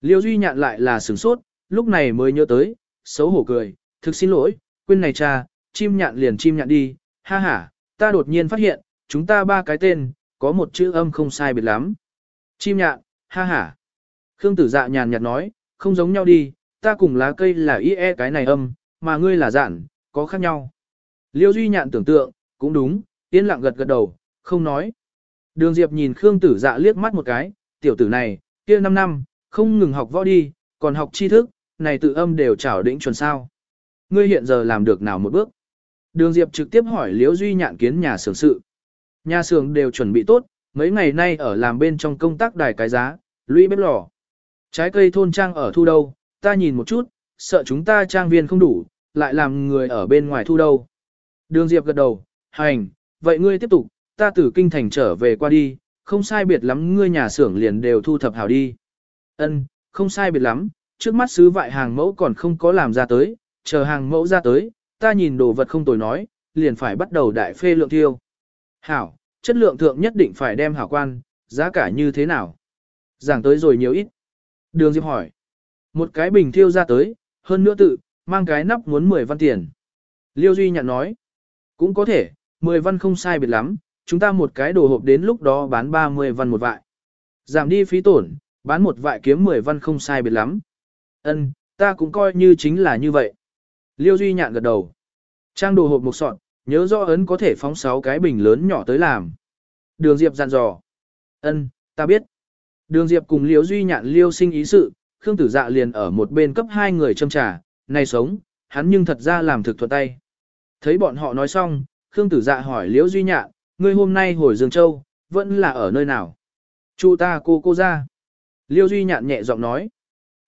Liêu Duy nhạn lại là sửng sốt, lúc này mới nhớ tới, xấu hổ cười, thực xin lỗi, quên này cha, chim nhạn liền chim nhạn đi, ha ha, ta đột nhiên phát hiện, chúng ta ba cái tên, có một chữ âm không sai biệt lắm. Chim nhạn, ha ha. Khương tử dạ nhàn nhạt nói, không giống nhau đi, ta cùng lá cây là y e cái này âm, mà ngươi là dạn có khác nhau. Liêu Duy nhạn tưởng tượng, cũng đúng, yên lặng gật gật đầu, không nói. Đường Diệp nhìn Khương tử dạ liếc mắt một cái, tiểu tử này, kia 5 năm, không ngừng học võ đi, còn học tri thức, này tự âm đều trảo đỉnh chuẩn sao. Ngươi hiện giờ làm được nào một bước? Đường Diệp trực tiếp hỏi Liễu Duy nhạn kiến nhà xưởng sự. Nhà xưởng đều chuẩn bị tốt, mấy ngày nay ở làm bên trong công tác đài cái giá, lũy bếp lò. Trái cây thôn trang ở thu đâu, ta nhìn một chút, sợ chúng ta trang viên không đủ, lại làm người ở bên ngoài thu đâu. Đường Diệp gật đầu, hành, vậy ngươi tiếp tục, ta từ kinh thành trở về qua đi, không sai biệt lắm ngươi nhà xưởng liền đều thu thập hảo đi. Ân, không sai biệt lắm, trước mắt sứ vại hàng mẫu còn không có làm ra tới, chờ hàng mẫu ra tới, ta nhìn đồ vật không tồi nói, liền phải bắt đầu đại phê lượng tiêu. Hảo, chất lượng thượng nhất định phải đem hảo quan, giá cả như thế nào? Giảng tới rồi nhiều ít. Đường Diệp hỏi. Một cái bình thiêu ra tới, hơn nữa tự, mang cái nắp muốn 10 văn tiền. Liêu Duy nhận nói. Cũng có thể, 10 văn không sai biệt lắm, chúng ta một cái đồ hộp đến lúc đó bán 30 văn một vại. Giảm đi phí tổn, bán một vại kiếm 10 văn không sai biệt lắm. Ân, ta cũng coi như chính là như vậy. Liêu Duy nhạn gật đầu. Trang đồ hộp một sọn, nhớ rõ ấn có thể phóng 6 cái bình lớn nhỏ tới làm. Đường Diệp dặn dò. Ân, ta biết. Đường Diệp cùng Liêu Duy nhạn liêu sinh ý sự, Khương Tử Dạ liền ở một bên cấp hai người châm trà, này sống, hắn nhưng thật ra làm thực thuận tay. Thấy bọn họ nói xong, Khương Tử Dạ hỏi Liễu Duy Nhạn, ngươi hôm nay hồi Dương Châu, vẫn là ở nơi nào? Chu ta cô cô ra. Liêu Duy nhạn nhẹ giọng nói.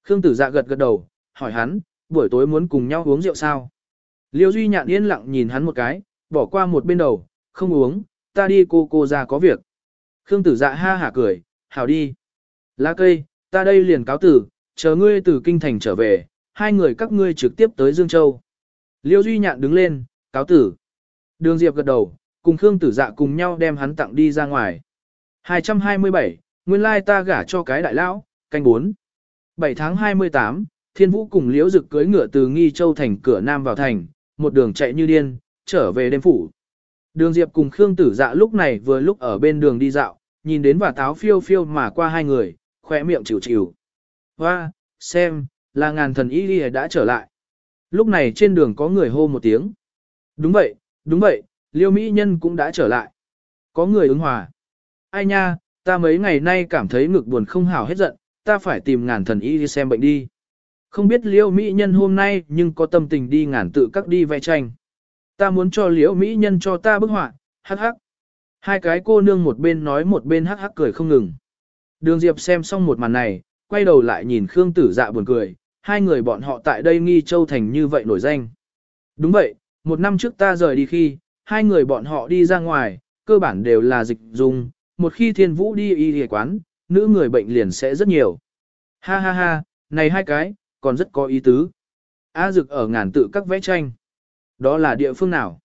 Khương tử dạ gật gật đầu, hỏi hắn, buổi tối muốn cùng nhau uống rượu sao? Liêu Duy nhạn yên lặng nhìn hắn một cái, bỏ qua một bên đầu, không uống, ta đi cô cô ra có việc. Khương tử dạ ha hả cười, hảo đi. Lá cây, ta đây liền cáo tử, chờ ngươi từ kinh thành trở về, hai người các ngươi trực tiếp tới Dương Châu. Liêu Duy nhạn đứng lên, cáo tử. Đường Diệp gật đầu, cùng Khương tử dạ cùng nhau đem hắn tặng đi ra ngoài. 227, nguyên lai ta gả cho cái đại lão, canh 4. 7 tháng 28, Thiên Vũ cùng Liễu Dực cưới ngựa từ Nghi Châu thành cửa Nam vào thành, một đường chạy như điên, trở về đêm phủ. Đường Diệp cùng Khương Tử Dạ lúc này vừa lúc ở bên đường đi dạo, nhìn đến và táo phiêu phiêu mà qua hai người, khỏe miệng chịu chịu. Hoa, xem, là ngàn thần y đã trở lại. Lúc này trên đường có người hô một tiếng. Đúng vậy, đúng vậy, Liêu Mỹ Nhân cũng đã trở lại. Có người ứng hòa. Ai nha, ta mấy ngày nay cảm thấy ngực buồn không hào hết giận, ta phải tìm ngàn thần y đi xem bệnh đi. Không biết Liêu Mỹ Nhân hôm nay nhưng có tâm tình đi ngàn tự các đi vẽ tranh. Ta muốn cho Liễu Mỹ Nhân cho ta bức họa, hắc hắc. Hai cái cô nương một bên nói một bên hắc hắc cười không ngừng. Đường Diệp xem xong một màn này, quay đầu lại nhìn Khương Tử Dạ buồn cười, hai người bọn họ tại đây nghi châu thành như vậy nổi danh. Đúng vậy, một năm trước ta rời đi khi, hai người bọn họ đi ra ngoài, cơ bản đều là dịch dùng, một khi thiên vũ đi y y quán, nữ người bệnh liền sẽ rất nhiều. Ha ha ha, này hai cái, còn rất có ý tứ. A dực ở ngàn tự các vẽ tranh. Đó là địa phương nào?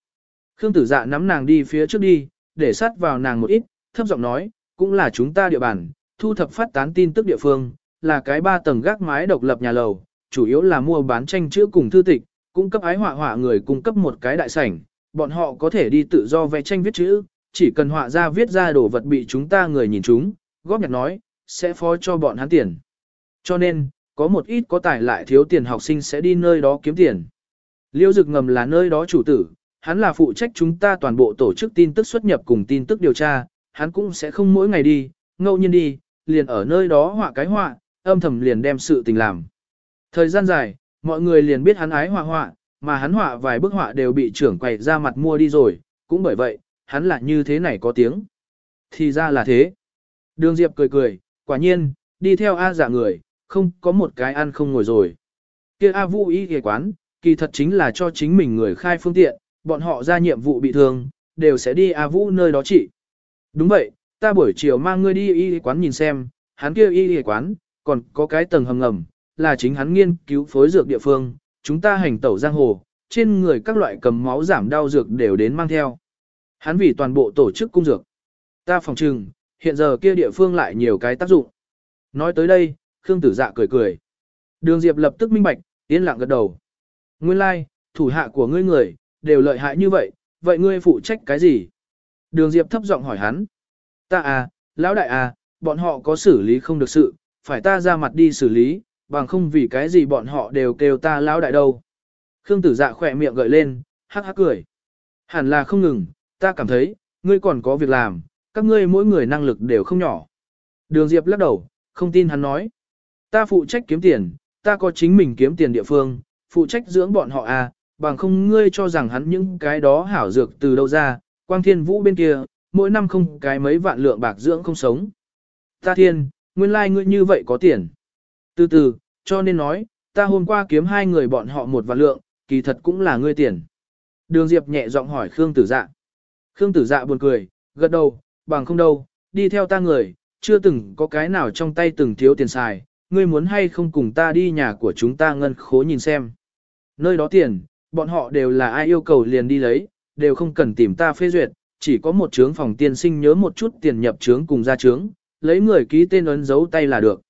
Khương tử dạ nắm nàng đi phía trước đi, để sát vào nàng một ít, thấp giọng nói, cũng là chúng ta địa bàn, thu thập phát tán tin tức địa phương, là cái ba tầng gác mái độc lập nhà lầu, chủ yếu là mua bán tranh chữ cùng thư tịch, cung cấp ái họa họa người cung cấp một cái đại sảnh, bọn họ có thể đi tự do vẽ tranh viết chữ, chỉ cần họa ra viết ra đồ vật bị chúng ta người nhìn chúng, góp nhặt nói, sẽ phó cho bọn hắn tiền. Cho nên, có một ít có tài lại thiếu tiền học sinh sẽ đi nơi đó kiếm tiền. Liêu Dực ngầm là nơi đó chủ tử, hắn là phụ trách chúng ta toàn bộ tổ chức tin tức xuất nhập cùng tin tức điều tra, hắn cũng sẽ không mỗi ngày đi, ngẫu nhiên đi, liền ở nơi đó họa cái họa, âm thầm liền đem sự tình làm. Thời gian dài, mọi người liền biết hắn ái họa họa, mà hắn họa vài bức họa đều bị trưởng quầy ra mặt mua đi rồi, cũng bởi vậy, hắn là như thế này có tiếng. Thì ra là thế. Đường Diệp cười cười, quả nhiên, đi theo A dạ người, không có một cái ăn không ngồi rồi. Kia A Vũ y ghề quán, kỳ thật chính là cho chính mình người khai phương tiện, bọn họ ra nhiệm vụ bị thương, đều sẽ đi A Vũ nơi đó trị. Đúng vậy, ta buổi chiều mang ngươi đi y quán nhìn xem, hắn kia y quán, còn có cái tầng hầm ngầm, là chính hắn nghiên cứu phối dược địa phương, chúng ta hành tẩu giang hồ, trên người các loại cầm máu giảm đau dược đều đến mang theo. Hắn vì toàn bộ tổ chức cung dược. Ta phòng trừng, hiện giờ kia địa phương lại nhiều cái tác dụng. Nói tới đây, Khương Tử Dạ cười cười. Đường Diệp lập tức minh bạch, yên lặng gật đầu. Nguyên lai, like, thủ hạ của ngươi người, đều lợi hại như vậy, vậy ngươi phụ trách cái gì? Đường Diệp thấp giọng hỏi hắn. Ta à, lão đại à, bọn họ có xử lý không được sự, phải ta ra mặt đi xử lý, bằng không vì cái gì bọn họ đều kêu ta lão đại đâu. Khương tử dạ khỏe miệng gợi lên, hắc hắc cười. Hẳn là không ngừng, ta cảm thấy, ngươi còn có việc làm, các ngươi mỗi người năng lực đều không nhỏ. Đường Diệp lắc đầu, không tin hắn nói. Ta phụ trách kiếm tiền, ta có chính mình kiếm tiền địa phương, phụ trách dưỡng bọn họ à, bằng không ngươi cho rằng hắn những cái đó hảo dược từ đâu ra, quang thiên vũ bên kia, mỗi năm không cái mấy vạn lượng bạc dưỡng không sống. Ta thiên, nguyên lai like ngươi như vậy có tiền. Từ từ, cho nên nói, ta hôm qua kiếm hai người bọn họ một vạn lượng, kỳ thật cũng là ngươi tiền. Đường Diệp nhẹ giọng hỏi Khương Tử Dạ. Khương Tử Dạ buồn cười, gật đầu, bằng không đâu, đi theo ta người, chưa từng có cái nào trong tay từng thiếu tiền xài, ngươi muốn hay không cùng ta đi nhà của chúng ta ngân khố nhìn xem. Nơi đó tiền, bọn họ đều là ai yêu cầu liền đi lấy, đều không cần tìm ta phê duyệt, chỉ có một trướng phòng tiên sinh nhớ một chút tiền nhập trướng cùng ra trướng, lấy người ký tên ấn dấu tay là được.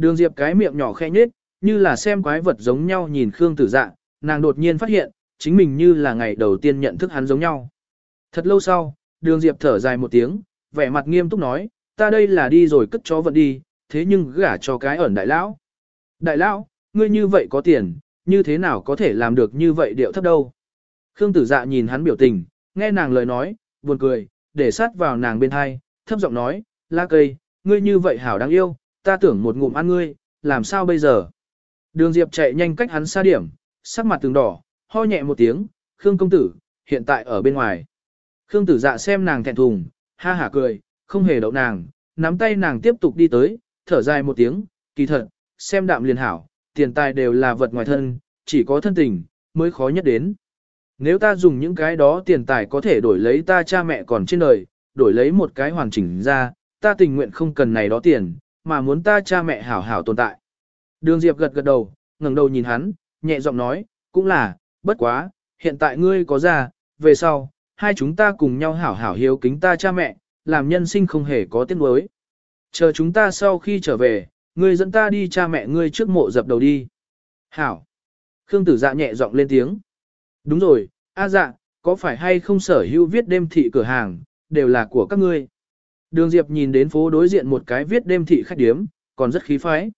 Đường Diệp cái miệng nhỏ khẽ nhếch, như là xem quái vật giống nhau nhìn Khương Tử Dạ, nàng đột nhiên phát hiện, chính mình như là ngày đầu tiên nhận thức hắn giống nhau. Thật lâu sau, Đường Diệp thở dài một tiếng, vẻ mặt nghiêm túc nói, ta đây là đi rồi cất chó vận đi, thế nhưng gả cho cái ẩn đại lão. Đại lão, ngươi như vậy có tiền, như thế nào có thể làm được như vậy điệu thấp đâu. Khương tử dạ nhìn hắn biểu tình, nghe nàng lời nói, buồn cười, để sát vào nàng bên hai, thấp giọng nói, la cây, ngươi như vậy hảo đáng yêu, ta tưởng một ngụm ăn ngươi, làm sao bây giờ. Đường Diệp chạy nhanh cách hắn xa điểm, sắc mặt từng đỏ, ho nhẹ một tiếng, Khương công tử, hiện tại ở bên ngoài. Khương tử dạ xem nàng thẹn thùng, ha hả cười, không hề đậu nàng, nắm tay nàng tiếp tục đi tới, thở dài một tiếng, kỳ thật, xem đạm liền hảo, tiền tài đều là vật ngoài thân, chỉ có thân tình, mới khó nhất đến. Nếu ta dùng những cái đó tiền tài có thể đổi lấy ta cha mẹ còn trên đời, đổi lấy một cái hoàn chỉnh ra, ta tình nguyện không cần này đó tiền, mà muốn ta cha mẹ hảo hảo tồn tại. Đường Diệp gật gật đầu, ngẩng đầu nhìn hắn, nhẹ giọng nói, cũng là, bất quá, hiện tại ngươi có ra, về sau, hai chúng ta cùng nhau hảo hảo hiếu kính ta cha mẹ, làm nhân sinh không hề có tiếc nuối. Chờ chúng ta sau khi trở về, ngươi dẫn ta đi cha mẹ ngươi trước mộ dập đầu đi. Hảo. Khương tử dạ nhẹ giọng lên tiếng. Đúng rồi, a dạ, có phải hay không sở hữu viết đêm thị cửa hàng, đều là của các ngươi. Đường Diệp nhìn đến phố đối diện một cái viết đêm thị khách điếm, còn rất khí phái.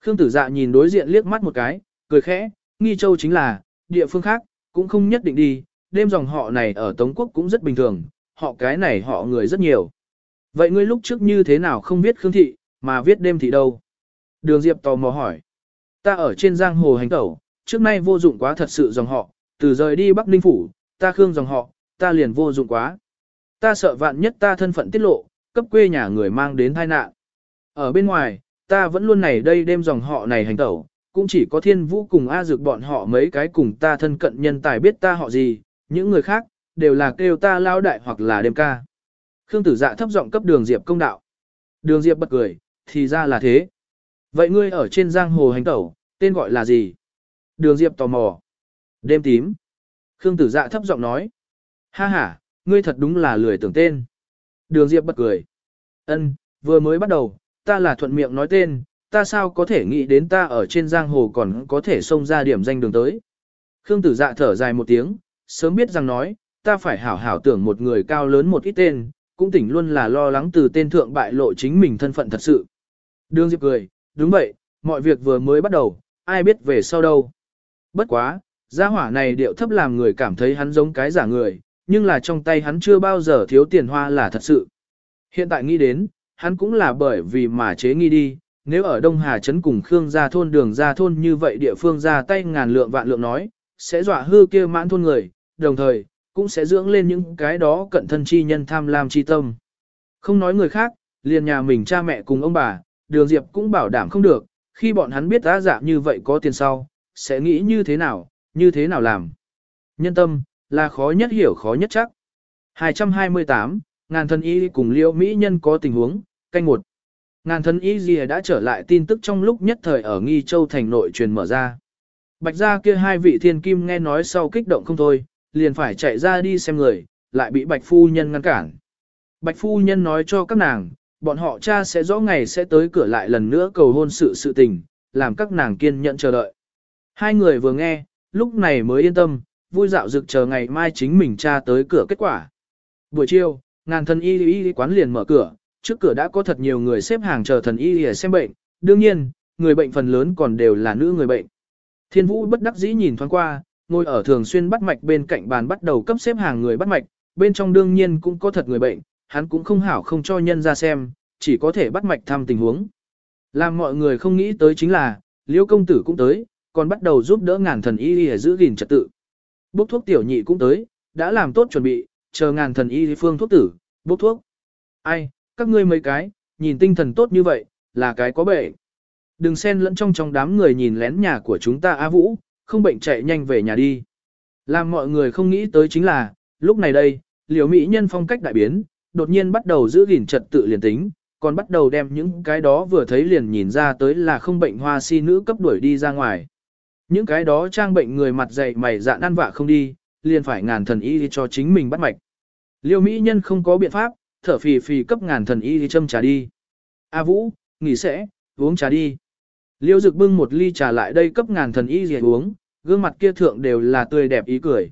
Khương tử dạ nhìn đối diện liếc mắt một cái, cười khẽ, nghi châu chính là, địa phương khác, cũng không nhất định đi, đêm dòng họ này ở Tống Quốc cũng rất bình thường, họ cái này họ người rất nhiều. Vậy ngươi lúc trước như thế nào không viết Khương thị, mà viết đêm thị đâu? Đường Diệp tò mò hỏi. Ta ở trên giang hồ hành tẩu, trước nay vô dụng quá thật sự dòng họ, từ rời đi Bắc Ninh Phủ, ta khương dòng họ, ta liền vô dụng quá. Ta sợ vạn nhất ta thân phận tiết lộ, cấp quê nhà người mang đến tai nạn. Ở bên ngoài, ta vẫn luôn này đây đêm dòng họ này hành tẩu, cũng chỉ có thiên vũ cùng A dược bọn họ mấy cái cùng ta thân cận nhân tài biết ta họ gì, những người khác, đều là kêu ta lao đại hoặc là đêm ca. Khương tử dạ thấp giọng cấp đường Diệp công đạo. Đường Diệp bật cười, thì ra là thế. Vậy ngươi ở trên giang hồ hành tẩu, tên gọi là gì? Đường Diệp tò mò. Đêm tím. Khương tử dạ thấp giọng nói. Ha ha, ngươi thật đúng là lười tưởng tên. Đường Diệp bật cười. Ân, vừa mới bắt đầu, ta là thuận miệng nói tên, ta sao có thể nghĩ đến ta ở trên giang hồ còn có thể xông ra điểm danh đường tới. Khương tử dạ thở dài một tiếng, sớm biết rằng nói, ta phải hảo hảo tưởng một người cao lớn một ít tên, cũng tỉnh luôn là lo lắng từ tên thượng bại lộ chính mình thân phận thật sự. Đường Diệp cười, đúng vậy, mọi việc vừa mới bắt đầu, ai biết về sau đâu. Bất quá, gia hỏa này điệu thấp làm người cảm thấy hắn giống cái giả người, nhưng là trong tay hắn chưa bao giờ thiếu tiền hoa là thật sự. Hiện tại nghĩ đến, hắn cũng là bởi vì mà chế nghi đi, nếu ở Đông Hà Trấn cùng Khương gia thôn đường gia thôn như vậy địa phương ra tay ngàn lượng vạn lượng nói, sẽ dọa hư kia mãn thôn người, đồng thời, cũng sẽ dưỡng lên những cái đó cận thân chi nhân tham lam chi tâm. Không nói người khác, liền nhà mình cha mẹ cùng ông bà, đường Diệp cũng bảo đảm không được, khi bọn hắn biết ta dạ như vậy có tiền sau, sẽ nghĩ như thế nào, như thế nào làm. Nhân tâm, là khó nhất hiểu khó nhất chắc. 228, ngàn thân y cùng liêu mỹ nhân có tình huống, canh một. Ngàn thân y gì đã trở lại tin tức trong lúc nhất thời ở Nghi Châu thành nội truyền mở ra. Bạch gia kia hai vị thiên kim nghe nói sau kích động không thôi, liền phải chạy ra đi xem người, lại bị bạch phu nhân ngăn cản. Bạch phu nhân nói cho các nàng, bọn họ cha sẽ rõ ngày sẽ tới cửa lại lần nữa cầu hôn sự sự tình, làm các nàng kiên nhẫn chờ đợi. Hai người vừa nghe, lúc này mới yên tâm, vui dạo dực chờ ngày mai chính mình cha tới cửa kết quả. Buổi chiều, ngàn thần y y quán liền mở cửa, trước cửa đã có thật nhiều người xếp hàng chờ thần y y xem bệnh, đương nhiên, người bệnh phần lớn còn đều là nữ người bệnh. Thiên vũ bất đắc dĩ nhìn thoáng qua, ngồi ở thường xuyên bắt mạch bên cạnh bàn bắt đầu cấp xếp hàng người bắt mạch, bên trong đương nhiên cũng có thật người bệnh, hắn cũng không hảo không cho nhân ra xem, chỉ có thể bắt mạch thăm tình huống. Làm mọi người không nghĩ tới chính là, liễu công tử cũng tới, còn bắt đầu giúp đỡ ngàn thần y y giữ gìn trật tự. Bốc thuốc tiểu nhị cũng tới, đã làm tốt chuẩn bị, chờ ngàn thần y phương thuốc tử, bốc thuốc. Ai, các ngươi mấy cái, nhìn tinh thần tốt như vậy, là cái có bệnh. Đừng xen lẫn trong trong đám người nhìn lén nhà của chúng ta A Vũ, không bệnh chạy nhanh về nhà đi. Làm mọi người không nghĩ tới chính là, lúc này đây, liều mỹ nhân phong cách đại biến, đột nhiên bắt đầu giữ gìn trật tự liền tính, còn bắt đầu đem những cái đó vừa thấy liền nhìn ra tới là không bệnh hoa si nữ cấp đuổi đi ra ngoài. Những cái đó trang bệnh người mặt dày mày dạn ăn vạ không đi, liền phải ngàn thần y cho chính mình bắt mạch. Liêu Mỹ nhân không có biện pháp, thở phì phì cấp ngàn thần y đi châm trà đi. A Vũ, nghỉ sẽ, uống trà đi. Liêu Dực bưng một ly trà lại đây cấp ngàn thần y gì uống, gương mặt kia thượng đều là tươi đẹp ý cười.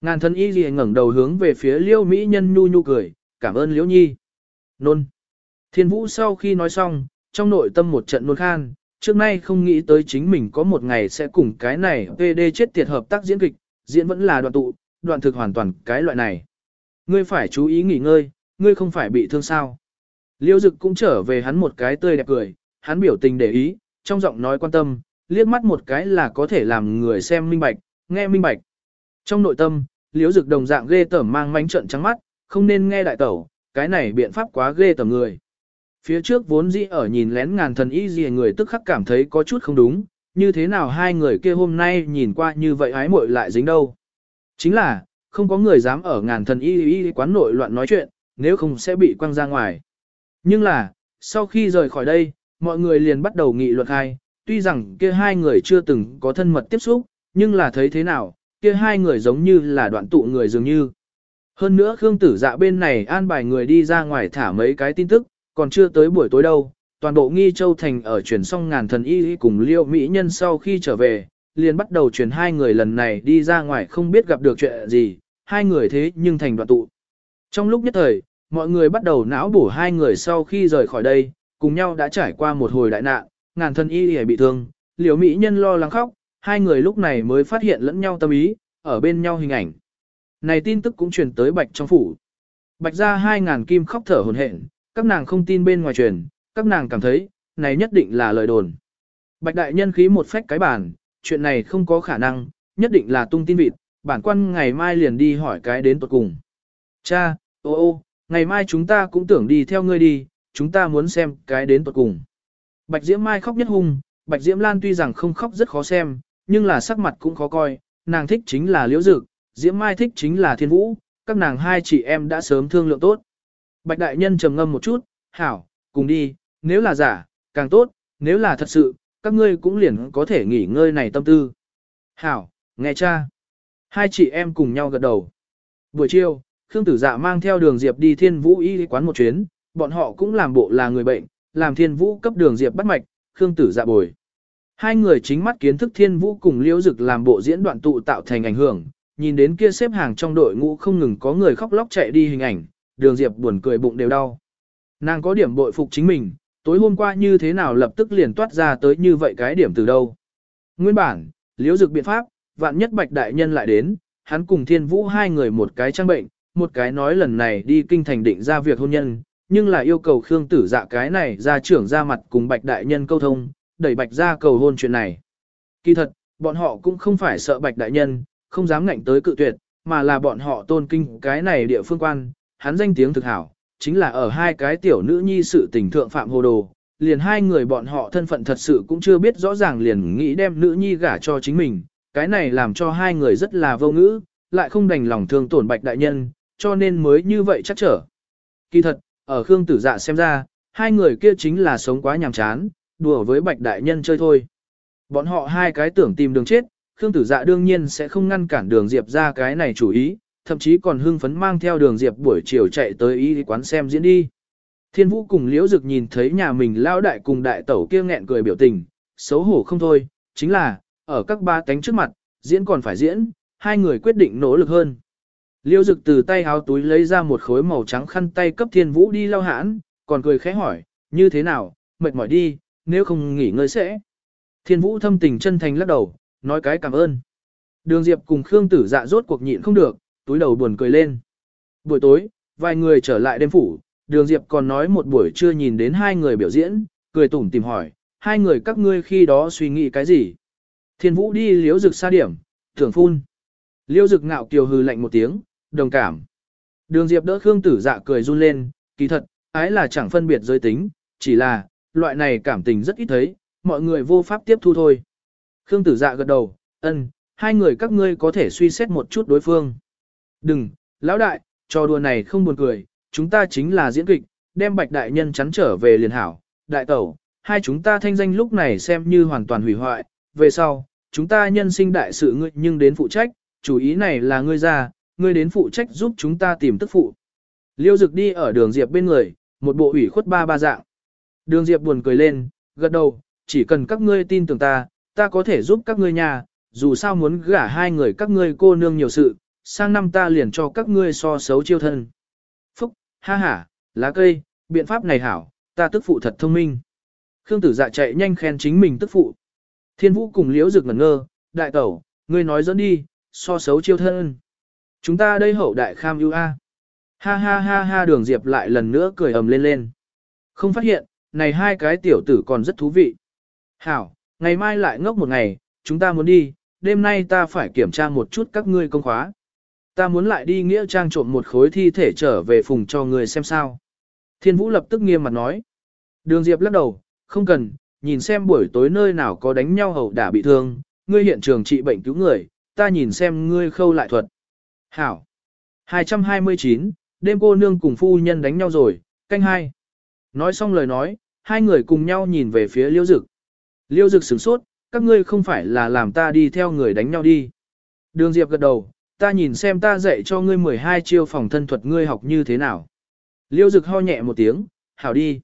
Ngàn thần y gì ngẩng đầu hướng về phía Liêu Mỹ nhân nhu nhu cười, cảm ơn Liễu Nhi. Nôn. Thiên Vũ sau khi nói xong, trong nội tâm một trận nôn khan, trước nay không nghĩ tới chính mình có một ngày sẽ cùng cái này PD chết tiệt hợp tác diễn kịch, diễn vẫn là đoạn tụ, đoạn thực hoàn toàn cái loại này. Ngươi phải chú ý nghỉ ngơi, ngươi không phải bị thương sao. Liêu dực cũng trở về hắn một cái tươi đẹp cười, hắn biểu tình để ý, trong giọng nói quan tâm, liếc mắt một cái là có thể làm người xem minh bạch, nghe minh bạch. Trong nội tâm, liêu dực đồng dạng ghê tởm mang mánh trận trắng mắt, không nên nghe đại tẩu, cái này biện pháp quá ghê tởm người. Phía trước vốn dĩ ở nhìn lén ngàn thần y gì người tức khắc cảm thấy có chút không đúng, như thế nào hai người kia hôm nay nhìn qua như vậy ái muội lại dính đâu. Chính là, không có người dám ở ngàn thần y y quán nội loạn nói chuyện, nếu không sẽ bị quăng ra ngoài. Nhưng là, sau khi rời khỏi đây, mọi người liền bắt đầu nghị luận hai, tuy rằng kia hai người chưa từng có thân mật tiếp xúc, nhưng là thấy thế nào, kia hai người giống như là đoạn tụ người dường như. Hơn nữa Khương Tử Dạ bên này an bài người đi ra ngoài thả mấy cái tin tức, còn chưa tới buổi tối đâu, toàn bộ nghi châu thành ở chuyển xong ngàn thần y cùng liêu mỹ nhân sau khi trở về, liền bắt đầu chuyển hai người lần này đi ra ngoài không biết gặp được chuyện gì, hai người thế nhưng thành đoạn tụ. Trong lúc nhất thời, mọi người bắt đầu não bổ hai người sau khi rời khỏi đây, cùng nhau đã trải qua một hồi đại nạn, ngàn thần y bị thương, liều mỹ nhân lo lắng khóc, hai người lúc này mới phát hiện lẫn nhau tâm ý, ở bên nhau hình ảnh. Này tin tức cũng truyền tới bạch trong phủ. Bạch ra hai ngàn kim khóc thở hồn hển, các nàng không tin bên ngoài truyền, các nàng cảm thấy, này nhất định là lời đồn. Bạch đại nhân khí một phách cái bản, chuyện này không có khả năng, nhất định là tung tin vịt, bản quan ngày mai liền đi hỏi cái đến tuột cùng. Cha, ô ô, ngày mai chúng ta cũng tưởng đi theo ngươi đi, chúng ta muốn xem cái đến tuột cùng. Bạch Diễm Mai khóc nhất hung, Bạch Diễm Lan tuy rằng không khóc rất khó xem, nhưng là sắc mặt cũng khó coi, nàng thích chính là Liễu Dực, Diễm Mai thích chính là Thiên Vũ, các nàng hai chị em đã sớm thương lượng tốt. Bạch Đại Nhân trầm ngâm một chút, hảo, cùng đi, nếu là giả, càng tốt, nếu là thật sự, các ngươi cũng liền có thể nghỉ ngơi này tâm tư. Hảo, nghe cha. Hai chị em cùng nhau gật đầu. Buổi chiều, Khương Tử Dạ mang theo đường Diệp đi Thiên Vũ y quán một chuyến, bọn họ cũng làm bộ là người bệnh, làm Thiên Vũ cấp đường Diệp bắt mạch, Khương Tử Dạ bồi. Hai người chính mắt kiến thức Thiên Vũ cùng Liễu Dực làm bộ diễn đoạn tụ tạo thành ảnh hưởng, nhìn đến kia xếp hàng trong đội ngũ không ngừng có người khóc lóc chạy đi hình ảnh, đường Diệp buồn cười bụng đều đau. Nàng có điểm bội phục chính mình, tối hôm qua như thế nào lập tức liền toát ra tới như vậy cái điểm từ đâu. Nguyên bản, Liễu Dực biện pháp, vạn nhất Bạch Đại Nhân lại đến, hắn cùng Thiên Vũ hai người một cái trang bệnh, một cái nói lần này đi kinh thành định ra việc hôn nhân, nhưng là yêu cầu Khương Tử Dạ cái này ra trưởng ra mặt cùng Bạch Đại Nhân câu thông, đẩy Bạch ra cầu hôn chuyện này. Kỳ thật, bọn họ cũng không phải sợ Bạch Đại Nhân, không dám ngạnh tới cự tuyệt, mà là bọn họ tôn kinh cái này địa phương quan, hắn danh tiếng thực hảo, chính là ở hai cái tiểu nữ nhi sự tình thượng phạm hồ đồ, liền hai người bọn họ thân phận thật sự cũng chưa biết rõ ràng liền nghĩ đem nữ nhi gả cho chính mình, cái này làm cho hai người rất là vô ngữ, lại không đành lòng thương tổn bạch đại nhân, cho nên mới như vậy chắc trở. Kỳ thật, ở Khương Tử Dạ xem ra, hai người kia chính là sống quá nhàm chán, đùa với bạch đại nhân chơi thôi. Bọn họ hai cái tưởng tìm đường chết, Khương Tử Dạ đương nhiên sẽ không ngăn cản đường Diệp ra cái này chủ ý, thậm chí còn hưng phấn mang theo đường Diệp buổi chiều chạy tới y quán xem diễn đi. Thiên Vũ cùng Liễu Dực nhìn thấy nhà mình lao đại cùng đại tẩu kia nghẹn cười biểu tình, xấu hổ không thôi, chính là, ở các ba cánh trước mặt, diễn còn phải diễn, hai người quyết định nỗ lực hơn. Liễu Dực từ tay áo túi lấy ra một khối màu trắng khăn tay cấp Thiên Vũ đi lau hãn, còn cười khẽ hỏi, như thế nào, mệt mỏi đi, nếu không nghỉ ngơi sẽ. Thiên Vũ thâm tình chân thành lắc đầu, nói cái cảm ơn. Đường Diệp cùng Khương Tử Dạ rốt cuộc nhịn không được, túi đầu buồn cười lên. Buổi tối, vài người trở lại đêm phủ, Đường Diệp còn nói một buổi trưa nhìn đến hai người biểu diễn, cười tủm tìm hỏi, hai người các ngươi khi đó suy nghĩ cái gì? Thiên Vũ đi liễu rực xa điểm, thưởng phun. Liêu rực ngạo kiều hừ lạnh một tiếng, đồng cảm. Đường Diệp đỡ Khương Tử Dạ cười run lên, kỳ thật, ái là chẳng phân biệt giới tính, chỉ là, loại này cảm tình rất ít thấy, mọi người vô pháp tiếp thu thôi. Khương Tử Dạ gật đầu, ân, hai người các ngươi có thể suy xét một chút đối phương. Đừng, lão đại, trò đùa này không buồn cười, chúng ta chính là diễn kịch, đem bạch đại nhân chắn trở về liền hảo, đại tẩu, hai chúng ta thanh danh lúc này xem như hoàn toàn hủy hoại, về sau, chúng ta nhân sinh đại sự ngươi nhưng đến phụ trách, chủ ý này là ngươi ra, ngươi đến phụ trách giúp chúng ta tìm tức phụ. Liêu dực đi ở đường Diệp bên người, một bộ ủy khuất ba ba dạng. Đường Diệp buồn cười lên, gật đầu, chỉ cần các ngươi tin tưởng ta, ta có thể giúp các ngươi nhà, dù sao muốn gả hai người các ngươi cô nương nhiều sự, sang năm ta liền cho các ngươi so xấu chiêu thân. Phúc, ha ha, lá cây, biện pháp này hảo, ta tức phụ thật thông minh. Khương tử dạ chạy nhanh khen chính mình tức phụ. Thiên vũ cùng liễu rực ngẩn ngơ, đại tẩu, ngươi nói dẫn đi, so xấu chiêu thân. Chúng ta đây hậu đại kham ưu a. Ha ha ha ha đường diệp lại lần nữa cười ầm lên lên. Không phát hiện, này hai cái tiểu tử còn rất thú vị. Hảo, ngày mai lại ngốc một ngày, chúng ta muốn đi, đêm nay ta phải kiểm tra một chút các ngươi công khóa. Ta muốn lại đi nghĩa trang trộm một khối thi thể trở về phùng cho người xem sao. Thiên Vũ lập tức nghiêm mặt nói. Đường Diệp lắc đầu, không cần, nhìn xem buổi tối nơi nào có đánh nhau hầu đả bị thương, ngươi hiện trường trị bệnh cứu người, ta nhìn xem ngươi khâu lại thuật. Hảo. 229, đêm cô nương cùng phu nhân đánh nhau rồi, canh hai. Nói xong lời nói, hai người cùng nhau nhìn về phía liêu dực. Liêu dực sửng sốt, các ngươi không phải là làm ta đi theo người đánh nhau đi. Đường Diệp gật đầu, ta nhìn xem ta dạy cho ngươi 12 chiêu phòng thân thuật ngươi học như thế nào. Liêu dực ho nhẹ một tiếng, hảo đi.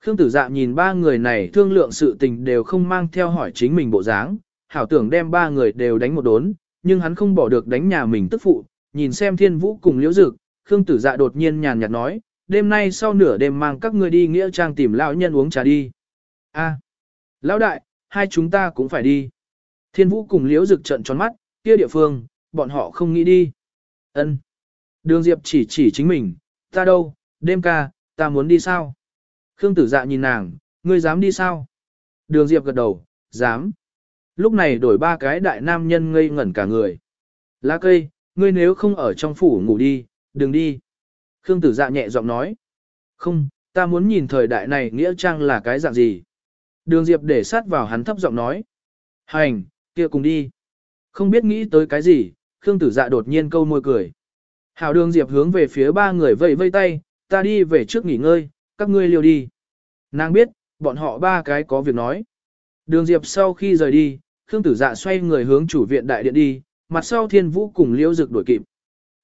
Khương tử dạ nhìn ba người này thương lượng sự tình đều không mang theo hỏi chính mình bộ dáng, hảo tưởng đem ba người đều đánh một đốn, nhưng hắn không bỏ được đánh nhà mình tức phụ, nhìn xem thiên vũ cùng liễu dực, Khương tử dạ đột nhiên nhàn nhạt nói, đêm nay sau nửa đêm mang các ngươi đi nghĩa trang tìm lão nhân uống trà đi. A, lão đại, hai chúng ta cũng phải đi. Thiên vũ cùng liễu dực trận tròn mắt, kia địa phương, bọn họ không nghĩ đi. Ân. Đường Diệp chỉ chỉ chính mình, ta đâu, đêm ca, ta muốn đi sao? Khương tử dạ nhìn nàng, ngươi dám đi sao? Đường Diệp gật đầu, dám. Lúc này đổi ba cái đại nam nhân ngây ngẩn cả người. Lá cây, ngươi nếu không ở trong phủ ngủ đi, đừng đi. Khương tử dạ nhẹ giọng nói. Không, ta muốn nhìn thời đại này nghĩa trang là cái dạng gì. Đường Diệp để sát vào hắn thấp giọng nói. Hành, kia cùng đi. Không biết nghĩ tới cái gì, Khương tử dạ đột nhiên câu môi cười. Hảo đường Diệp hướng về phía ba người vẫy vây tay, ta đi về trước nghỉ ngơi, các ngươi liều đi. Nàng biết, bọn họ ba cái có việc nói. Đường Diệp sau khi rời đi, Khương tử dạ xoay người hướng chủ viện đại điện đi, mặt sau thiên vũ cùng liễu dực đuổi kịp.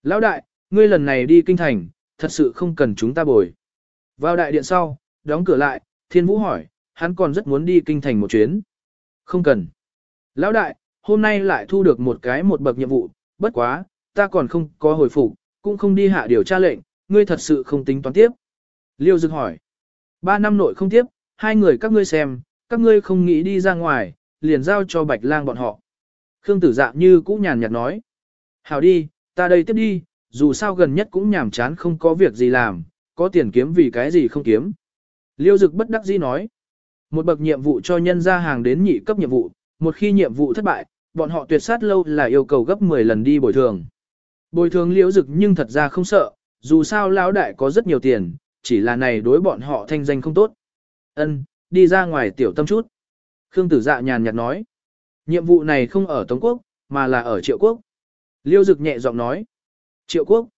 Lão đại, ngươi lần này đi kinh thành, thật sự không cần chúng ta bồi. Vào đại điện sau, đóng cửa lại, thiên vũ hỏi, hắn còn rất muốn đi kinh thành một chuyến. Không cần. Lão đại, hôm nay lại thu được một cái một bậc nhiệm vụ, bất quá, ta còn không có hồi phục, cũng không đi hạ điều tra lệnh, ngươi thật sự không tính toán tiếp. Liêu Dực hỏi. Ba năm nội không tiếp, hai người các ngươi xem, các ngươi không nghĩ đi ra ngoài, liền giao cho bạch lang bọn họ. Khương tử dạ như cũ nhàn nhạt nói. Hảo đi, ta đây tiếp đi, dù sao gần nhất cũng nhàm chán không có việc gì làm, có tiền kiếm vì cái gì không kiếm. Liêu Dực bất đắc dĩ nói. Một bậc nhiệm vụ cho nhân ra hàng đến nhị cấp nhiệm vụ, một khi nhiệm vụ thất bại, bọn họ tuyệt sát lâu là yêu cầu gấp 10 lần đi bồi thường. Bồi thường liễu dực nhưng thật ra không sợ, dù sao lão đại có rất nhiều tiền, chỉ là này đối bọn họ thanh danh không tốt. Ân, đi ra ngoài tiểu tâm chút. Khương tử dạ nhàn nhạt nói. Nhiệm vụ này không ở Tống Quốc, mà là ở Triệu Quốc. liễu Dực nhẹ giọng nói. Triệu Quốc.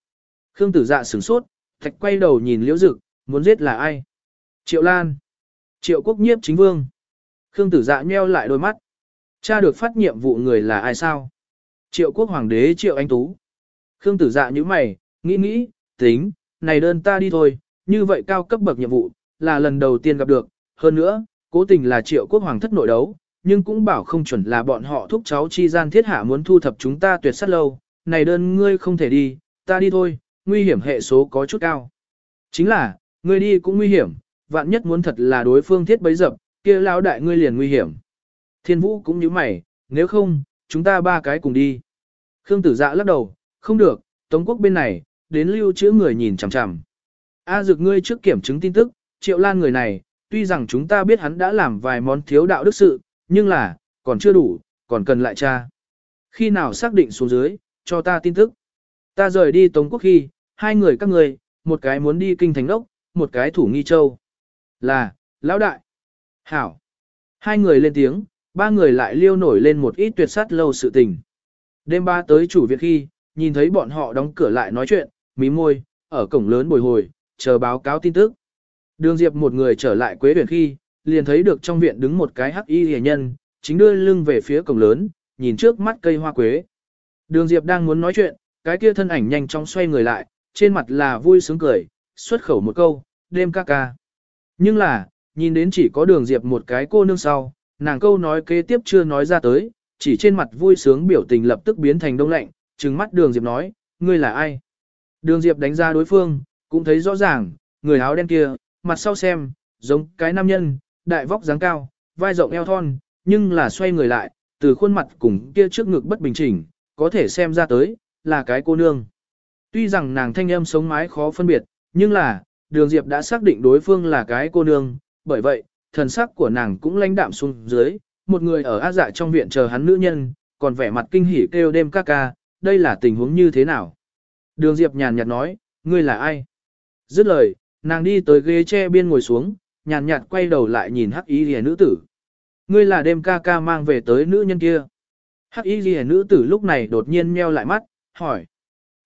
Khương tử dạ sửng sốt, thạch quay đầu nhìn liễu Dực, muốn giết là ai? Triệu Lan. Triệu Quốc nhiếp chính vương. Khương tử dạ nheo lại đôi mắt. Cha được phát nhiệm vụ người là ai sao? Triệu Quốc Hoàng đế Triệu Anh Tú. Khương tử dạ như mày, nghĩ nghĩ, tính, này đơn ta đi thôi, như vậy cao cấp bậc nhiệm vụ, là lần đầu tiên gặp được, hơn nữa, cố tình là triệu quốc hoàng thất nội đấu, nhưng cũng bảo không chuẩn là bọn họ thúc cháu chi gian thiết hạ muốn thu thập chúng ta tuyệt sát lâu, này đơn ngươi không thể đi, ta đi thôi, nguy hiểm hệ số có chút cao. Chính là, ngươi đi cũng nguy hiểm, vạn nhất muốn thật là đối phương thiết bấy dập, kia lão đại ngươi liền nguy hiểm. Thiên vũ cũng như mày, nếu không, chúng ta ba cái cùng đi. Khương tử dạ lắc đầu, không được, Tống quốc bên này, đến lưu chữ người nhìn chằm chằm. A dược ngươi trước kiểm chứng tin tức, triệu lan người này, tuy rằng chúng ta biết hắn đã làm vài món thiếu đạo đức sự, nhưng là, còn chưa đủ, còn cần lại tra. Khi nào xác định xuống dưới, cho ta tin tức. Ta rời đi Tống Quốc khi, hai người các người, một cái muốn đi Kinh Thành Đốc, một cái thủ nghi châu. Là, lão đại. Hảo. Hai người lên tiếng, ba người lại liêu nổi lên một ít tuyệt sát lâu sự tình. Đêm ba tới chủ viện khi, nhìn thấy bọn họ đóng cửa lại nói chuyện, mí môi, ở cổng lớn bồi hồi, chờ báo cáo tin tức. Đường Diệp một người trở lại quế viện khi, liền thấy được trong viện đứng một cái hắc y hề nhân, chính đưa lưng về phía cổng lớn, nhìn trước mắt cây hoa quế. Đường Diệp đang muốn nói chuyện, cái kia thân ảnh nhanh chóng xoay người lại, trên mặt là vui sướng cười, xuất khẩu một câu, đêm ca ca. Nhưng là, nhìn đến chỉ có đường Diệp một cái cô nương sau, nàng câu nói kế tiếp chưa nói ra tới, chỉ trên mặt vui sướng biểu tình lập tức biến thành đông lạnh, trừng mắt đường Diệp nói, ngươi là ai? Đường Diệp đánh ra đối phương, cũng thấy rõ ràng, người áo đen kia, mặt sau xem, giống cái nam nhân, đại vóc dáng cao, vai rộng eo thon, nhưng là xoay người lại, từ khuôn mặt cùng kia trước ngực bất bình chỉnh, có thể xem ra tới, là cái cô nương. Tuy rằng nàng thanh âm sống mái khó phân biệt, nhưng là, đường Diệp đã xác định đối phương là cái cô nương, bởi vậy, thần sắc của nàng cũng lãnh đạm xuống dưới, một người ở á dạ trong viện chờ hắn nữ nhân, còn vẻ mặt kinh hỉ kêu đêm ca ca, đây là tình huống như thế nào? Đường Diệp nhàn nhạt nói, ngươi là ai? Dứt lời, nàng đi tới ghế tre biên ngồi xuống, nhàn nhạt quay đầu lại nhìn hắc y rìa nữ tử. Ngươi là đêm ca ca mang về tới nữ nhân kia. Hắc y rìa nữ tử lúc này đột nhiên meo lại mắt, hỏi.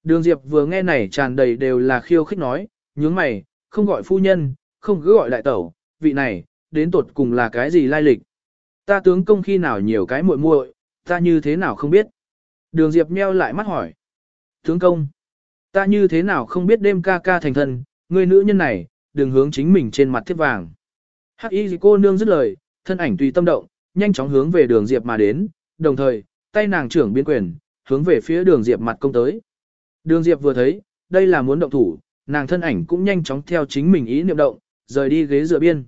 Đường Diệp vừa nghe này tràn đầy đều là khiêu khích nói, nhướng mày, không gọi phu nhân, không cứ gọi đại tẩu, vị này, đến tột cùng là cái gì lai lịch. Ta tướng công khi nào nhiều cái muội muội, ta như thế nào không biết. Đường Diệp meo lại mắt hỏi. Tướng công, ta như thế nào không biết đêm ca ca thành thân, người nữ nhân này, đừng hướng chính mình trên mặt thiết vàng. Hắc y cô nương dứt lời, thân ảnh tùy tâm động, nhanh chóng hướng về đường Diệp mà đến, đồng thời, tay nàng trưởng biên quyền, hướng về phía đường Diệp mặt công tới. Đường Diệp vừa thấy, đây là muốn động thủ, nàng thân ảnh cũng nhanh chóng theo chính mình ý niệm động, rời đi ghế dựa biên.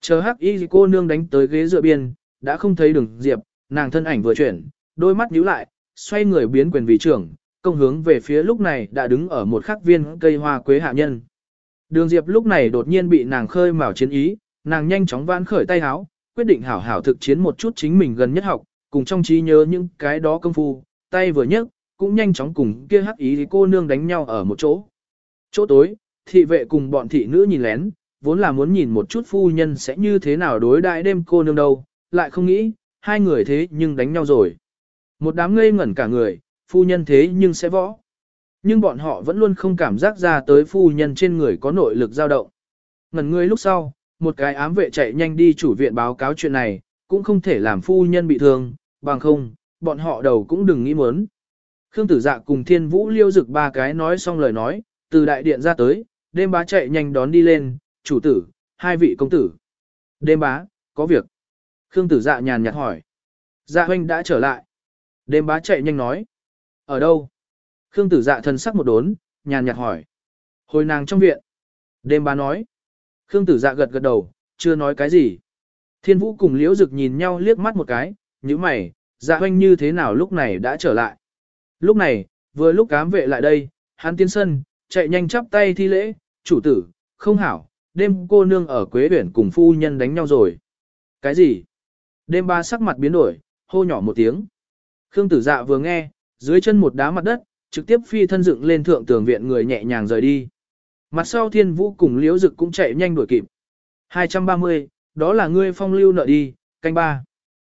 Chờ hắc y cô nương đánh tới ghế dựa biên, đã không thấy đường Diệp, nàng thân ảnh vừa chuyển, đôi mắt nhíu lại, xoay người biến quyền vị trưởng, công hướng về phía lúc này đã đứng ở một khắc viên cây hoa quế hạ nhân. Đường Diệp lúc này đột nhiên bị nàng khơi mào chiến ý, nàng nhanh chóng vãn khởi tay háo, quyết định hảo hảo thực chiến một chút chính mình gần nhất học, cùng trong trí nhớ những cái đó công phu, tay vừa nhấc, cũng nhanh chóng cùng kia hắc ý cô nương đánh nhau ở một chỗ. Chỗ tối, thị vệ cùng bọn thị nữ nhìn lén, vốn là muốn nhìn một chút phu nhân sẽ như thế nào đối đại đêm cô nương đâu, lại không nghĩ, hai người thế nhưng đánh nhau rồi. Một đám ngây ngẩn cả người, phu nhân thế nhưng sẽ võ. Nhưng bọn họ vẫn luôn không cảm giác ra tới phu nhân trên người có nội lực dao động. Ngẩn người lúc sau, một cái ám vệ chạy nhanh đi chủ viện báo cáo chuyện này, cũng không thể làm phu nhân bị thương, bằng không, bọn họ đầu cũng đừng nghĩ muốn. Khương tử dạ cùng thiên vũ liêu dực ba cái nói xong lời nói, từ đại điện ra tới, đêm bá chạy nhanh đón đi lên, chủ tử, hai vị công tử. Đêm bá, có việc. Khương tử dạ nhàn nhạt hỏi. Dạ huynh đã trở lại. Đêm bá chạy nhanh nói. Ở đâu? Khương tử dạ thần sắc một đốn, nhàn nhạt hỏi. Hồi nàng trong viện. Đêm bá nói. Khương tử dạ gật gật đầu, chưa nói cái gì. Thiên vũ cùng liễu dực nhìn nhau liếc mắt một cái, như mày, dạ huynh như thế nào lúc này đã trở lại. Lúc này, vừa lúc cám vệ lại đây, hắn tiến sân, chạy nhanh chắp tay thi lễ, chủ tử, không hảo, đêm cô nương ở Quế Huyển cùng phu nhân đánh nhau rồi. Cái gì? Đêm ba sắc mặt biến đổi, hô nhỏ một tiếng. Khương tử dạ vừa nghe, dưới chân một đá mặt đất, trực tiếp phi thân dựng lên thượng tường viện người nhẹ nhàng rời đi. Mặt sau thiên vũ cùng liễu dực cũng chạy nhanh đuổi kịp. 230, đó là ngươi phong lưu nợ đi, canh ba.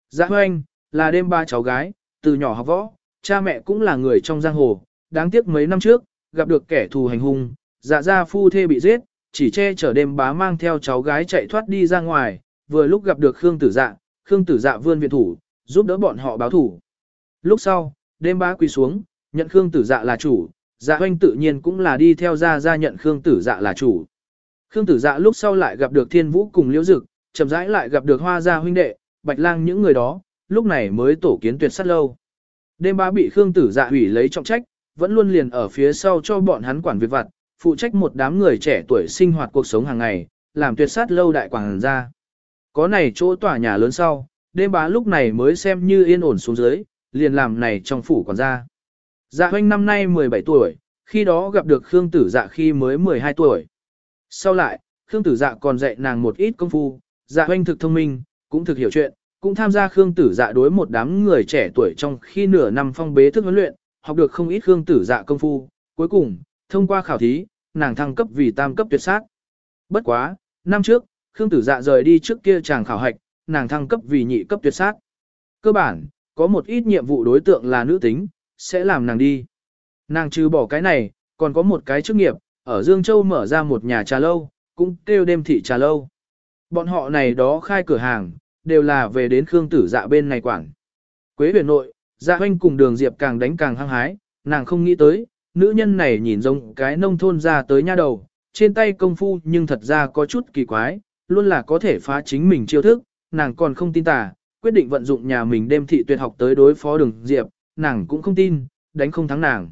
Dạ hoanh, là đêm ba cháu gái, từ nhỏ học võ, cha mẹ cũng là người trong giang hồ, đáng tiếc mấy năm trước, gặp được kẻ thù hành hung, dạ gia phu thê bị giết, chỉ che chở đêm bá mang theo cháu gái chạy thoát đi ra ngoài, vừa lúc gặp được Khương Tử Dạ, Khương Tử Dạ vươn viện thủ, giúp đỡ bọn họ báo thủ. Lúc sau, đêm bá quỳ xuống, nhận Khương Tử Dạ là chủ, Dạ Hoành tự nhiên cũng là đi theo ra ra nhận Khương Tử Dạ là chủ. Khương Tử Dạ lúc sau lại gặp được Thiên Vũ cùng Liễu Dực, chậm rãi lại gặp được Hoa gia huynh đệ, Bạch Lang những người đó, lúc này mới tổ kiến tuyệt sát lâu. Đêm bá bị Khương Tử Dạ hủy lấy trọng trách, vẫn luôn liền ở phía sau cho bọn hắn quản việc vặt, phụ trách một đám người trẻ tuổi sinh hoạt cuộc sống hàng ngày, làm tuyệt sát lâu đại quảng ra. Có này chỗ tòa nhà lớn sau, đêm bá lúc này mới xem như yên ổn xuống dưới, liền làm này trong phủ quản gia. Dạ huynh năm nay 17 tuổi, khi đó gặp được Khương Tử Dạ khi mới 12 tuổi. Sau lại, Khương Tử Dạ còn dạy nàng một ít công phu, Dạ huynh thực thông minh, cũng thực hiểu chuyện, cũng tham gia Khương Tử Dạ đối một đám người trẻ tuổi trong khi nửa năm phong bế thức huấn luyện, học được không ít Khương Tử Dạ công phu, cuối cùng, thông qua khảo thí, nàng thăng cấp vì tam cấp tuyệt sát. Bất quá, năm trước, Khương Tử Dạ rời đi trước kia chàng khảo hạch, nàng thăng cấp vì nhị cấp tuyệt sát. Cơ bản, có một ít nhiệm vụ đối tượng là nữ tính, sẽ làm nàng đi. Nàng trừ bỏ cái này, còn có một cái chức nghiệp, ở Dương Châu mở ra một nhà trà lâu, cũng kêu đêm thị trà lâu. Bọn họ này đó khai cửa hàng, đều là về đến Khương Tử Dạ bên này quản. Quế huyền nội, Dạ Hoanh cùng Đường Diệp càng đánh càng hăng hái, nàng không nghĩ tới, nữ nhân này nhìn giống cái nông thôn ra tới nha đầu, trên tay công phu nhưng thật ra có chút kỳ quái, luôn là có thể phá chính mình chiêu thức, nàng còn không tin tà, quyết định vận dụng nhà mình đem thị tuyệt học tới đối phó đường diệp, nàng cũng không tin, đánh không thắng nàng.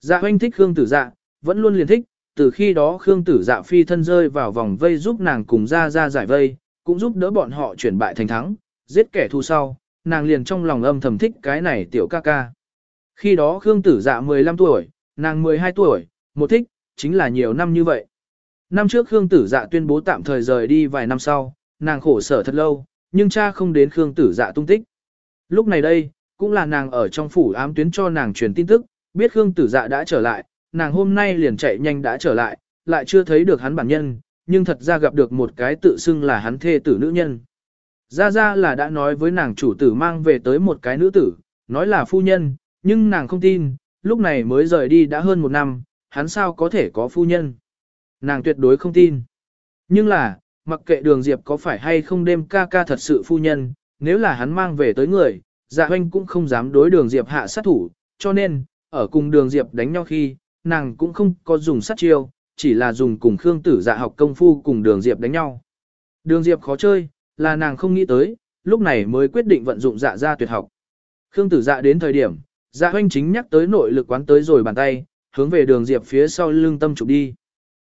Dạ hoanh thích Khương tử dạ, vẫn luôn liền thích, từ khi đó Khương tử dạ phi thân rơi vào vòng vây giúp nàng cùng ra ra giải vây, cũng giúp đỡ bọn họ chuyển bại thành thắng, giết kẻ thù sau, nàng liền trong lòng âm thầm thích cái này tiểu ca ca. Khi đó Khương tử dạ 15 tuổi, nàng 12 tuổi, một thích, chính là nhiều năm như vậy. Năm trước Khương Tử Dạ tuyên bố tạm thời rời đi vài năm sau, nàng khổ sở thật lâu, nhưng cha không đến Khương Tử Dạ tung tích. Lúc này đây, cũng là nàng ở trong phủ ám tuyến cho nàng truyền tin tức, biết Khương Tử Dạ đã trở lại, nàng hôm nay liền chạy nhanh đã trở lại, lại chưa thấy được hắn bản nhân, nhưng thật ra gặp được một cái tự xưng là hắn thê tử nữ nhân. Ra ra là đã nói với nàng chủ tử mang về tới một cái nữ tử, nói là phu nhân, nhưng nàng không tin, lúc này mới rời đi đã hơn một năm, hắn sao có thể có phu nhân. Nàng tuyệt đối không tin. Nhưng là, mặc kệ đường diệp có phải hay không đêm ca ca thật sự phu nhân, nếu là hắn mang về tới người, dạ hoanh cũng không dám đối đường diệp hạ sát thủ, cho nên, ở cùng đường diệp đánh nhau khi, nàng cũng không có dùng sát chiêu, chỉ là dùng cùng Khương tử dạ học công phu cùng đường diệp đánh nhau. Đường diệp khó chơi, là nàng không nghĩ tới, lúc này mới quyết định vận dụng dạ ra tuyệt học. Khương tử dạ đến thời điểm, dạ hoanh chính nhắc tới nội lực quán tới rồi bàn tay, hướng về đường diệp phía sau lưng tâm trục đi.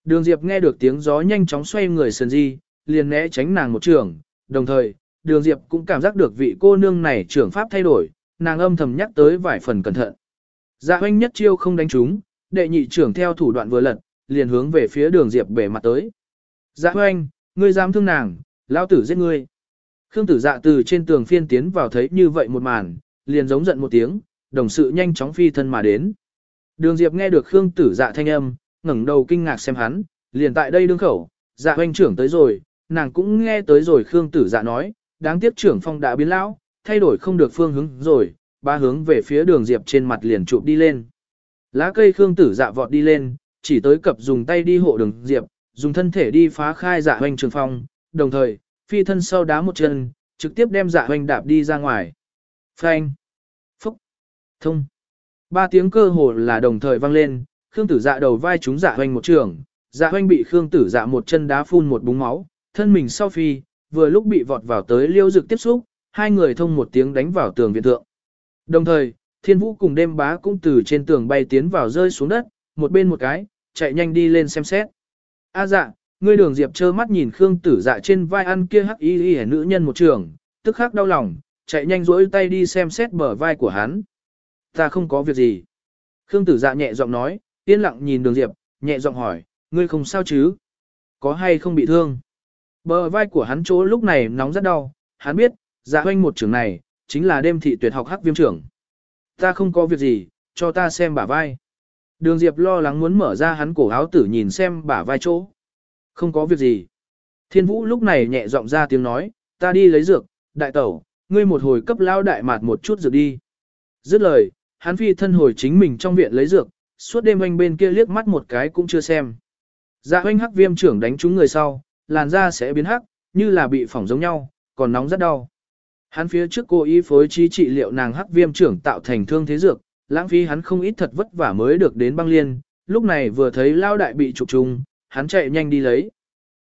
Đường diệp nghe được tiếng gió nhanh chóng xoay người sườn di, liền né tránh nàng một trường, đồng thời, đường diệp cũng cảm giác được vị cô nương này trưởng pháp thay đổi, nàng âm thầm nhắc tới vài phần cẩn thận. Dạ hoanh nhất chiêu không đánh trúng, đệ nhị trưởng theo thủ đoạn vừa lật, liền hướng về phía đường diệp bể mặt tới. Dạ hoanh, ngươi dám thương nàng, lao tử giết ngươi. Khương tử dạ từ trên tường phiên tiến vào thấy như vậy một màn, liền giống giận một tiếng, đồng sự nhanh chóng phi thân mà đến. Đường diệp nghe được Khương tử dạ thanh âm, ngẩng đầu kinh ngạc xem hắn, liền tại đây đương khẩu, dạ huynh trưởng tới rồi, nàng cũng nghe tới rồi Khương tử dạ nói, đáng tiếc trưởng phong đã biến lão, thay đổi không được phương hướng rồi, ba hướng về phía đường diệp trên mặt liền chụp đi lên. Lá cây Khương tử dạ vọt đi lên, chỉ tới cập dùng tay đi hộ đường diệp, dùng thân thể đi phá khai dạ huynh trưởng phong, đồng thời, phi thân sau đá một chân, trực tiếp đem dạ huynh đạp đi ra ngoài. Phanh, thông. Ba tiếng cơ hồ là đồng thời vang lên, Khương tử dạ đầu vai chúng dạ hoanh một trường, dạ hoanh bị Khương tử dạ một chân đá phun một búng máu, thân mình sau phi, vừa lúc bị vọt vào tới liêu dực tiếp xúc, hai người thông một tiếng đánh vào tường viện thượng. Đồng thời, thiên vũ cùng đêm bá cũng từ trên tường bay tiến vào rơi xuống đất, một bên một cái, chạy nhanh đi lên xem xét. A dạ, ngươi đường diệp trơ mắt nhìn Khương tử dạ trên vai ăn kia hắc y y nữ nhân một trường, tức khắc đau lòng, chạy nhanh duỗi tay đi xem xét bờ vai của hắn. Ta không có việc gì. Khương tử dạ nhẹ giọng nói, yên lặng nhìn đường diệp, nhẹ giọng hỏi, ngươi không sao chứ? Có hay không bị thương? Bờ vai của hắn chỗ lúc này nóng rất đau, hắn biết, dạ hoanh một trường này, chính là đêm thị tuyệt học hắc viêm trưởng. Ta không có việc gì, cho ta xem bả vai. Đường Diệp lo lắng muốn mở ra hắn cổ áo tử nhìn xem bả vai chỗ. Không có việc gì. Thiên Vũ lúc này nhẹ giọng ra tiếng nói, ta đi lấy dược, đại tẩu, ngươi một hồi cấp lao đại mạt một chút dược đi. Dứt lời, hắn phi thân hồi chính mình trong viện lấy dược, suốt đêm anh bên kia liếc mắt một cái cũng chưa xem. Dạ anh hắc viêm trưởng đánh trúng người sau, làn da sẽ biến hắc, như là bị phỏng giống nhau, còn nóng rất đau. Hắn phía trước cô ý phối trí trị liệu nàng hắc viêm trưởng tạo thành thương thế dược, lãng phí hắn không ít thật vất vả mới được đến băng liên, lúc này vừa thấy lao đại bị trục trùng, hắn chạy nhanh đi lấy.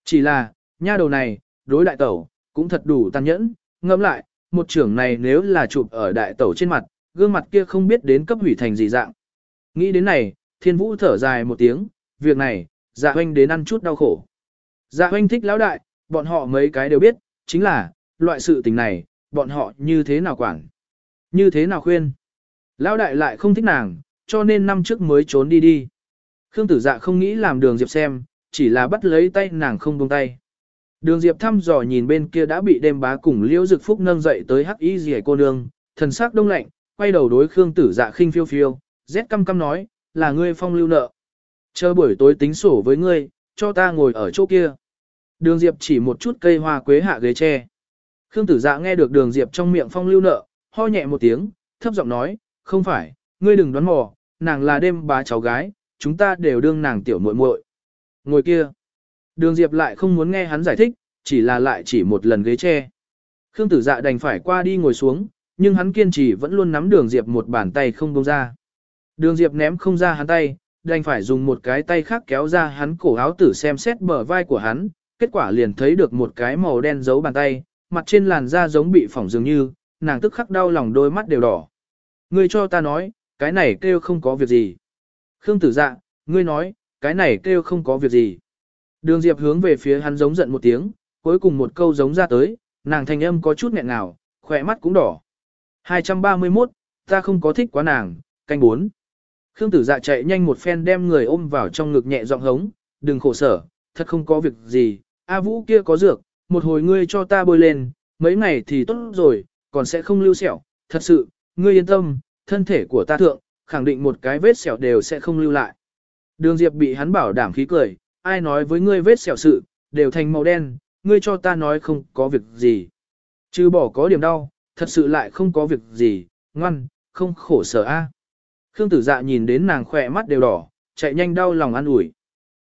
Chỉ là, nha đầu này, đối đại tẩu, cũng thật đủ tàn nhẫn, ngẫm lại, một trưởng này nếu là chụp ở đại tẩu trên mặt, gương mặt kia không biết đến cấp hủy thành gì dạng. Nghĩ đến này, thiên vũ thở dài một tiếng, việc này, dạ hoanh đến ăn chút đau khổ. Dạ hoanh thích lão đại, bọn họ mấy cái đều biết, chính là, loại sự tình này, bọn họ như thế nào quản? Như thế nào khuyên? Lão đại lại không thích nàng, cho nên năm trước mới trốn đi đi. Khương tử dạ không nghĩ làm đường Diệp xem, chỉ là bắt lấy tay nàng không buông tay. Đường Diệp thăm dò nhìn bên kia đã bị đêm bá cùng liễu dực phúc nâng dậy tới hắc y rìa cô nương, thần sắc đông lạnh, quay đầu đối Khương tử dạ khinh phiêu phiêu, rét căm căm nói, là ngươi phong lưu nợ. Chờ buổi tối tính sổ với ngươi, cho ta ngồi ở chỗ kia. Đường Diệp chỉ một chút cây hoa quế hạ ghế tre. Khương tử dạ nghe được đường Diệp trong miệng phong lưu nợ, ho nhẹ một tiếng, thấp giọng nói, không phải, ngươi đừng đoán mò, nàng là đêm bá cháu gái, chúng ta đều đương nàng tiểu muội muội. Ngồi kia. Đường Diệp lại không muốn nghe hắn giải thích, chỉ là lại chỉ một lần ghế tre. Khương tử dạ đành phải qua đi ngồi xuống, nhưng hắn kiên trì vẫn luôn nắm đường Diệp một bàn tay không buông ra. Đường Diệp ném không ra hắn tay, đành phải dùng một cái tay khác kéo ra hắn cổ áo tử xem xét bờ vai của hắn, kết quả liền thấy được một cái màu đen giấu bàn tay, mặt trên làn da giống bị phỏng dường như, nàng tức khắc đau lòng đôi mắt đều đỏ. Ngươi cho ta nói, cái này kêu không có việc gì. Khương tử dạ, ngươi nói, cái này kêu không có việc gì. Đường Diệp hướng về phía hắn giống giận một tiếng, cuối cùng một câu giống ra tới, nàng thanh âm có chút nghẹn ngào, khỏe mắt cũng đỏ. 231, ta không có thích quá nàng, canh bốn. Khương tử dạ chạy nhanh một phen đem người ôm vào trong ngực nhẹ giọng hống, đừng khổ sở, thật không có việc gì, A Vũ kia có dược, một hồi ngươi cho ta bôi lên, mấy ngày thì tốt rồi, còn sẽ không lưu sẹo, thật sự, ngươi yên tâm, thân thể của ta thượng, khẳng định một cái vết sẹo đều sẽ không lưu lại. Đường Diệp bị hắn bảo đảm khí cười, ai nói với ngươi vết sẹo sự, đều thành màu đen, ngươi cho ta nói không có việc gì. Chứ bỏ có điểm đau, thật sự lại không có việc gì, ngoan, không khổ sở a. Khương tử dạ nhìn đến nàng khỏe mắt đều đỏ, chạy nhanh đau lòng an ủi.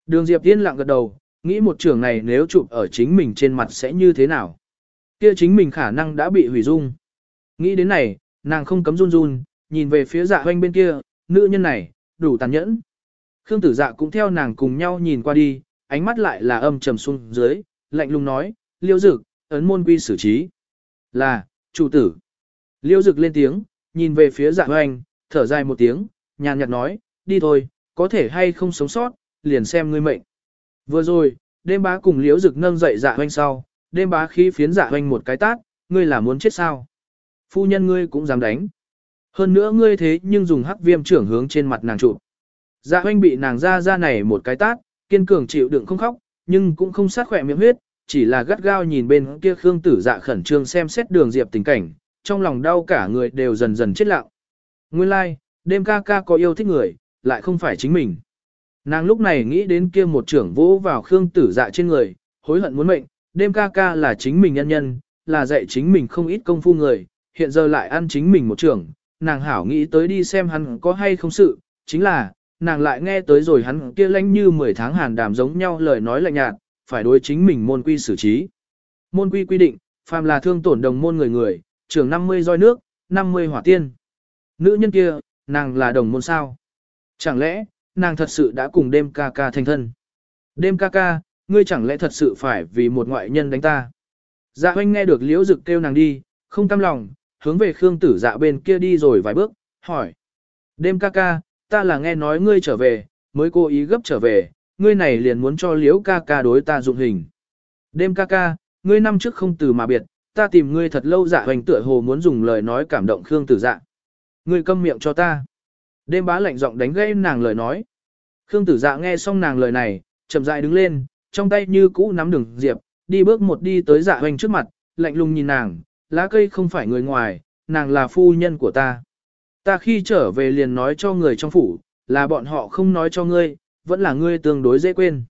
Đường Diệp yên lặng gật đầu, nghĩ một trường này nếu chụp ở chính mình trên mặt sẽ như thế nào. Kia chính mình khả năng đã bị hủy dung. Nghĩ đến này, nàng không cấm run run, nhìn về phía dạ hoanh bên kia, nữ nhân này, đủ tàn nhẫn. Khương tử dạ cũng theo nàng cùng nhau nhìn qua đi, ánh mắt lại là âm trầm xuống dưới, lạnh lùng nói, liêu dực, ấn môn quy xử trí. Là, chủ tử. Liêu dực lên tiếng, nhìn về phía dạ hoành thở dài một tiếng, nhàn nhạt nói, đi thôi, có thể hay không sống sót, liền xem ngươi mệnh. Vừa rồi, đêm bá cùng liễu dực nâng dậy dạ hoành sau, đêm bá khi phiến dạ hoành một cái tát, ngươi là muốn chết sao? Phu nhân ngươi cũng dám đánh. Hơn nữa ngươi thế nhưng dùng hắc viêm trưởng hướng trên mặt nàng trụ. Dạ hoành bị nàng ra ra này một cái tát, kiên cường chịu đựng không khóc, nhưng cũng không sát khỏe miệng huyết, chỉ là gắt gao nhìn bên kia Khương Tử Dạ khẩn trương xem xét đường Diệp tình cảnh, trong lòng đau cả người đều dần dần chết lặng. Nguyên lai, like, đêm ca ca có yêu thích người, lại không phải chính mình. Nàng lúc này nghĩ đến kia một trưởng vỗ vào Khương Tử Dạ trên người, hối hận muốn mệnh, đêm ca ca là chính mình nhân nhân, là dạy chính mình không ít công phu người, hiện giờ lại ăn chính mình một trưởng, nàng hảo nghĩ tới đi xem hắn có hay không sự, chính là, nàng lại nghe tới rồi hắn kia lanh như 10 tháng hàn đàm giống nhau lời nói lạnh nhạt, phải đối chính mình môn quy xử trí. Môn quy quy định, phàm là thương tổn đồng môn người người, trưởng 50 roi nước, 50 hỏa tiên. Nữ nhân kia, nàng là đồng môn sao? Chẳng lẽ, nàng thật sự đã cùng đêm ca ca thành thân? Đêm ca ca, ngươi chẳng lẽ thật sự phải vì một ngoại nhân đánh ta? Dạ hoanh nghe được liễu dực kêu nàng đi, không cam lòng, hướng về Khương tử dạ bên kia đi rồi vài bước, hỏi. Đêm ca ca, ta là nghe nói ngươi trở về, mới cố ý gấp trở về, ngươi này liền muốn cho liễu ca ca đối ta dụng hình. Đêm ca ca, ngươi năm trước không từ mà biệt, ta tìm ngươi thật lâu dạ hoành tựa hồ muốn dùng lời nói cảm động Khương tử dạ. Ngươi câm miệng cho ta. Đêm bá lạnh giọng đánh gây nàng lời nói. Khương tử dạ nghe xong nàng lời này, chậm rãi đứng lên, trong tay như cũ nắm đường diệp, đi bước một đi tới dạ hoành trước mặt, lạnh lùng nhìn nàng, lá cây không phải người ngoài, nàng là phu nhân của ta. Ta khi trở về liền nói cho người trong phủ, là bọn họ không nói cho ngươi, vẫn là ngươi tương đối dễ quên.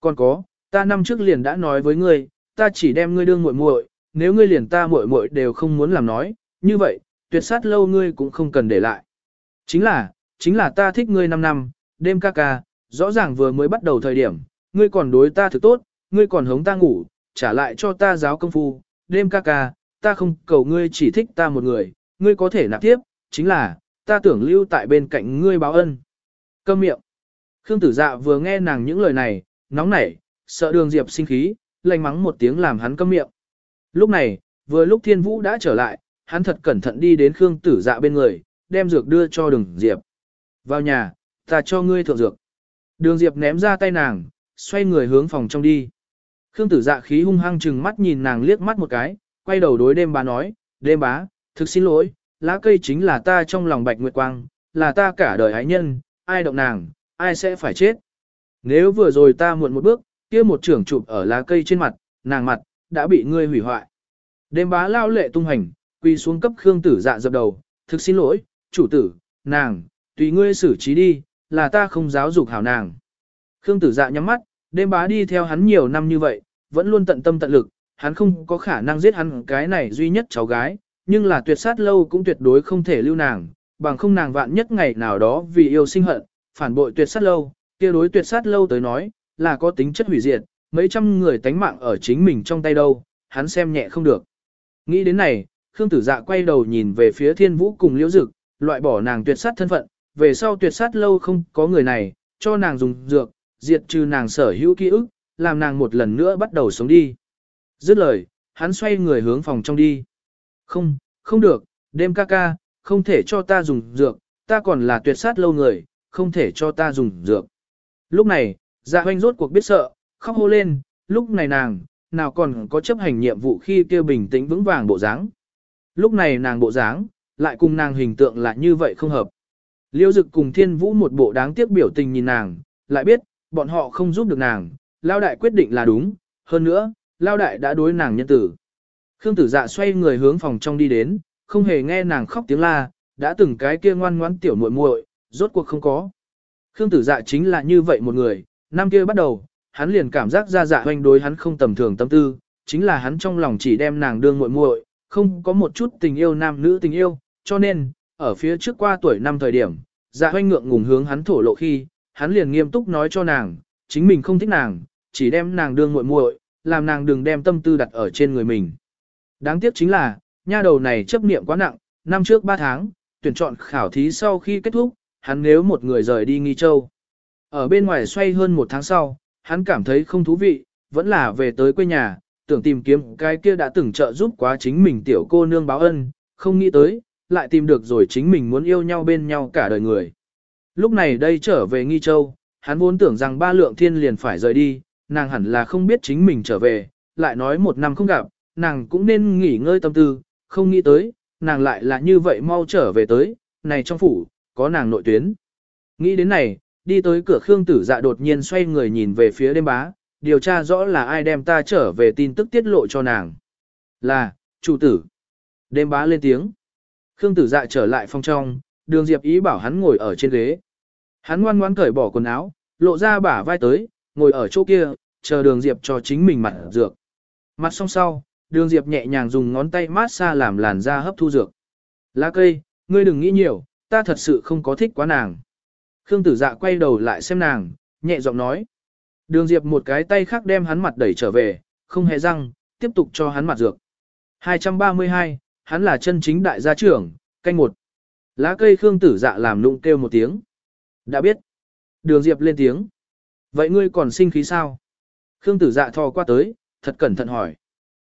Còn có, ta năm trước liền đã nói với ngươi, ta chỉ đem ngươi đương muội muội, nếu ngươi liền ta muội muội đều không muốn làm nói, như vậy, tuyệt sát lâu ngươi cũng không cần để lại. Chính là, chính là ta thích ngươi 5 năm, đêm ca ca, rõ ràng vừa mới bắt đầu thời điểm, ngươi còn đối ta thực tốt, ngươi còn hống ta ngủ, trả lại cho ta giáo công phu, đêm ca ca, ta không cầu ngươi chỉ thích ta một người, ngươi có thể nạp tiếp, chính là, ta tưởng lưu tại bên cạnh ngươi báo ân. Câm miệng. Khương tử dạ vừa nghe nàng những lời này, nóng nảy, sợ đường diệp sinh khí, lành mắng một tiếng làm hắn câm miệng. Lúc này, vừa lúc thiên vũ đã trở lại, hắn thật cẩn thận đi đến Khương tử dạ bên người, đem dược đưa cho đường diệp. Vào nhà, ta cho ngươi thượng dược. Đường diệp ném ra tay nàng, xoay người hướng phòng trong đi. Khương tử dạ khí hung hăng chừng mắt nhìn nàng liếc mắt một cái, quay đầu đối đêm bá nói, đêm bá, thực xin lỗi, lá cây chính là ta trong lòng bạch nguyệt quang, là ta cả đời ái nhân, ai động nàng, ai sẽ phải chết. Nếu vừa rồi ta muộn một bước, kia một trưởng chụp ở lá cây trên mặt, nàng mặt, đã bị ngươi hủy hoại. Đêm bá lao lệ tung hành, quỳ xuống cấp Khương tử dạ dập đầu, thực xin lỗi, chủ tử, nàng, tùy ngươi xử trí đi, là ta không giáo dục hảo nàng. Khương tử dạ nhắm mắt, đêm bá đi theo hắn nhiều năm như vậy, vẫn luôn tận tâm tận lực, hắn không có khả năng giết hắn cái này duy nhất cháu gái, nhưng là tuyệt sát lâu cũng tuyệt đối không thể lưu nàng, bằng không nàng vạn nhất ngày nào đó vì yêu sinh hận, phản bội tuyệt sát lâu, kia đối tuyệt sát lâu tới nói, là có tính chất hủy diệt, mấy trăm người tánh mạng ở chính mình trong tay đâu, hắn xem nhẹ không được. Nghĩ đến này, Khương Tử Dạ quay đầu nhìn về phía Thiên Vũ cùng Liễu Dực, loại bỏ nàng tuyệt sát thân phận, về sau tuyệt sát lâu không có người này, cho nàng dùng dược, diệt trừ nàng sở hữu ký ức, làm nàng một lần nữa bắt đầu sống đi. Dứt lời, hắn xoay người hướng phòng trong đi. Không, không được, đêm ca ca, không thể cho ta dùng dược, ta còn là tuyệt sát lâu người, không thể cho ta dùng dược. Lúc này, dạ hoanh rốt cuộc biết sợ, khóc hô lên, lúc này nàng, nào còn có chấp hành nhiệm vụ khi kêu bình tĩnh vững vàng bộ dáng. Lúc này nàng bộ dáng, lại cùng nàng hình tượng là như vậy không hợp. Liêu dực cùng thiên vũ một bộ đáng tiếc biểu tình nhìn nàng, lại biết, bọn họ không giúp được nàng, lao đại quyết định là đúng, hơn nữa, lao đại đã đối nàng nhân tử. Khương tử dạ xoay người hướng phòng trong đi đến, không hề nghe nàng khóc tiếng la, đã từng cái kia ngoan ngoãn tiểu muội muội, rốt cuộc không có. Khương tử dạ chính là như vậy một người, năm kia bắt đầu, hắn liền cảm giác ra dạ hoanh đối hắn không tầm thường tâm tư, chính là hắn trong lòng chỉ đem nàng đương muội muội, không có một chút tình yêu nam nữ tình yêu, cho nên, ở phía trước qua tuổi năm thời điểm, dạ hoanh ngượng ngùng hướng hắn thổ lộ khi, hắn liền nghiêm túc nói cho nàng, chính mình không thích nàng, chỉ đem nàng đương muội muội, làm nàng đừng đem tâm tư đặt ở trên người mình. Đáng tiếc chính là, nha đầu này chấp niệm quá nặng, năm trước 3 tháng, tuyển chọn khảo thí sau khi kết thúc, hắn nếu một người rời đi nghi châu. Ở bên ngoài xoay hơn một tháng sau, hắn cảm thấy không thú vị, vẫn là về tới quê nhà, tưởng tìm kiếm cái kia đã từng trợ giúp quá chính mình tiểu cô nương báo ân, không nghĩ tới, lại tìm được rồi chính mình muốn yêu nhau bên nhau cả đời người. Lúc này đây trở về Nghi Châu, hắn vốn tưởng rằng ba lượng thiên liền phải rời đi, nàng hẳn là không biết chính mình trở về, lại nói một năm không gặp, nàng cũng nên nghỉ ngơi tâm tư, không nghĩ tới, nàng lại là như vậy mau trở về tới, này trong phủ, có nàng nội tuyến. Nghĩ đến này, đi tới cửa Khương Tử Dạ đột nhiên xoay người nhìn về phía đêm bá, điều tra rõ là ai đem ta trở về tin tức tiết lộ cho nàng. Là, chủ tử. Đêm bá lên tiếng. Khương Tử Dạ trở lại phòng trong, đường Diệp ý bảo hắn ngồi ở trên ghế. Hắn ngoan ngoãn cởi bỏ quần áo, lộ ra bả vai tới, ngồi ở chỗ kia, chờ đường Diệp cho chính mình mặt dược. Mặt xong sau, đường Diệp nhẹ nhàng dùng ngón tay mát xa làm làn da hấp thu dược. Lá cây, ngươi đừng nghĩ nhiều, ta thật sự không có thích quá nàng. Khương tử dạ quay đầu lại xem nàng, nhẹ giọng nói. Đường Diệp một cái tay khác đem hắn mặt đẩy trở về, không hề răng, tiếp tục cho hắn mặt dược. 232, hắn là chân chính đại gia trưởng, canh một. Lá cây Khương tử dạ làm nụng kêu một tiếng. Đã biết. Đường Diệp lên tiếng. Vậy ngươi còn sinh khí sao? Khương tử dạ thò qua tới, thật cẩn thận hỏi.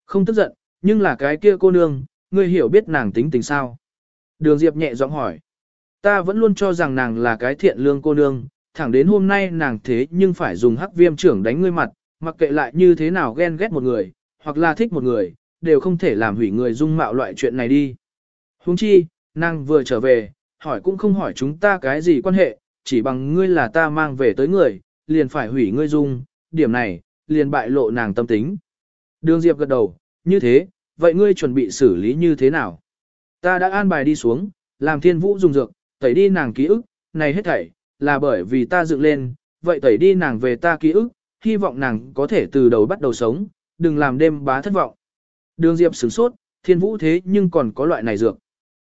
Không tức giận, nhưng là cái kia cô nương, ngươi hiểu biết nàng tính tình sao? Đường Diệp nhẹ giọng hỏi. Ta vẫn luôn cho rằng nàng là cái thiện lương cô nương, thẳng đến hôm nay nàng thế nhưng phải dùng hắc viêm trưởng đánh ngươi mặt, mặc kệ lại như thế nào ghen ghét một người, hoặc là thích một người, đều không thể làm hủy người dung mạo loại chuyện này đi. Huống chi, nàng vừa trở về, hỏi cũng không hỏi chúng ta cái gì quan hệ, chỉ bằng ngươi là ta mang về tới người, liền phải hủy ngươi dung, điểm này, liền bại lộ nàng tâm tính. Đường Diệp gật đầu, như thế, vậy ngươi chuẩn bị xử lý như thế nào? Ta đã an bài đi xuống, làm thiên vũ dùng dược, tẩy đi nàng ký ức, này hết thảy, là bởi vì ta dựng lên, vậy tẩy đi nàng về ta ký ức, hy vọng nàng có thể từ đầu bắt đầu sống, đừng làm đêm bá thất vọng. Đường Diệp sửng sốt, thiên vũ thế nhưng còn có loại này dược.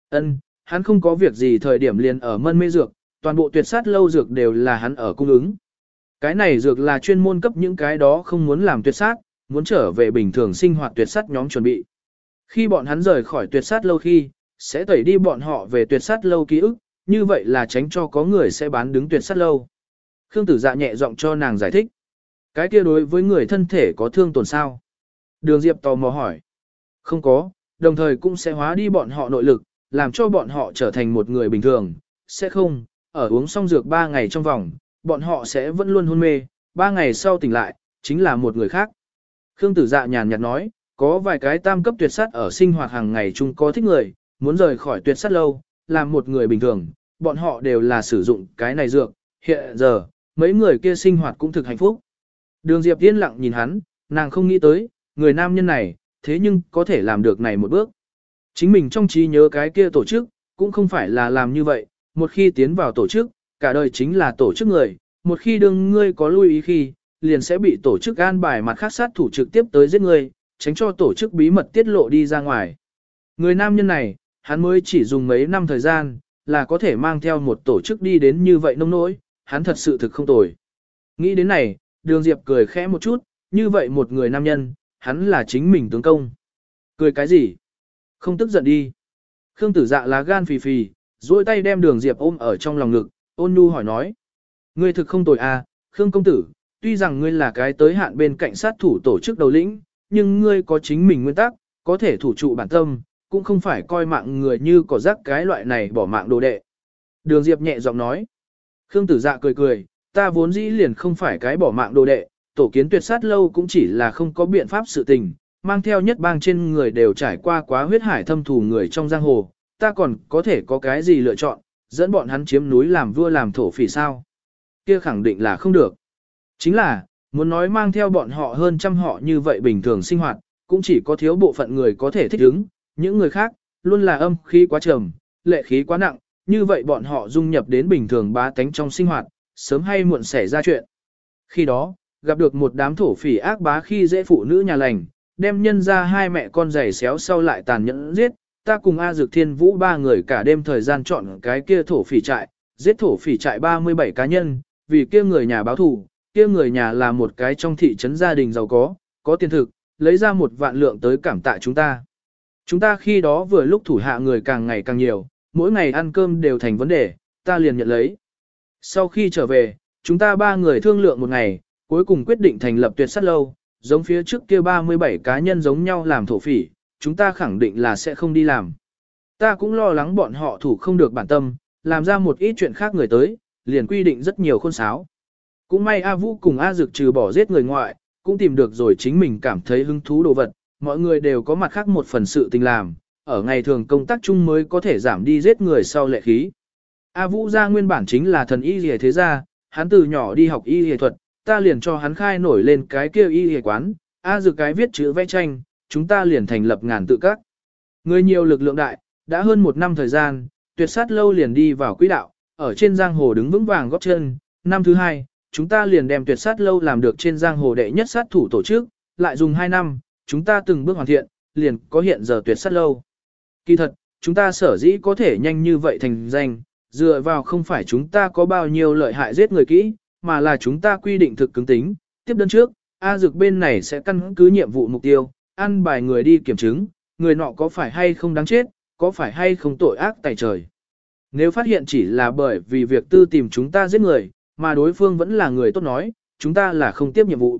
Ân, hắn không có việc gì thời điểm liền ở mân mê dược, toàn bộ tuyệt sát lâu dược đều là hắn ở cung ứng. Cái này dược là chuyên môn cấp những cái đó không muốn làm tuyệt sát, muốn trở về bình thường sinh hoạt tuyệt sát nhóm chuẩn bị. Khi bọn hắn rời khỏi tuyệt sát lâu khi, sẽ tẩy đi bọn họ về tuyệt sát lâu ký ức, như vậy là tránh cho có người sẽ bán đứng tuyệt sát lâu. Khương tử dạ nhẹ giọng cho nàng giải thích. Cái kia đối với người thân thể có thương tổn sao? Đường Diệp tò mò hỏi. Không có, đồng thời cũng sẽ hóa đi bọn họ nội lực, làm cho bọn họ trở thành một người bình thường. Sẽ không, ở uống xong dược 3 ngày trong vòng, bọn họ sẽ vẫn luôn hôn mê, 3 ngày sau tỉnh lại, chính là một người khác. Khương tử dạ nhàn nhạt nói, có vài cái tam cấp tuyệt sát ở sinh hoạt hàng ngày chung có thích người, muốn rời khỏi tuyệt sát lâu, làm một người bình thường, bọn họ đều là sử dụng cái này dược, hiện giờ, mấy người kia sinh hoạt cũng thực hạnh phúc. Đường Diệp yên lặng nhìn hắn, nàng không nghĩ tới, người nam nhân này, thế nhưng có thể làm được này một bước. Chính mình trong trí nhớ cái kia tổ chức, cũng không phải là làm như vậy, một khi tiến vào tổ chức, cả đời chính là tổ chức người, một khi đương ngươi có lưu ý khi, liền sẽ bị tổ chức an bài mặt khác sát thủ trực tiếp tới giết ngươi, tránh cho tổ chức bí mật tiết lộ đi ra ngoài. Người nam nhân này, hắn mới chỉ dùng mấy năm thời gian, là có thể mang theo một tổ chức đi đến như vậy nông nỗi, hắn thật sự thực không tồi. Nghĩ đến này, đường Diệp cười khẽ một chút, như vậy một người nam nhân, hắn là chính mình tướng công. Cười cái gì? Không tức giận đi. Khương tử dạ lá gan phì phì, duỗi tay đem đường Diệp ôm ở trong lòng ngực, ôn nhu hỏi nói. Ngươi thực không tồi à, Khương công tử, tuy rằng ngươi là cái tới hạn bên cạnh sát thủ tổ chức đầu lĩnh, nhưng ngươi có chính mình nguyên tắc, có thể thủ trụ bản tâm, cũng không phải coi mạng người như cỏ rác cái loại này bỏ mạng đồ đệ. Đường Diệp nhẹ giọng nói. Khương tử dạ cười cười, ta vốn dĩ liền không phải cái bỏ mạng đồ đệ, tổ kiến tuyệt sát lâu cũng chỉ là không có biện pháp sự tình, mang theo nhất bang trên người đều trải qua quá huyết hải thâm thù người trong giang hồ, ta còn có thể có cái gì lựa chọn, dẫn bọn hắn chiếm núi làm vua làm thổ phỉ sao. Kia khẳng định là không được. Chính là, muốn nói mang theo bọn họ hơn trăm họ như vậy bình thường sinh hoạt, cũng chỉ có thiếu bộ phận người có thể thích ứng, những người khác, luôn là âm khí quá trầm, lệ khí quá nặng, như vậy bọn họ dung nhập đến bình thường bá tánh trong sinh hoạt, sớm hay muộn xảy ra chuyện. Khi đó, gặp được một đám thổ phỉ ác bá khi dễ phụ nữ nhà lành, đem nhân ra hai mẹ con giày xéo sau lại tàn nhẫn giết, ta cùng A Dược Thiên Vũ ba người cả đêm thời gian chọn cái kia thổ phỉ trại, giết thổ phỉ trại 37 cá nhân, vì kia người nhà báo thù, kia người nhà là một cái trong thị trấn gia đình giàu có, có tiền thực, lấy ra một vạn lượng tới cảm tạ chúng ta. Chúng ta khi đó vừa lúc thủ hạ người càng ngày càng nhiều, mỗi ngày ăn cơm đều thành vấn đề, ta liền nhận lấy. Sau khi trở về, chúng ta ba người thương lượng một ngày, cuối cùng quyết định thành lập tuyệt sát lâu, giống phía trước kia 37 cá nhân giống nhau làm thổ phỉ, chúng ta khẳng định là sẽ không đi làm. Ta cũng lo lắng bọn họ thủ không được bản tâm, làm ra một ít chuyện khác người tới, liền quy định rất nhiều khôn sáo. Cũng may A Vũ cùng A Dực trừ bỏ giết người ngoại, cũng tìm được rồi chính mình cảm thấy hứng thú đồ vật, mọi người đều có mặt khác một phần sự tình làm, ở ngày thường công tác chung mới có thể giảm đi giết người sau lệ khí. A Vũ gia nguyên bản chính là thần y lìa thế gia, hắn từ nhỏ đi học y lìa thuật, ta liền cho hắn khai nổi lên cái kia y lìa quán, A dự cái viết chữ vẽ tranh, chúng ta liền thành lập ngàn tự các. Người nhiều lực lượng đại, đã hơn một năm thời gian, tuyệt sát lâu liền đi vào quỹ đạo, ở trên giang hồ đứng vững vàng góp chân. Năm thứ hai, chúng ta liền đem tuyệt sát lâu làm được trên giang hồ đệ nhất sát thủ tổ chức, lại dùng hai năm, chúng ta từng bước hoàn thiện, liền có hiện giờ tuyệt sát lâu. Kỳ thật, chúng ta sở dĩ có thể nhanh như vậy thành danh, dựa vào không phải chúng ta có bao nhiêu lợi hại giết người kỹ, mà là chúng ta quy định thực cứng tính. Tiếp đơn trước, A dược bên này sẽ căn cứ nhiệm vụ mục tiêu, ăn bài người đi kiểm chứng, người nọ có phải hay không đáng chết, có phải hay không tội ác tại trời. Nếu phát hiện chỉ là bởi vì việc tư tìm chúng ta giết người, mà đối phương vẫn là người tốt nói, chúng ta là không tiếp nhiệm vụ.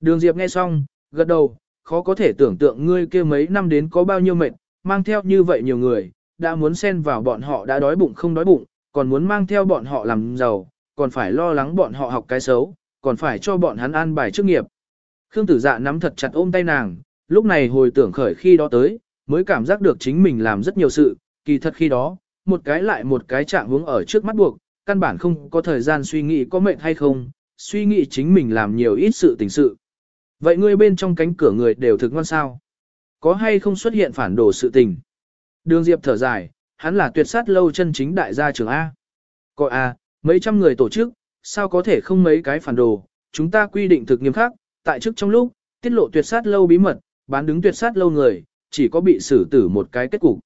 Đường Diệp nghe xong, gật đầu, khó có thể tưởng tượng ngươi kia mấy năm đến có bao nhiêu mệt, mang theo như vậy nhiều người, đã muốn xen vào bọn họ đã đói bụng không đói bụng, còn muốn mang theo bọn họ làm giàu, còn phải lo lắng bọn họ học cái xấu, còn phải cho bọn hắn an bài chức nghiệp. Khương tử dạ nắm thật chặt ôm tay nàng, lúc này hồi tưởng khởi khi đó tới, mới cảm giác được chính mình làm rất nhiều sự, kỳ thật khi đó, một cái lại một cái trạng hướng ở trước mắt buộc, căn bản không có thời gian suy nghĩ có mệnh hay không, suy nghĩ chính mình làm nhiều ít sự tình sự. Vậy ngươi bên trong cánh cửa người đều thực ngon sao? Có hay không xuất hiện phản đồ sự tình? Đường Diệp thở dài, hắn là tuyệt sát lâu chân chính đại gia trường A. Có A, mấy trăm người tổ chức, sao có thể không mấy cái phản đồ? Chúng ta quy định thực nghiêm khắc, tại chức trong lúc, tiết lộ tuyệt sát lâu bí mật, bán đứng tuyệt sát lâu người, chỉ có bị xử tử một cái kết cục.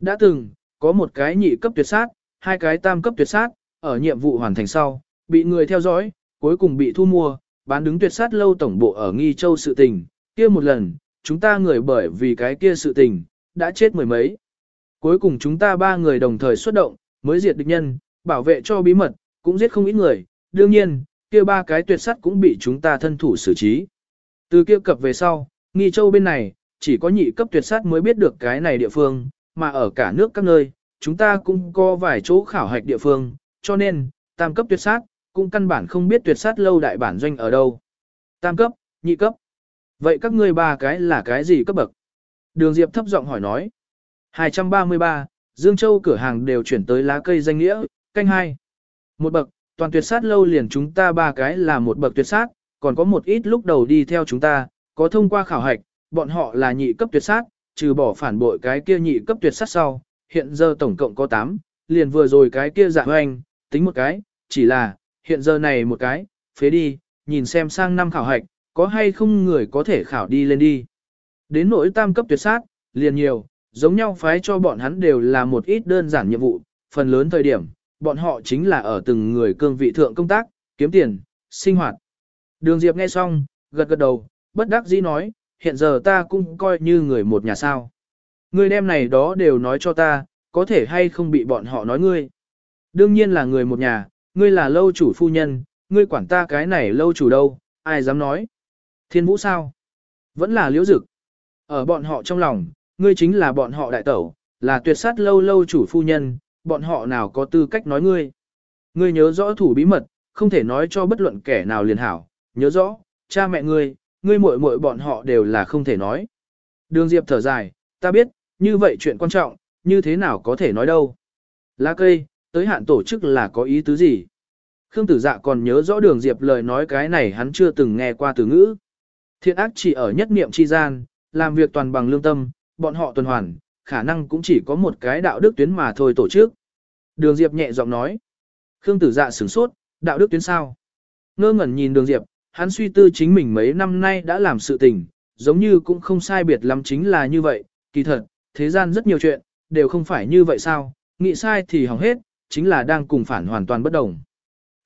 Đã từng, có một cái nhị cấp tuyệt sát, hai cái tam cấp tuyệt sát, ở nhiệm vụ hoàn thành sau, bị người theo dõi, cuối cùng bị thu mua, bán đứng tuyệt sát lâu tổng bộ ở Nghi Châu sự tình, kia một lần, chúng ta người bởi vì cái kia sự tình, đã chết mười mấy. Cuối cùng chúng ta ba người đồng thời xuất động, mới diệt địch nhân, bảo vệ cho bí mật, cũng giết không ít người, đương nhiên, kia ba cái tuyệt sát cũng bị chúng ta thân thủ xử trí. Từ kia cập về sau, Nghi Châu bên này, chỉ có nhị cấp tuyệt sát mới biết được cái này địa phương, mà ở cả nước các nơi, chúng ta cũng có vài chỗ khảo hạch địa phương, cho nên, tam cấp tuyệt sát, cũng căn bản không biết tuyệt sát lâu đại bản doanh ở đâu. Tam cấp, nhị cấp. Vậy các ngươi ba cái là cái gì cấp bậc? Đường Diệp thấp giọng hỏi nói. 233, Dương Châu cửa hàng đều chuyển tới lá cây danh nghĩa, canh hai. Một bậc, toàn tuyệt sát lâu liền chúng ta ba cái là một bậc tuyệt sát, còn có một ít lúc đầu đi theo chúng ta, có thông qua khảo hạch, bọn họ là nhị cấp tuyệt sát, trừ bỏ phản bội cái kia nhị cấp tuyệt sát sau, hiện giờ tổng cộng có 8, liền vừa rồi cái kia dạng hoành, tính một cái, chỉ là, hiện giờ này một cái, phế đi, nhìn xem sang năm khảo hạch, có hay không người có thể khảo đi lên đi. Đến nỗi tam cấp tuyệt sát, liền nhiều, giống nhau phái cho bọn hắn đều là một ít đơn giản nhiệm vụ, phần lớn thời điểm, bọn họ chính là ở từng người cương vị thượng công tác, kiếm tiền, sinh hoạt. Đường Diệp nghe xong, gật gật đầu, bất đắc dĩ nói, hiện giờ ta cũng coi như người một nhà sao. Người đem này đó đều nói cho ta, có thể hay không bị bọn họ nói ngươi. Đương nhiên là người một nhà, ngươi là lâu chủ phu nhân, ngươi quản ta cái này lâu chủ đâu, ai dám nói. Thiên vũ sao? Vẫn là liễu dực. Ở bọn họ trong lòng, ngươi chính là bọn họ đại tẩu, là tuyệt sát lâu lâu chủ phu nhân, bọn họ nào có tư cách nói ngươi. Ngươi nhớ rõ thủ bí mật, không thể nói cho bất luận kẻ nào liền hảo, nhớ rõ, cha mẹ ngươi, ngươi muội muội bọn họ đều là không thể nói. Đường Diệp thở dài, ta biết, như vậy chuyện quan trọng, như thế nào có thể nói đâu. Lá cây, tới hạn tổ chức là có ý tứ gì? Khương tử dạ còn nhớ rõ đường Diệp lời nói cái này hắn chưa từng nghe qua từ ngữ. Thiện ác chỉ ở nhất niệm chi gian, làm việc toàn bằng lương tâm, bọn họ tuần hoàn, khả năng cũng chỉ có một cái đạo đức tuyến mà thôi tổ chức. Đường Diệp nhẹ giọng nói. Khương tử dạ sửng sốt, Đạo đức tuyến sao? Ngơ ngẩn nhìn đường Diệp, hắn suy tư chính mình mấy năm nay đã làm sự tình, giống như cũng không sai biệt lắm chính là như vậy, kỳ thật, thế gian rất nhiều chuyện, đều không phải như vậy sao, nghĩ sai thì hỏng hết, chính là đang cùng phản hoàn toàn bất đồng.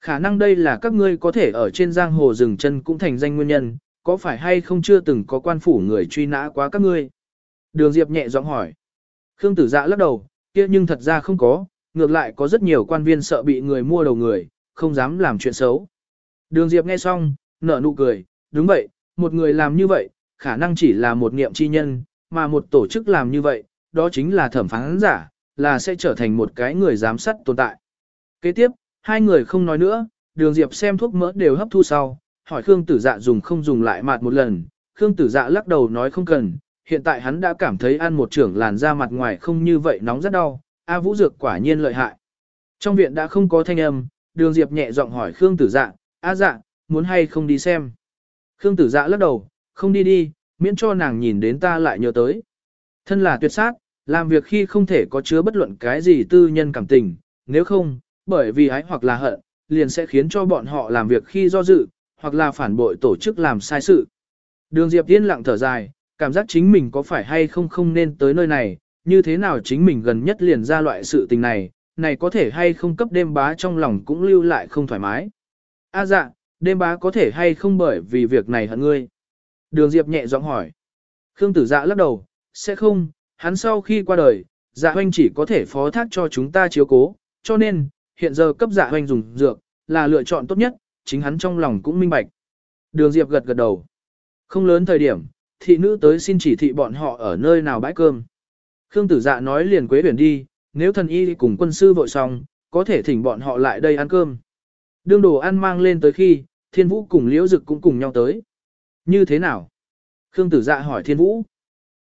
Khả năng đây là các ngươi có thể ở trên giang hồ rừng chân cũng thành danh nguyên nhân, có phải hay không chưa từng có quan phủ người truy nã quá các ngươi? Đường Diệp nhẹ giọng hỏi. Khương tử dạ lắc đầu, kia nhưng thật ra không có, ngược lại có rất nhiều quan viên sợ bị người mua đầu người, không dám làm chuyện xấu. Đường Diệp nghe xong, nở nụ cười, đúng vậy, một người làm như vậy, khả năng chỉ là một niệm chi nhân, mà một tổ chức làm như vậy, đó chính là thẩm phán giả, là sẽ trở thành một cái người giám sát tồn tại. Kế tiếp, hai người không nói nữa, đường Diệp xem thuốc mỡ đều hấp thu sau, hỏi Khương tử dạ dùng không dùng lại mạt một lần, Khương tử dạ lắc đầu nói không cần, hiện tại hắn đã cảm thấy ăn một trưởng làn da mặt ngoài không như vậy nóng rất đau, A Vũ Dược quả nhiên lợi hại. Trong viện đã không có thanh âm, đường Diệp nhẹ giọng hỏi Khương tử dạ, A dạ, muốn hay không đi xem. Khương tử dạ lắc đầu, không đi đi, miễn cho nàng nhìn đến ta lại nhớ tới. Thân là tuyệt sát, làm việc khi không thể có chứa bất luận cái gì tư nhân cảm tình, nếu không, bởi vì ái hoặc là hận, liền sẽ khiến cho bọn họ làm việc khi do dự, hoặc là phản bội tổ chức làm sai sự. Đường Diệp yên lặng thở dài, cảm giác chính mình có phải hay không không nên tới nơi này, như thế nào chính mình gần nhất liền ra loại sự tình này, này có thể hay không cấp đêm bá trong lòng cũng lưu lại không thoải mái. A dạ, đêm bá có thể hay không bởi vì việc này hận ngươi. Đường Diệp nhẹ giọng hỏi. Khương tử dạ lắc đầu, sẽ không, hắn sau khi qua đời, dạ hoanh chỉ có thể phó thác cho chúng ta chiếu cố, cho nên, hiện giờ cấp dạ hoanh dùng dược, là lựa chọn tốt nhất, chính hắn trong lòng cũng minh bạch. Đường Diệp gật gật đầu. Không lớn thời điểm, thị nữ tới xin chỉ thị bọn họ ở nơi nào bãi cơm. Khương tử dạ nói liền quế tuyển đi, nếu thần y cùng quân sư vội xong, có thể thỉnh bọn họ lại đây ăn cơm. Đương đồ ăn mang lên tới khi, thiên vũ cùng liễu dực cũng cùng nhau tới. Như thế nào? Khương tử dạ hỏi thiên vũ.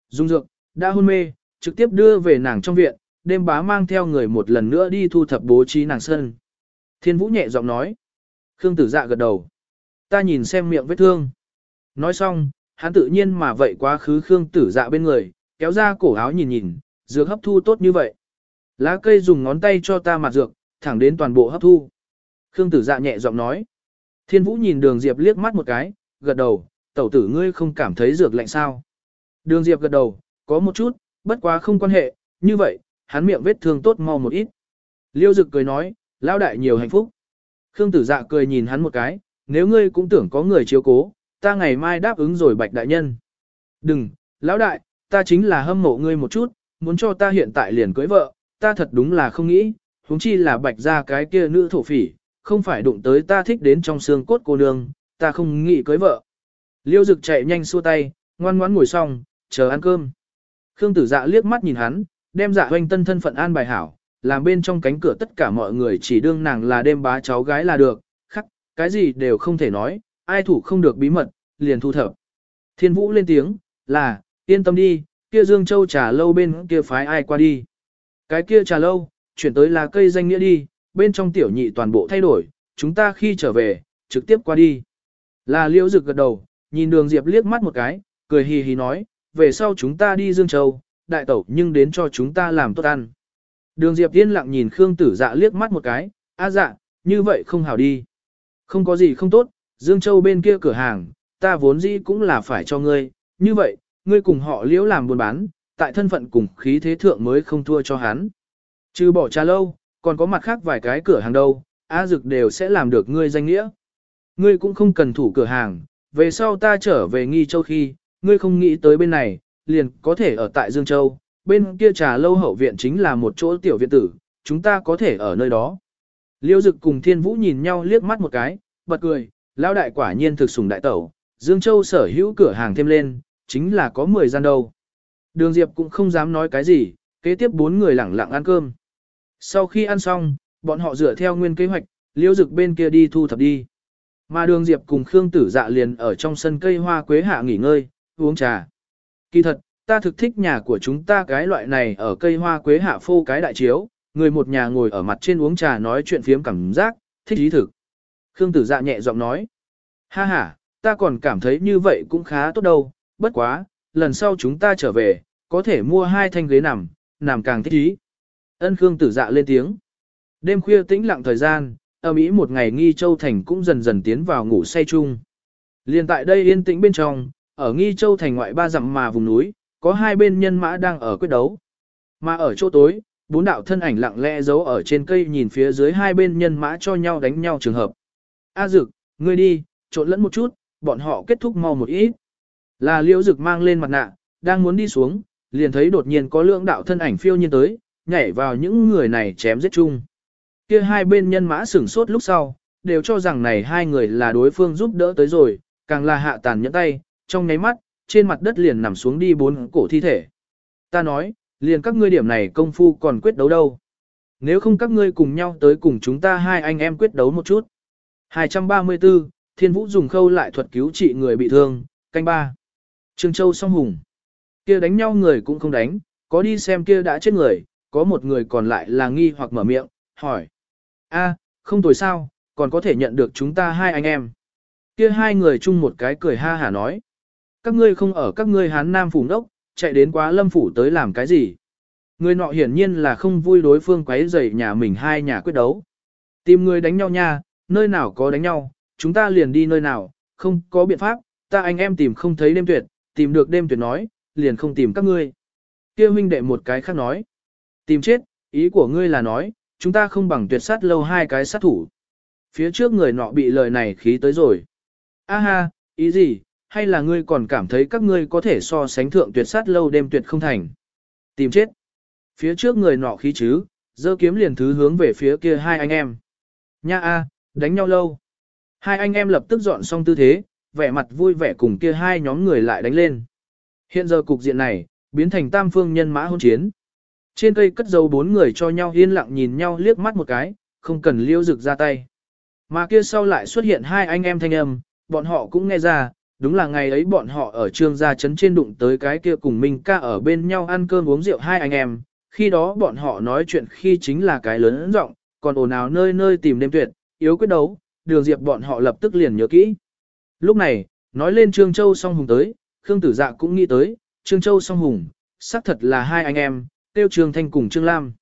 Dung dược, đã hôn mê, trực tiếp đưa về nàng trong viện, đêm bá mang theo người một lần nữa đi thu thập bố trí nàng sân. Thiên vũ nhẹ giọng nói. Khương tử dạ gật đầu. Ta nhìn xem miệng vết thương. Nói xong, hắn tự nhiên mà vậy quá khứ Khương tử dạ bên người, kéo ra cổ áo nhìn nhìn, dược hấp thu tốt như vậy. Lá cây dùng ngón tay cho ta mặt dược, thẳng đến toàn bộ hấp thu. Khương tử dạ nhẹ giọng nói. Thiên vũ nhìn đường Diệp liếc mắt một cái, gật đầu, tẩu tử ngươi không cảm thấy dược lạnh sao. Đường Diệp gật đầu, có một chút, bất quá không quan hệ, như vậy, hắn miệng vết thương tốt mau một ít. Liêu dực cười nói, lão đại nhiều hạnh phúc. Khương tử dạ cười nhìn hắn một cái, nếu ngươi cũng tưởng có người chiếu cố, ta ngày mai đáp ứng rồi bạch đại nhân. Đừng, lão đại, ta chính là hâm mộ ngươi một chút, muốn cho ta hiện tại liền cưới vợ, ta thật đúng là không nghĩ, huống chi là bạch ra cái kia nữ thổ phỉ, không phải đụng tới ta thích đến trong xương cốt cô nương, ta không nghĩ cưới vợ. Liêu dực chạy nhanh xua tay, ngoan ngoãn ngồi xong, chờ ăn cơm. Khương tử dạ liếc mắt nhìn hắn, đem dạ hoanh tân thân phận an bài hảo, làm bên trong cánh cửa tất cả mọi người chỉ đương nàng là đêm bá cháu gái là được, khắc, cái gì đều không thể nói, ai thủ không được bí mật, liền thu thập. Thiên vũ lên tiếng, là, yên tâm đi, kia Dương Châu trà lâu bên kia phái ai qua đi. Cái kia trà lâu, chuyển tới là cây danh nghĩa đi, bên trong tiểu nhị toàn bộ thay đổi, chúng ta khi trở về, trực tiếp qua đi. Là liễu rực gật đầu, nhìn đường Diệp liếc mắt một cái, cười hì hì nói, về sau chúng ta đi Dương Châu, đại tẩu nhưng đến cho chúng ta làm tốt ăn. Đường Diệp yên lặng nhìn Khương Tử Dạ liếc mắt một cái, a dạ, như vậy không hảo đi. Không có gì không tốt, Dương Châu bên kia cửa hàng, ta vốn dĩ cũng là phải cho ngươi, như vậy, ngươi cùng họ liễu làm buôn bán, tại thân phận cùng khí thế thượng mới không thua cho hắn. Trừ bỏ trà lâu, còn có mặt khác vài cái cửa hàng đâu, A Dực đều sẽ làm được ngươi danh nghĩa. Ngươi cũng không cần thủ cửa hàng, về sau ta trở về Nghi Châu khi, ngươi không nghĩ tới bên này, liền có thể ở tại Dương Châu, bên kia trà lâu hậu viện chính là một chỗ tiểu viện tử, chúng ta có thể ở nơi đó. Liêu Dực cùng Thiên Vũ nhìn nhau liếc mắt một cái, bật cười, lão đại quả nhiên thực sủng đại tẩu, Dương Châu sở hữu cửa hàng thêm lên, chính là có 10 gian đâu. Đường Diệp cũng không dám nói cái gì, kế tiếp bốn người lẳng lặng ăn cơm. Sau khi ăn xong, bọn họ dựa theo nguyên kế hoạch, liêu dực bên kia đi thu thập đi. Mà đường Diệp cùng Khương Tử Dạ liền ở trong sân cây hoa quế hạ nghỉ ngơi, uống trà. Kỳ thật, ta thực thích nhà của chúng ta cái loại này ở cây hoa quế hạ phô cái đại chiếu, người một nhà ngồi ở mặt trên uống trà nói chuyện phiếm cảm giác, thích ý thực. Khương Tử Dạ nhẹ giọng nói. Ha ha, ta còn cảm thấy như vậy cũng khá tốt đâu, bất quá, lần sau chúng ta trở về, có thể mua hai thanh ghế nằm, nằm càng thích ý. Ân Khương tử dạ lên tiếng. Đêm khuya tĩnh lặng thời gian, ở Mỹ một ngày nghi châu thành cũng dần dần tiến vào ngủ say chung. Liên tại đây yên tĩnh bên trong, ở nghi châu thành ngoại ba dặm mà vùng núi, có hai bên nhân mã đang ở quyết đấu. Mà ở chỗ tối, bốn đạo thân ảnh lặng lẽ giấu ở trên cây nhìn phía dưới hai bên nhân mã cho nhau đánh nhau trường hợp. A dực, ngươi đi, trộn lẫn một chút, bọn họ kết thúc mau một ít. Là liễu dực mang lên mặt nạ, đang muốn đi xuống, liền thấy đột nhiên có lượng đạo thân ảnh phiêu nhiên tới, nhảy vào những người này chém giết chung. Kia hai bên nhân mã sửng sốt lúc sau, đều cho rằng này hai người là đối phương giúp đỡ tới rồi, càng là hạ tàn nhẫn tay, trong nháy mắt, trên mặt đất liền nằm xuống đi bốn cổ thi thể. Ta nói, liền các ngươi điểm này công phu còn quyết đấu đâu. Nếu không các ngươi cùng nhau tới cùng chúng ta hai anh em quyết đấu một chút. 234, Thiên Vũ dùng khâu lại thuật cứu trị người bị thương, canh ba. Trương Châu song hùng. Kia đánh nhau người cũng không đánh, có đi xem kia đã chết người, có một người còn lại là nghi hoặc mở miệng, hỏi. a không tồi sao, còn có thể nhận được chúng ta hai anh em. Kia hai người chung một cái cười ha hả nói. Các ngươi không ở các ngươi hán nam phủ đốc, chạy đến quá lâm phủ tới làm cái gì. Người nọ hiển nhiên là không vui đối phương quấy rầy nhà mình hai nhà quyết đấu. Tìm người đánh nhau nha, nơi nào có đánh nhau, chúng ta liền đi nơi nào, không có biện pháp, ta anh em tìm không thấy đêm tuyệt, tìm được đêm tuyệt nói, liền không tìm các ngươi. Kia huynh đệ một cái khác nói, tìm chết, ý của ngươi là nói, chúng ta không bằng tuyệt sát lâu hai cái sát thủ. Phía trước người nọ bị lời này khí tới rồi. A ha, ý gì, hay là ngươi còn cảm thấy các ngươi có thể so sánh thượng tuyệt sát lâu đêm tuyệt không thành. Tìm chết. Phía trước người nọ khí chứ, dơ kiếm liền thứ hướng về phía kia hai anh em. Nha a, đánh nhau lâu. Hai anh em lập tức dọn xong tư thế, vẻ mặt vui vẻ cùng kia hai nhóm người lại đánh lên. Hiện giờ cục diện này, biến thành tam phương nhân mã hôn chiến. Trên cây cất dấu bốn người cho nhau yên lặng nhìn nhau liếc mắt một cái, không cần liêu rực ra tay. Mà kia sau lại xuất hiện hai anh em thanh âm, bọn họ cũng nghe ra, đúng là ngày ấy bọn họ ở trương gia trấn trên đụng tới cái kia cùng Minh ca ở bên nhau ăn cơm uống rượu hai anh em, khi đó bọn họ nói chuyện khi chính là cái lớn rộng, còn ồn ào nơi nơi tìm đêm tuyệt, yếu quyết đấu, đường diệp bọn họ lập tức liền nhớ kỹ. Lúc này, nói lên Trương Châu song hùng tới, Khương Tử Dạ cũng nghĩ tới, Trương Châu song hùng, xác thật là hai anh em, tiêu Trương Thanh cùng Trương Lam.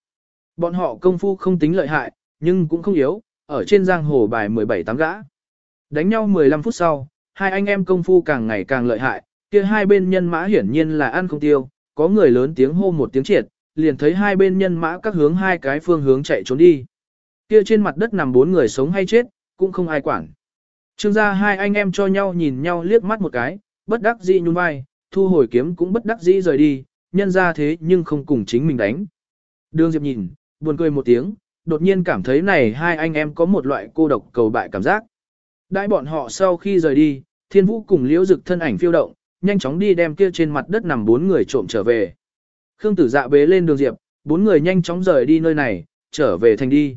Bọn họ công phu không tính lợi hại, nhưng cũng không yếu, ở trên giang hồ bài 17 tám gã. Đánh nhau 15 phút sau, hai anh em công phu càng ngày càng lợi hại, kia hai bên nhân mã hiển nhiên là ăn không tiêu, có người lớn tiếng hô một tiếng triệt, liền thấy hai bên nhân mã các hướng hai cái phương hướng chạy trốn đi. Kia trên mặt đất nằm bốn người sống hay chết, cũng không ai quản. Trương gia hai anh em cho nhau nhìn nhau liếc mắt một cái, bất đắc dĩ nhún vai, thu hồi kiếm cũng bất đắc dĩ rời đi, nhân ra thế nhưng không cùng chính mình đánh. Đường Diệp nhìn, buồn cười một tiếng, đột nhiên cảm thấy này hai anh em có một loại cô độc cầu bại cảm giác. Đại bọn họ sau khi rời đi, thiên vũ cùng liễu dực thân ảnh phiêu động, nhanh chóng đi đem kia trên mặt đất nằm bốn người trộm trở về. Khương tử dạ bế lên đường diệp, bốn người nhanh chóng rời đi nơi này, trở về thành đi.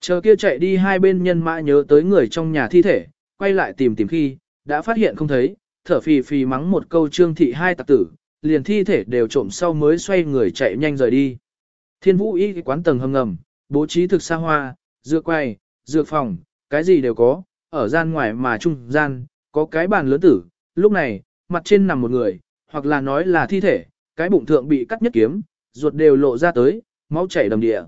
Chờ kia chạy đi hai bên nhân mã nhớ tới người trong nhà thi thể, quay lại tìm tìm khi, đã phát hiện không thấy, thở phì phì mắng một câu trương thị hai tặc tử, liền thi thể đều trộm sau mới xoay người chạy nhanh rời đi. Thiên vũ y quán tầng hầm ngầm, bố trí thực xa hoa, dược quay, dược phòng, cái gì đều có, ở gian ngoài mà trung gian, có cái bàn lớn tử, lúc này, mặt trên nằm một người, hoặc là nói là thi thể, cái bụng thượng bị cắt nhất kiếm, ruột đều lộ ra tới, máu chảy đầm địa.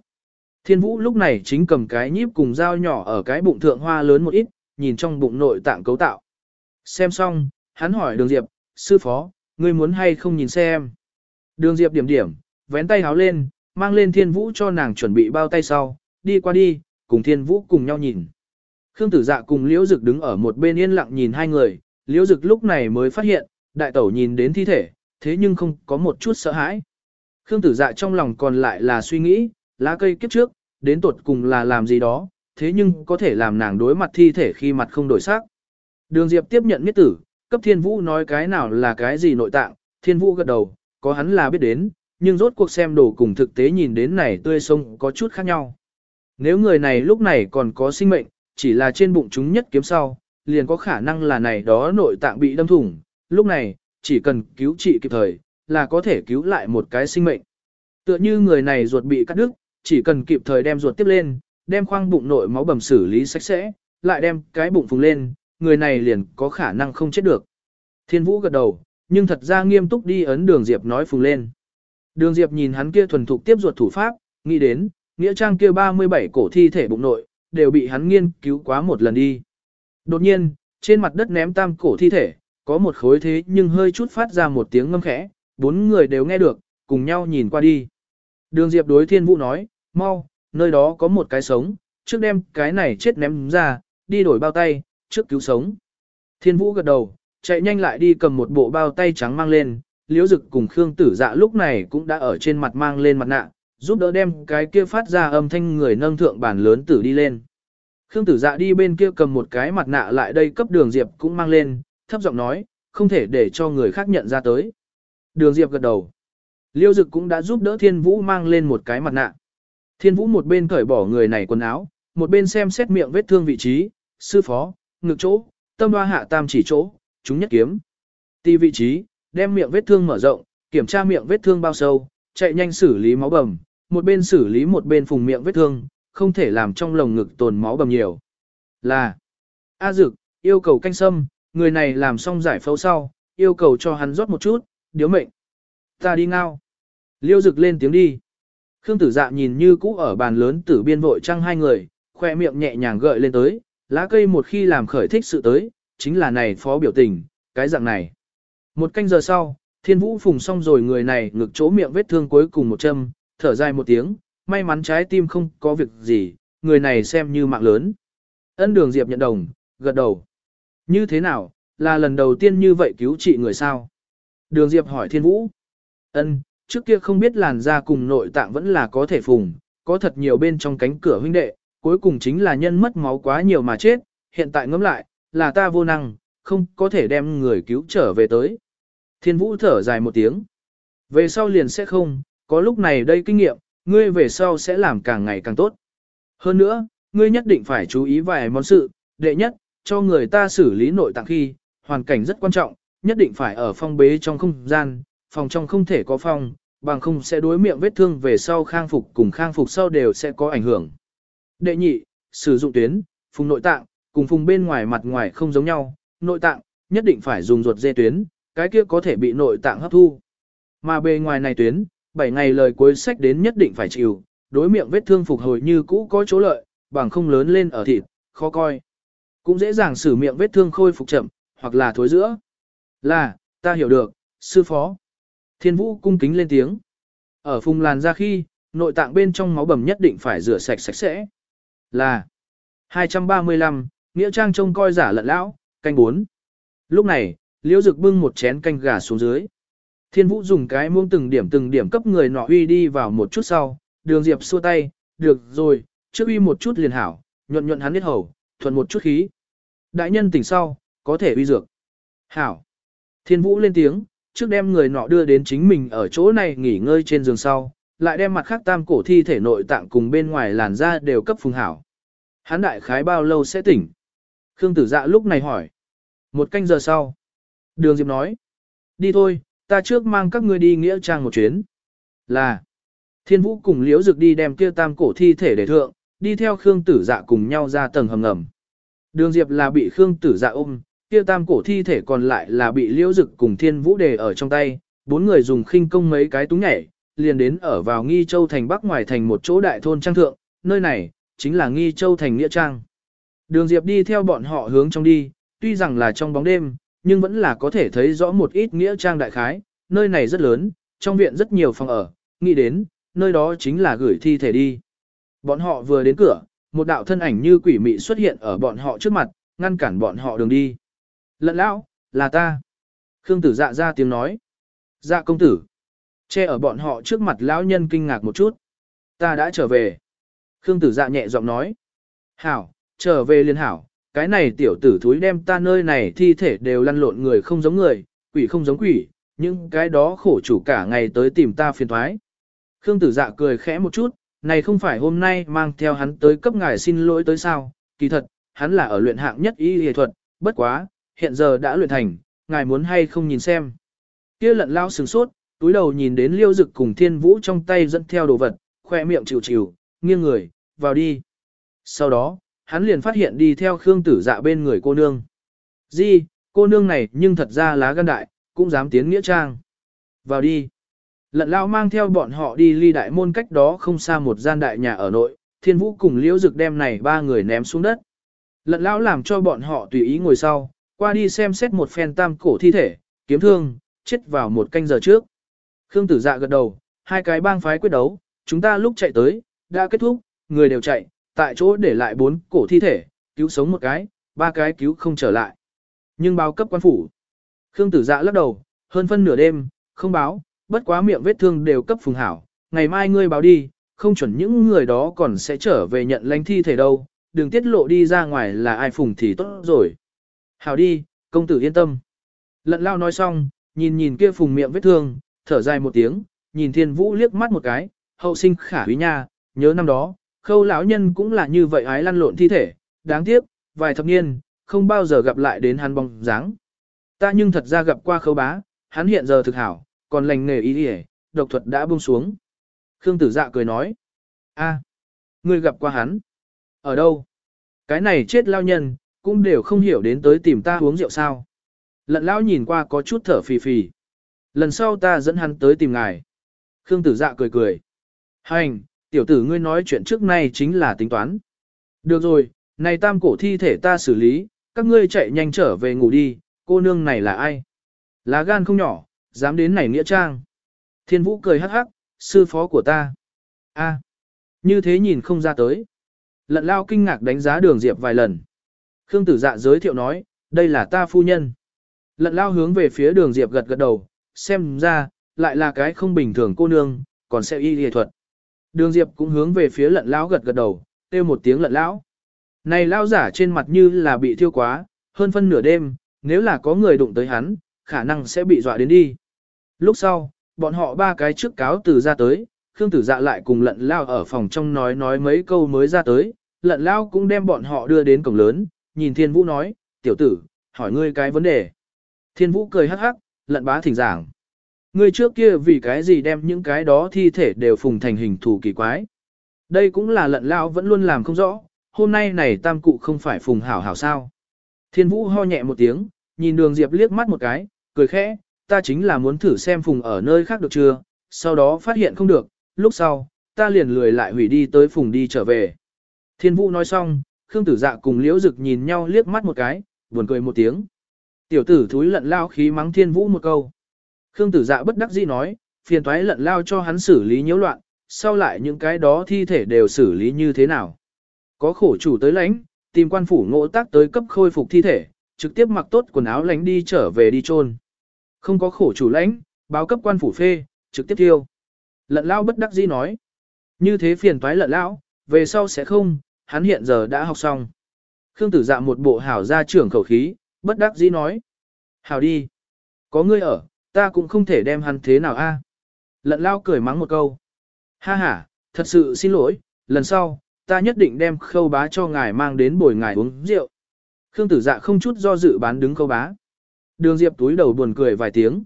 Thiên vũ lúc này chính cầm cái nhíp cùng dao nhỏ ở cái bụng thượng hoa lớn một ít, nhìn trong bụng nội tạng cấu tạo. Xem xong, hắn hỏi đường diệp, sư phó, ngươi muốn hay không nhìn xem. Đường diệp điểm điểm, vén tay háo lên, mang lên thiên vũ cho nàng chuẩn bị bao tay sau, đi qua đi, cùng thiên vũ cùng nhau nhìn. Khương tử dạ cùng liễu dực đứng ở một bên yên lặng nhìn hai người, liễu dực lúc này mới phát hiện, đại tẩu nhìn đến thi thể, thế nhưng không có một chút sợ hãi. Khương tử dạ trong lòng còn lại là suy nghĩ, lá cây kiếp trước, đến tuột cùng là làm gì đó, thế nhưng có thể làm nàng đối mặt thi thể khi mặt không đổi sắc. Đường Diệp tiếp nhận miết tử, cấp thiên vũ nói cái nào là cái gì nội tạng, thiên vũ gật đầu, có hắn là biết đến, nhưng rốt cuộc xem đồ cùng thực tế nhìn đến này tươi sông có chút khác nhau. Nếu người này lúc này còn có sinh mệnh, chỉ là trên bụng chúng nhất kiếm sau, liền có khả năng là này đó nội tạng bị đâm thủng, lúc này, chỉ cần cứu trị kịp thời, là có thể cứu lại một cái sinh mệnh. Tựa như người này ruột bị cắt đứt, chỉ cần kịp thời đem ruột tiếp lên, đem khoang bụng nội máu bầm xử lý sạch sẽ, lại đem cái bụng phùng lên, người này liền có khả năng không chết được. Thiên Vũ gật đầu, nhưng thật ra nghiêm túc đi ấn đường Diệp nói phùng lên. Đường Diệp nhìn hắn kia thuần thục tiếp ruột thủ pháp, nghĩ đến, nghĩa trang kia 37 cổ thi thể bụng nội, đều bị hắn nghiên cứu quá một lần đi. Đột nhiên, trên mặt đất ném tam cổ thi thể, có một khối thế nhưng hơi chút phát ra một tiếng ngâm khẽ, bốn người đều nghe được, cùng nhau nhìn qua đi. Đường Diệp đối Thiên Vũ nói, mau, nơi đó có một cái sống, trước đem cái này chết ném ra, đi đổi bao tay, trước cứu sống. Thiên Vũ gật đầu, chạy nhanh lại đi cầm một bộ bao tay trắng mang lên, Liễu Dực cùng Khương Tử Dạ lúc này cũng đã ở trên mặt mang lên mặt nạ, giúp đỡ đem cái kia phát ra âm thanh người nâng thượng bản lớn tử đi lên. Khương Tử Dạ đi bên kia cầm một cái mặt nạ lại đây cấp Đường Diệp cũng mang lên, thấp giọng nói, không thể để cho người khác nhận ra tới. Đường Diệp gật đầu. Liêu Dực cũng đã giúp đỡ Thiên Vũ mang lên một cái mặt nạ. Thiên Vũ một bên cởi bỏ người này quần áo, một bên xem xét miệng vết thương vị trí, sư phó, ngực chỗ, tâm hoa hạ tam chỉ chỗ, chúng nhất kiếm. Ti vị trí, đem miệng vết thương mở rộng, kiểm tra miệng vết thương bao sâu, chạy nhanh xử lý máu bầm, một bên xử lý một bên phùng miệng vết thương, không thể làm trong lồng ngực tồn máu bầm nhiều. Là A Dực, yêu cầu canh sâm, người này làm xong giải phẫu sau, yêu cầu cho hắn rót một chút, điếu mệnh. Ta đi ngao. Liêu Dực lên tiếng đi. Khương tử dạ nhìn như cũ ở bàn lớn tử biên vội trăng hai người, khoe miệng nhẹ nhàng gợi lên tới, lá cây một khi làm khởi thích sự tới, chính là này phó biểu tình, cái dạng này. Một canh giờ sau, thiên vũ phùng xong rồi người này ngực chỗ miệng vết thương cuối cùng một châm, thở dài một tiếng, may mắn trái tim không có việc gì, người này xem như mạng lớn. Ân đường Diệp nhận đồng, gật đầu. Như thế nào, là lần đầu tiên như vậy cứu trị người sao? Đường Diệp hỏi thiên vũ. Ân, trước kia không biết làn da cùng nội tạng vẫn là có thể phùng, có thật nhiều bên trong cánh cửa huynh đệ, cuối cùng chính là nhân mất máu quá nhiều mà chết, hiện tại ngẫm lại, là ta vô năng, không có thể đem người cứu trở về tới. Thiên vũ thở dài một tiếng. Về sau liền sẽ không, có lúc này đây kinh nghiệm, ngươi về sau sẽ làm càng ngày càng tốt. Hơn nữa, ngươi nhất định phải chú ý vài món sự, đệ nhất, cho người ta xử lý nội tạng khi, hoàn cảnh rất quan trọng, nhất định phải ở phong bế trong không gian, phòng trong không thể có phong, bằng không sẽ đối miệng vết thương về sau khang phục cùng khang phục sau đều sẽ có ảnh hưởng. Đệ nhị, sử dụng tuyến, phùng nội tạng, cùng phùng bên ngoài mặt ngoài không giống nhau, nội tạng, nhất định phải dùng ruột dê tuyến, cái kia có thể bị nội tạng hấp thu. Mà bề ngoài này tuyến, 7 ngày lời cuối sách đến nhất định phải chịu, đối miệng vết thương phục hồi như cũ có chỗ lợi, bằng không lớn lên ở thịt, khó coi. Cũng dễ dàng xử miệng vết thương khôi phục chậm, hoặc là thối giữa. Là, ta hiểu được, sư phó. Thiên vũ cung kính lên tiếng. Ở phùng làn ra khi, nội tạng bên trong máu bầm nhất định phải rửa sạch sạch sẽ. Là 235, Nghĩa Trang trông coi giả lận lão, canh 4. Lúc này, Liễu Dực bưng một chén canh gà xuống dưới. Thiên Vũ dùng cái muông từng điểm từng điểm cấp người nọ uy đi vào một chút sau, Đường Diệp xua tay, "Được rồi, trước uy một chút liền hảo." Nhuận nhuận hắn biết hầu, thuận một chút khí. Đại nhân tỉnh sau, có thể uy dược. "Hảo." Thiên Vũ lên tiếng, trước đem người nọ đưa đến chính mình ở chỗ này nghỉ ngơi trên giường sau, lại đem mặt khác tam cổ thi thể nội tạng cùng bên ngoài làn da đều cấp phùng hảo. Hắn đại khái bao lâu sẽ tỉnh? Khương tử dạ lúc này hỏi. Một canh giờ sau. Đường Diệp nói. Đi thôi, ta trước mang các ngươi đi nghĩa trang một chuyến. Là. Thiên vũ cùng liễu dực đi đem kia tam cổ thi thể để thượng, đi theo Khương tử dạ cùng nhau ra tầng hầm ngầm. Đường Diệp là bị Khương tử dạ ôm, kia tam cổ thi thể còn lại là bị liễu dực cùng thiên vũ đề ở trong tay, bốn người dùng khinh công mấy cái túng nhảy, liền đến ở vào Nghi Châu thành Bắc ngoài thành một chỗ đại thôn trang thượng, nơi này, chính là Nghi Châu thành Nghĩa Trang. Đường Diệp đi theo bọn họ hướng trong đi, tuy rằng là trong bóng đêm, nhưng vẫn là có thể thấy rõ một ít Nghĩa Trang đại khái, nơi này rất lớn, trong viện rất nhiều phòng ở, nghĩ đến, nơi đó chính là gửi thi thể đi. Bọn họ vừa đến cửa, một đạo thân ảnh như quỷ mị xuất hiện ở bọn họ trước mặt, ngăn cản bọn họ đường đi. Lận lão, là ta. Khương tử dạ ra tiếng nói. Dạ công tử. Che ở bọn họ trước mặt lão nhân kinh ngạc một chút. Ta đã trở về. Khương tử dạ nhẹ giọng nói. Hảo, trở về liền hảo, cái này tiểu tử thúi đem ta nơi này thi thể đều lăn lộn người không giống người, quỷ không giống quỷ, nhưng cái đó khổ chủ cả ngày tới tìm ta phiền thoái. Khương tử dạ cười khẽ một chút, này không phải hôm nay mang theo hắn tới cấp ngài xin lỗi tới sao, kỳ thật, hắn là ở luyện hạng nhất y y thuật, bất quá, hiện giờ đã luyện thành, ngài muốn hay không nhìn xem. Kia lận lao sừng sốt, túi đầu nhìn đến liêu dực cùng thiên vũ trong tay dẫn theo đồ vật, khoe miệng chịu chịu, nghiêng người, vào đi. Sau đó, hắn liền phát hiện đi theo Khương tử dạ bên người cô nương. Di, cô nương này nhưng thật ra lá gan đại, cũng dám tiến nghĩa trang. Vào đi. Lận lao mang theo bọn họ đi ly đại môn cách đó không xa một gian đại nhà ở nội, thiên vũ cùng liễu dực đem này ba người ném xuống đất. Lận lão làm cho bọn họ tùy ý ngồi sau, qua đi xem xét một phen tam cổ thi thể, kiếm thương, chết vào một canh giờ trước. Khương tử dạ gật đầu, hai cái bang phái quyết đấu, chúng ta lúc chạy tới, đã kết thúc, người đều chạy, tại chỗ để lại bốn cổ thi thể, cứu sống một cái, ba cái cứu không trở lại. Nhưng báo cấp quan phủ. Khương tử dạ lắc đầu, hơn phân nửa đêm, không báo, bất quá miệng vết thương đều cấp phùng hảo, ngày mai ngươi báo đi, không chuẩn những người đó còn sẽ trở về nhận lãnh thi thể đâu, đừng tiết lộ đi ra ngoài là ai phùng thì tốt rồi. Hảo đi, công tử yên tâm. Lận lao nói xong, nhìn nhìn kia phùng miệng vết thương, thở dài một tiếng, nhìn thiên vũ liếc mắt một cái, hậu sinh khả quý nha, nhớ năm đó, khâu lão nhân cũng là như vậy ái lăn lộn thi thể, đáng tiếc, vài thập niên, không bao giờ gặp lại đến hắn bóng dáng. Ta nhưng thật ra gặp qua khâu bá, hắn hiện giờ thực hảo, còn lành nghề ý hề, độc thuật đã buông xuống. Khương tử dạ cười nói, a, ngươi gặp qua hắn. Ở đâu? Cái này chết lao nhân, cũng đều không hiểu đến tới tìm ta uống rượu sao. Lận lão nhìn qua có chút thở phì phì. Lần sau ta dẫn hắn tới tìm ngài. Khương tử dạ cười cười. Hành, tiểu tử ngươi nói chuyện trước nay chính là tính toán. Được rồi, này tam cổ thi thể ta xử lý, các ngươi chạy nhanh trở về ngủ đi, cô nương này là ai? Lá gan không nhỏ, dám đến này nghĩa trang. Thiên vũ cười hắc hắc, sư phó của ta. a như thế nhìn không ra tới. Lận lao kinh ngạc đánh giá đường diệp vài lần. Khương tử dạ giới thiệu nói, đây là ta phu nhân. Lận lao hướng về phía đường diệp gật gật đầu, xem ra, lại là cái không bình thường cô nương, còn sẽ y y thuật. Đường diệp cũng hướng về phía lận lão gật gật đầu, kêu một tiếng lận lão. Này lão giả trên mặt như là bị thiêu quá, hơn phân nửa đêm, nếu là có người đụng tới hắn, khả năng sẽ bị dọa đến đi. Lúc sau, bọn họ ba cái trước cáo từ ra tới, Khương Tử Dạ lại cùng lận lao ở phòng trong nói nói mấy câu mới ra tới, lận lao cũng đem bọn họ đưa đến cổng lớn, nhìn Thiên Vũ nói, tiểu tử, hỏi ngươi cái vấn đề. Thiên Vũ cười hắc hắc, lận bá thỉnh giảng. Ngươi trước kia vì cái gì đem những cái đó thi thể đều phùng thành hình thù kỳ quái. Đây cũng là lận lao vẫn luôn làm không rõ, hôm nay này tam cụ không phải phùng hảo hảo sao. Thiên Vũ ho nhẹ một tiếng, nhìn đường Diệp liếc mắt một cái, cười khẽ, ta chính là muốn thử xem phùng ở nơi khác được chưa, sau đó phát hiện không được, lúc sau, ta liền lười lại hủy đi tới phùng đi trở về. Thiên Vũ nói xong, Khương Tử Dạ cùng Liễu Dực nhìn nhau liếc mắt một cái, buồn cười một tiếng. Tiểu tử thúi lận lao khí mắng Thiên Vũ một câu. Khương Tử Dạ bất đắc dĩ nói, phiền thoái lận lao cho hắn xử lý nhiễu loạn, sau lại những cái đó thi thể đều xử lý như thế nào. Có khổ chủ tới lãnh, tìm quan phủ ngộ tác tới cấp khôi phục thi thể, trực tiếp mặc tốt quần áo lánh đi trở về đi chôn. Không có khổ chủ lãnh, báo cấp quan phủ phê, trực tiếp thiêu. Lận lao bất đắc dĩ nói. Như thế phiền toái lận lão, về sau sẽ không, hắn hiện giờ đã học xong. Khương tử dạ một bộ hảo gia trưởng khẩu khí, bất đắc dĩ nói. Hảo đi. Có ngươi ở, ta cũng không thể đem hắn thế nào a. À? Lận lao cười mắng một câu. Ha ha, thật sự xin lỗi, lần sau, ta nhất định đem khâu bá cho ngài mang đến bồi ngài uống rượu. Khương tử dạ không chút do dự bán đứng khâu bá. Đường Diệp túi đầu buồn cười vài tiếng.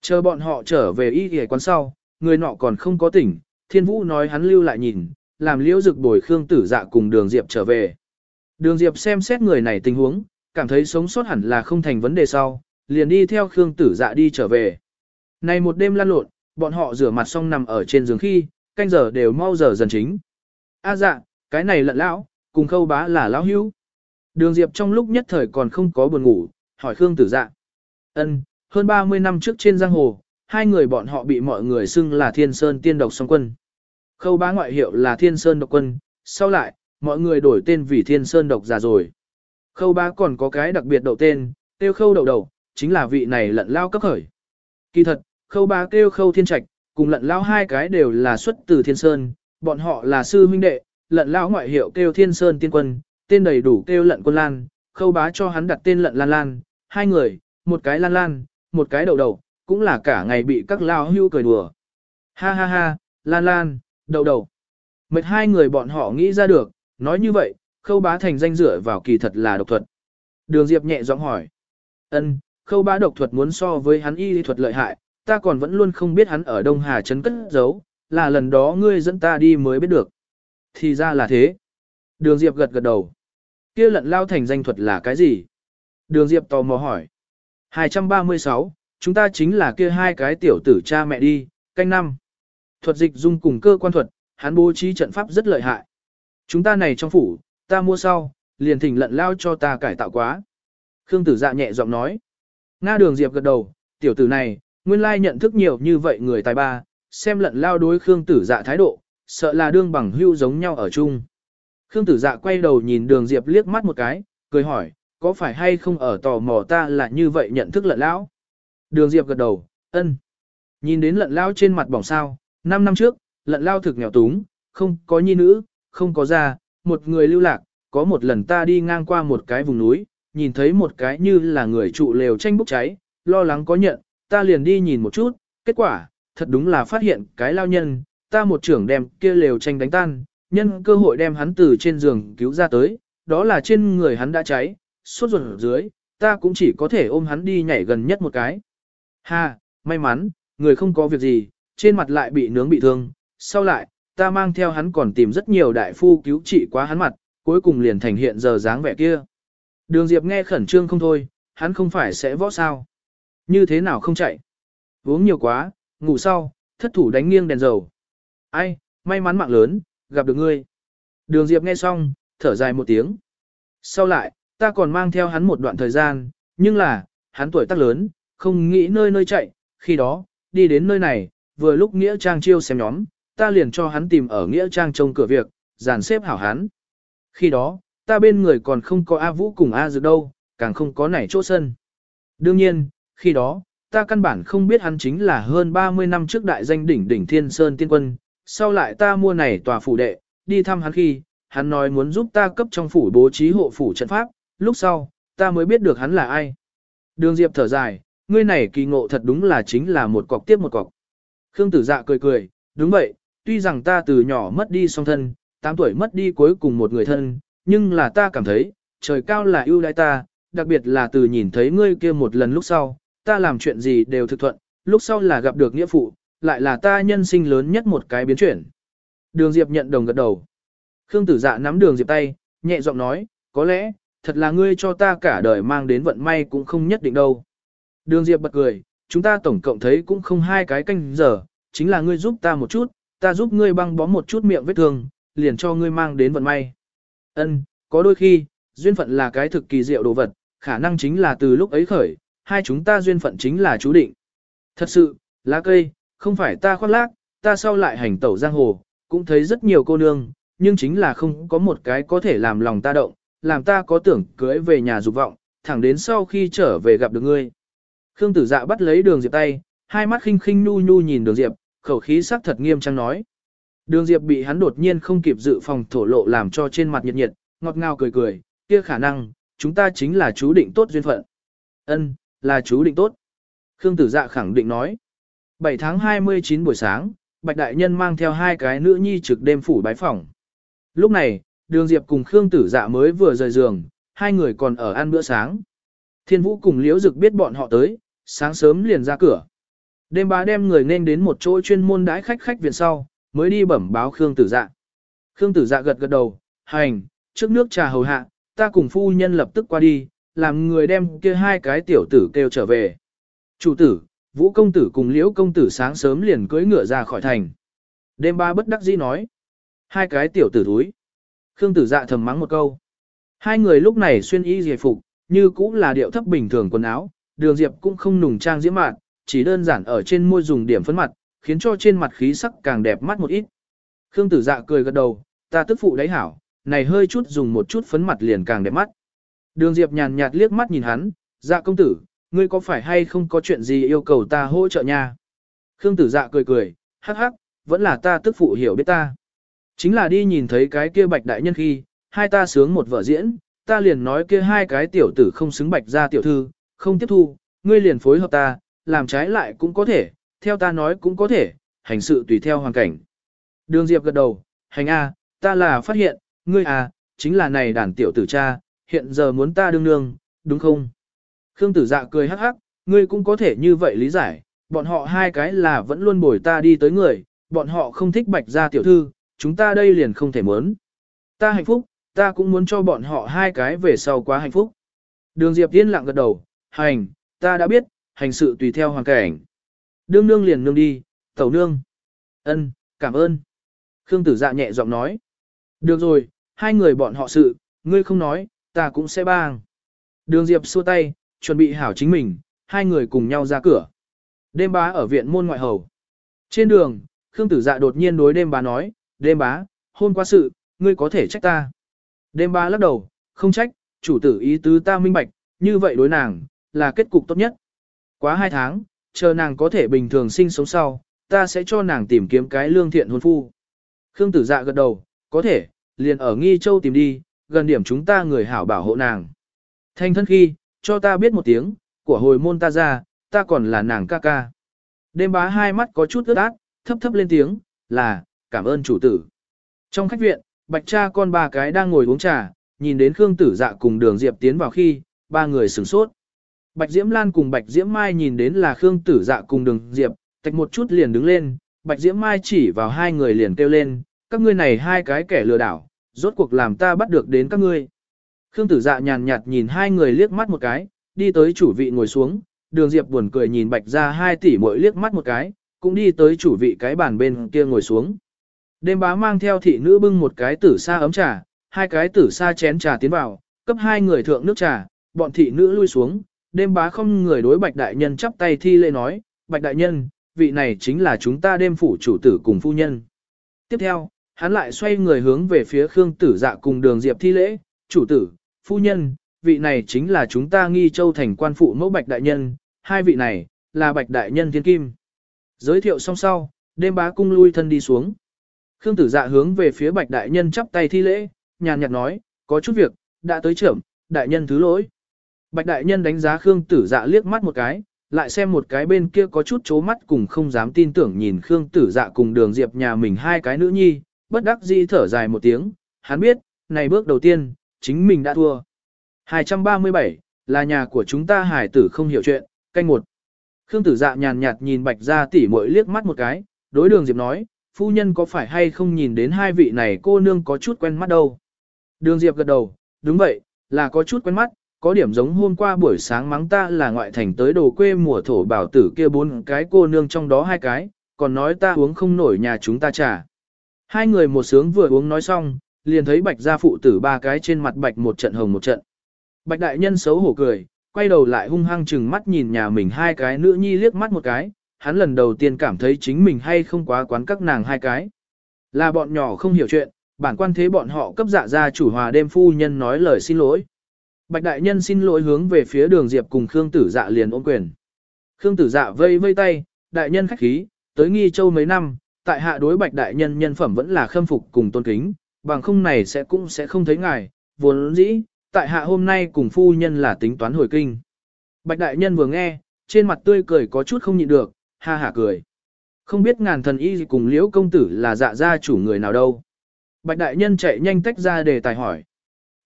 Chờ bọn họ trở về y ghề quán sau, người nọ còn không có tỉnh, thiên vũ nói hắn lưu lại nhìn, làm liễu dực bồi Khương tử dạ cùng đường Diệp trở về. Đường Diệp xem xét người này tình huống, cảm thấy sống sót hẳn là không thành vấn đề sau, liền đi theo Khương tử dạ đi trở về. Này một đêm lăn lộn, bọn họ rửa mặt xong nằm ở trên giường khi, canh giờ đều mau giờ dần chính. A dạ, cái này lận lão, cùng khâu bá là lão hữu. Đường Diệp trong lúc nhất thời còn không có buồn ngủ, hỏi Khương tử dạ. ân hơn 30 năm trước trên giang hồ, hai người bọn họ bị mọi người xưng là Thiên Sơn Tiên Độc Song Quân. Khâu bá ngoại hiệu là Thiên Sơn Độc Quân, sau lại, mọi người đổi tên vì Thiên Sơn Độc già rồi. Khâu bá còn có cái đặc biệt đầu tên, tiêu khâu đầu đầu, chính là vị này lận lao cấp khởi. Kỳ thật, khâu bá kêu khâu thiên trạch, cùng lận lao hai cái đều là xuất từ Thiên Sơn, bọn họ là sư huynh đệ, lận lao ngoại hiệu kêu Thiên Sơn Tiên Quân, tên đầy đủ kêu lận quân lan, khâu bá cho hắn đặt tên lận lan lan, hai người, một cái lan lan, một cái đầu đầu, cũng là cả ngày bị các lao hưu cười đùa. Ha ha ha, lan lan, đầu đầu. Mệt hai người bọn họ nghĩ ra được, nói như vậy, khâu bá thành danh dựa vào kỳ thật là độc thuật. Đường Diệp nhẹ giọng hỏi. ân khâu bá độc thuật muốn so với hắn y thuật lợi hại, ta còn vẫn luôn không biết hắn ở Đông Hà Trấn cất giấu, là lần đó ngươi dẫn ta đi mới biết được. Thì ra là thế. Đường Diệp gật gật đầu. kia lận lao thành danh thuật là cái gì? Đường Diệp tò mò hỏi. 236, chúng ta chính là kia hai cái tiểu tử cha mẹ đi, canh năm. Thuật dịch dung cùng cơ quan thuật, hắn bố trí trận pháp rất lợi hại. Chúng ta này trong phủ, ta mua sau, liền thỉnh lận lao cho ta cải tạo quá. Khương tử dạ nhẹ giọng nói. Nga đường Diệp gật đầu, tiểu tử này, nguyên lai nhận thức nhiều như vậy người tài ba, xem lận lao đối Khương tử dạ thái độ, sợ là đương bằng hưu giống nhau ở chung. Khương tử dạ quay đầu nhìn đường Diệp liếc mắt một cái, cười hỏi, có phải hay không ở tò mò ta là như vậy nhận thức lận lão? Đường Diệp gật đầu, ân. Nhìn đến lận lao trên mặt bỏng sao, 5 năm trước, lận lao thực nghèo túng, không có nhi nữ, không có gia, một người lưu lạc, có một lần ta đi ngang qua một cái vùng núi, nhìn thấy một cái như là người trụ lều tranh bốc cháy, lo lắng có nhận, ta liền đi nhìn một chút, kết quả, thật đúng là phát hiện cái lao nhân, ta một trưởng đem kia lều tranh đánh tan, nhân cơ hội đem hắn từ trên giường cứu ra tới, đó là trên người hắn đã cháy, suốt ruột ở dưới, ta cũng chỉ có thể ôm hắn đi nhảy gần nhất một cái. Ha, may mắn, người không có việc gì, trên mặt lại bị nướng bị thương, sau lại, ta mang theo hắn còn tìm rất nhiều đại phu cứu trị quá hắn mặt, cuối cùng liền thành hiện giờ dáng vẻ kia. Đường Diệp nghe khẩn trương không thôi, hắn không phải sẽ võ sao. Như thế nào không chạy. Uống nhiều quá, ngủ sau, thất thủ đánh nghiêng đèn dầu. Ai, may mắn mạng lớn, gặp được ngươi. Đường Diệp nghe xong, thở dài một tiếng. Sau lại, ta còn mang theo hắn một đoạn thời gian, nhưng là, hắn tuổi tác lớn, không nghĩ nơi nơi chạy, khi đó, đi đến nơi này, vừa lúc Nghĩa Trang chiêu xem nhóm, ta liền cho hắn tìm ở Nghĩa Trang trông cửa việc, dàn xếp hảo hắn. Khi đó, ta bên người còn không có A Vũ cùng A Dược đâu, càng không có nảy chỗ sân. Đương nhiên, khi đó, ta căn bản không biết hắn chính là hơn 30 năm trước đại danh đỉnh đỉnh Thiên Sơn Tiên Quân, sau lại ta mua này tòa phủ đệ, đi thăm hắn khi, hắn nói muốn giúp ta cấp trong phủ bố trí hộ phủ trận pháp, lúc sau, ta mới biết được hắn là ai. Đường Diệp thở dài, ngươi này kỳ ngộ thật đúng là chính là một cọc tiếp một cọc. Khương tử dạ cười cười, đúng vậy, tuy rằng ta từ nhỏ mất đi song thân, 8 tuổi mất đi cuối cùng một người thân, nhưng là ta cảm thấy, trời cao là ưu đãi ta, đặc biệt là từ nhìn thấy ngươi kia một lần lúc sau, ta làm chuyện gì đều thực thuận, lúc sau là gặp được nghĩa phụ, lại là ta nhân sinh lớn nhất một cái biến chuyển. Đường Diệp nhận đồng gật đầu. Khương tử dạ nắm đường Diệp tay, nhẹ giọng nói, có lẽ, thật là ngươi cho ta cả đời mang đến vận may cũng không nhất định đâu. Đường Diệp bật cười, chúng ta tổng cộng thấy cũng không hai cái canh giờ, chính là ngươi giúp ta một chút, ta giúp ngươi băng bó một chút miệng vết thương, liền cho ngươi mang đến vận may. Ân, có đôi khi, duyên phận là cái thực kỳ diệu đồ vật, khả năng chính là từ lúc ấy khởi, hai chúng ta duyên phận chính là chú định. Thật sự, lá cây, không phải ta khoác lác, ta sau lại hành tẩu giang hồ, cũng thấy rất nhiều cô nương, nhưng chính là không có một cái có thể làm lòng ta động, làm ta có tưởng cưới về nhà dục vọng, thẳng đến sau khi trở về gặp được ngươi. Khương tử dạ bắt lấy đường diệp tay, hai mắt khinh khinh nu nu nhìn đường diệp, khẩu khí sắc thật nghiêm trang nói. Đường diệp bị hắn đột nhiên không kịp dự phòng thổ lộ làm cho trên mặt nhiệt nhiệt, ngọt ngào cười cười, kia khả năng, chúng ta chính là chú định tốt duyên phận. Ân, là chú định tốt. Khương tử dạ khẳng định nói. 7 tháng 29 buổi sáng, Bạch Đại Nhân mang theo hai cái nữ nhi trực đêm phủ bái phòng. Lúc này, Đường Diệp cùng Khương tử dạ mới vừa rời giường, hai người còn ở ăn bữa sáng. Thiên Vũ cùng Liễu Dực biết bọn họ tới, sáng sớm liền ra cửa. Đêm bá đem người nên đến một chỗ chuyên môn đãi khách khách viện sau, mới đi bẩm báo Khương Tử Dạ. Khương Tử Dạ gật gật đầu, hành, trước nước trà hầu hạ, ta cùng phu nhân lập tức qua đi, làm người đem kia hai cái tiểu tử kêu trở về. Chủ tử, Vũ công tử cùng Liễu công tử sáng sớm liền cưỡi ngựa ra khỏi thành. Đêm ba bất đắc dĩ nói, hai cái tiểu tử thúi. Khương Tử Dạ thầm mắng một câu. Hai người lúc này xuyên y giải phục, như cũng là điệu thấp bình thường quần áo, đường diệp cũng không nùng trang diễm mạn, chỉ đơn giản ở trên môi dùng điểm phấn mặt, khiến cho trên mặt khí sắc càng đẹp mắt một ít. Khương tử dạ cười gật đầu, ta tức phụ đấy hảo, này hơi chút dùng một chút phấn mặt liền càng đẹp mắt. Đường diệp nhàn nhạt liếc mắt nhìn hắn, dạ công tử, ngươi có phải hay không có chuyện gì yêu cầu ta hỗ trợ nha? Khương tử dạ cười cười, hắc hắc, vẫn là ta tức phụ hiểu biết ta. Chính là đi nhìn thấy cái kia bạch đại nhân khi, hai ta sướng một vở diễn, ta liền nói kia hai cái tiểu tử không xứng bạch ra tiểu thư, không tiếp thu, ngươi liền phối hợp ta, làm trái lại cũng có thể, theo ta nói cũng có thể, hành sự tùy theo hoàn cảnh. Đường Diệp gật đầu, hành a, ta là phát hiện, ngươi à, chính là này đàn tiểu tử cha, hiện giờ muốn ta đương nương, đúng không? Khương tử dạ cười hắc hắc, ngươi cũng có thể như vậy lý giải, bọn họ hai cái là vẫn luôn bồi ta đi tới người, bọn họ không thích bạch gia tiểu thư, chúng ta đây liền không thể muốn. Ta hạnh phúc, ta cũng muốn cho bọn họ hai cái về sau quá hạnh phúc. Đường Diệp yên lặng gật đầu, hành, ta đã biết, hành sự tùy theo hoàn cảnh. Đương nương liền nương đi, tẩu nương. ân, cảm ơn. Khương tử dạ nhẹ giọng nói. Được rồi, hai người bọn họ sự, ngươi không nói, ta cũng sẽ bang. Đường Diệp xua tay, chuẩn bị hảo chính mình, hai người cùng nhau ra cửa. Đêm bá ở viện môn ngoại hầu. Trên đường, Khương Tử Dạ đột nhiên đối đêm bá nói, đêm bá, hôm qua sự, ngươi có thể trách ta. Đêm bá lắc đầu, không trách, chủ tử ý tứ ta minh bạch, như vậy đối nàng, là kết cục tốt nhất. Quá hai tháng, chờ nàng có thể bình thường sinh sống sau, ta sẽ cho nàng tìm kiếm cái lương thiện hôn phu. Khương tử dạ gật đầu, có thể, liền ở Nghi Châu tìm đi, gần điểm chúng ta người hảo bảo hộ nàng. Thanh thân khi, cho ta biết một tiếng, của hồi môn ta ra, ta còn là nàng ca ca. Đêm bá hai mắt có chút ướt át, thấp thấp lên tiếng, là, cảm ơn chủ tử. Trong khách viện, bạch cha con ba cái đang ngồi uống trà, nhìn đến Khương tử dạ cùng đường Diệp tiến vào khi, ba người sửng sốt. Bạch Diễm Lan cùng Bạch Diễm Mai nhìn đến là Khương tử dạ cùng đường Diệp, tạch một chút liền đứng lên, Bạch Diễm Mai chỉ vào hai người liền kêu lên, các ngươi này hai cái kẻ lừa đảo, rốt cuộc làm ta bắt được đến các ngươi. Khương tử dạ nhàn nhạt nhìn hai người liếc mắt một cái, đi tới chủ vị ngồi xuống, đường Diệp buồn cười nhìn Bạch ra hai tỷ mỗi liếc mắt một cái, cũng đi tới chủ vị cái bàn bên kia ngồi xuống. Đêm bá mang theo thị nữ bưng một cái tử sa ấm trà, hai cái tử sa chén trà tiến vào, cấp hai người thượng nước trà, bọn thị nữ lui xuống, đêm bá không người đối bạch đại nhân chắp tay thi lễ nói, bạch đại nhân, vị này chính là chúng ta đêm phủ chủ tử cùng phu nhân. Tiếp theo, hắn lại xoay người hướng về phía Khương tử dạ cùng đường diệp thi lễ, chủ tử, phu nhân, vị này chính là chúng ta nghi châu thành quan phụ mẫu bạch đại nhân, hai vị này, là bạch đại nhân thiên kim. Giới thiệu xong sau, đêm bá cung lui thân đi xuống. Khương tử dạ hướng về phía bạch đại nhân chắp tay thi lễ, nhàn nhạt nói, có chút việc, đã tới trưởng, đại nhân thứ lỗi. Bạch đại nhân đánh giá Khương tử dạ liếc mắt một cái, lại xem một cái bên kia có chút chố mắt cùng không dám tin tưởng nhìn Khương tử dạ cùng đường diệp nhà mình hai cái nữ nhi, bất đắc dĩ thở dài một tiếng, hắn biết, này bước đầu tiên, chính mình đã thua. 237, là nhà của chúng ta hải tử không hiểu chuyện, canh một. Khương tử dạ nhàn nhạt nhìn bạch ra tỉ muội liếc mắt một cái, đối đường diệp nói, phu nhân có phải hay không nhìn đến hai vị này cô nương có chút quen mắt đâu. Đường diệp gật đầu, đúng vậy, là có chút quen mắt, có điểm giống hôm qua buổi sáng mắng ta là ngoại thành tới đồ quê mùa thổ bảo tử kia bốn cái cô nương trong đó hai cái, còn nói ta uống không nổi nhà chúng ta trà. Hai người một sướng vừa uống nói xong, liền thấy bạch gia phụ tử ba cái trên mặt bạch một trận hồng một trận. Bạch đại nhân xấu hổ cười, quay đầu lại hung hăng chừng mắt nhìn nhà mình hai cái nữ nhi liếc mắt một cái, hắn lần đầu tiên cảm thấy chính mình hay không quá quán các nàng hai cái. Là bọn nhỏ không hiểu chuyện, bản quan thế bọn họ cấp dạ gia chủ hòa đêm phu nhân nói lời xin lỗi. Bạch đại nhân xin lỗi hướng về phía đường diệp cùng Khương tử dạ liền ôm quyền. Khương tử dạ vây vây tay, đại nhân khách khí, tới nghi châu mấy năm, tại hạ đối bạch đại nhân nhân phẩm vẫn là khâm phục cùng tôn kính, bằng không này sẽ cũng sẽ không thấy ngài, vốn dĩ, tại hạ hôm nay cùng phu nhân là tính toán hồi kinh. Bạch đại nhân vừa nghe, trên mặt tươi cười có chút không nhịn được, ha hả cười. Không biết ngàn thần y cùng liễu công tử là dạ gia chủ người nào đâu. Bạch đại nhân chạy nhanh tách ra để tài hỏi.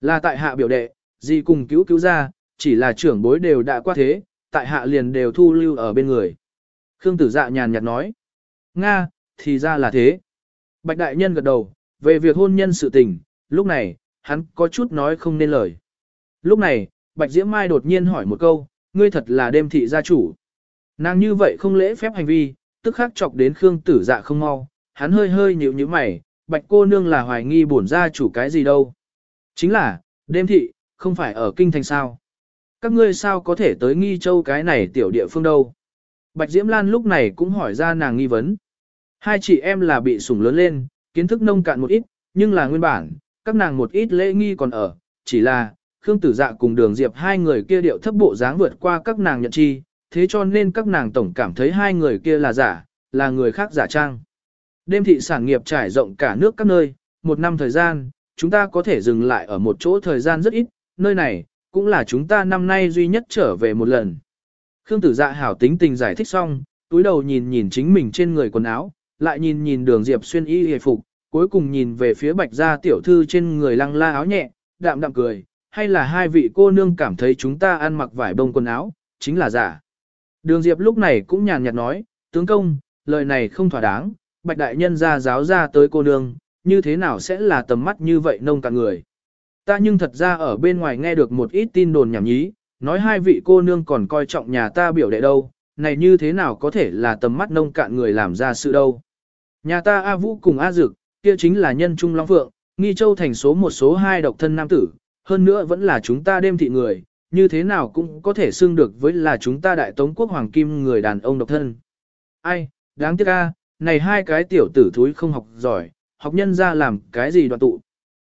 Là tại hạ biểu đệ, gì cùng cứu cứu ra, chỉ là trưởng bối đều đã qua thế, tại hạ liền đều thu lưu ở bên người. Khương tử dạ nhàn nhạt nói. Nga, thì ra là thế. Bạch đại nhân gật đầu, về việc hôn nhân sự tình, lúc này, hắn có chút nói không nên lời. Lúc này, Bạch Diễm Mai đột nhiên hỏi một câu, ngươi thật là đêm thị gia chủ. Nàng như vậy không lễ phép hành vi, tức khắc chọc đến Khương tử dạ không mau, hắn hơi hơi nhíu nhíu mày, Bạch cô nương là hoài nghi bổn gia chủ cái gì đâu. Chính là, đêm thị, không phải ở kinh thành sao. Các ngươi sao có thể tới nghi châu cái này tiểu địa phương đâu. Bạch Diễm Lan lúc này cũng hỏi ra nàng nghi vấn. Hai chị em là bị sủng lớn lên, kiến thức nông cạn một ít, nhưng là nguyên bản, các nàng một ít lễ nghi còn ở, chỉ là, Khương Tử Dạ cùng Đường Diệp hai người kia điệu thấp bộ dáng vượt qua các nàng nhận chi, thế cho nên các nàng tổng cảm thấy hai người kia là giả, là người khác giả trang. Đêm thị sản nghiệp trải rộng cả nước các nơi, một năm thời gian, chúng ta có thể dừng lại ở một chỗ thời gian rất ít, nơi này, cũng là chúng ta năm nay duy nhất trở về một lần. Khương tử dạ hảo tính tình giải thích xong, túi đầu nhìn nhìn chính mình trên người quần áo, lại nhìn nhìn đường diệp xuyên y hề phục, cuối cùng nhìn về phía bạch gia tiểu thư trên người lăng la áo nhẹ, đạm đạm cười, hay là hai vị cô nương cảm thấy chúng ta ăn mặc vải bông quần áo, chính là giả. Đường diệp lúc này cũng nhàn nhạt nói, tướng công, lời này không thỏa đáng, bạch đại nhân ra giáo ra tới cô nương, như thế nào sẽ là tầm mắt như vậy nông cả người. Ta nhưng thật ra ở bên ngoài nghe được một ít tin đồn nhảm nhí, nói hai vị cô nương còn coi trọng nhà ta biểu đệ đâu, này như thế nào có thể là tầm mắt nông cạn người làm ra sự đâu. Nhà ta A Vũ cùng A Dực, kia chính là nhân trung long phượng, nghi châu thành số một số hai độc thân nam tử, hơn nữa vẫn là chúng ta đêm thị người, như thế nào cũng có thể xưng được với là chúng ta đại tống quốc hoàng kim người đàn ông độc thân. Ai, đáng tiếc a, này hai cái tiểu tử thúi không học giỏi, học nhân ra làm cái gì đoạn tụ.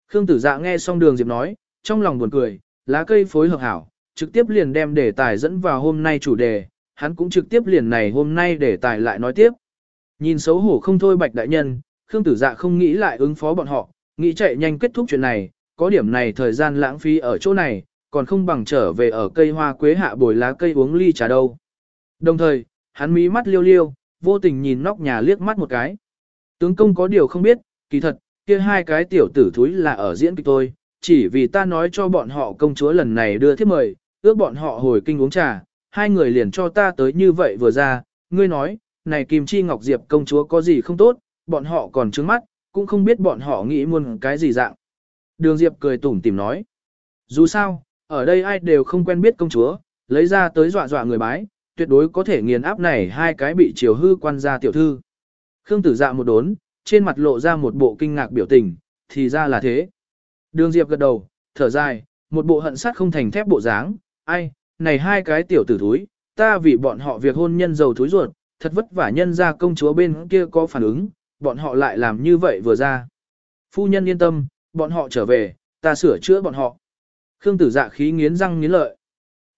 Khương tử dạ nghe xong đường Diệp nói, trong lòng buồn cười, lá cây phối hợp hảo, trực tiếp liền đem đề tài dẫn vào hôm nay chủ đề, hắn cũng trực tiếp liền này hôm nay để tài lại nói tiếp. Nhìn xấu hổ không thôi bạch đại nhân, Khương tử dạ không nghĩ lại ứng phó bọn họ, nghĩ chạy nhanh kết thúc chuyện này, có điểm này thời gian lãng phí ở chỗ này, còn không bằng trở về ở cây hoa quế hạ bồi lá cây uống ly trà đâu. Đồng thời, hắn mí mắt liêu liêu, vô tình nhìn nóc nhà liếc mắt một cái. Tướng công có điều không biết, kỳ thật, kia hai cái tiểu tử thúi là ở diễn kịch tôi, chỉ vì ta nói cho bọn họ công chúa lần này đưa thiếp mời, ước bọn họ hồi kinh uống trà, hai người liền cho ta tới như vậy vừa ra, ngươi nói, này Kim Chi Ngọc Diệp công chúa có gì không tốt, bọn họ còn trứng mắt, cũng không biết bọn họ nghĩ muôn cái gì dạng. Đường Diệp cười tủm tìm nói, dù sao, ở đây ai đều không quen biết công chúa, lấy ra tới dọa dọa người bái, tuyệt đối có thể nghiền áp này hai cái bị chiều hư quan gia tiểu thư. Khương tử dạ một đốn, trên mặt lộ ra một bộ kinh ngạc biểu tình, thì ra là thế. Đường Diệp gật đầu, thở dài, một bộ hận sát không thành thép bộ dáng, ai, này hai cái tiểu tử thúi, ta vì bọn họ việc hôn nhân giàu thúi ruột, thật vất vả nhân ra công chúa bên kia có phản ứng, bọn họ lại làm như vậy vừa ra. Phu nhân yên tâm, bọn họ trở về, ta sửa chữa bọn họ. Khương tử dạ khí nghiến răng nghiến lợi.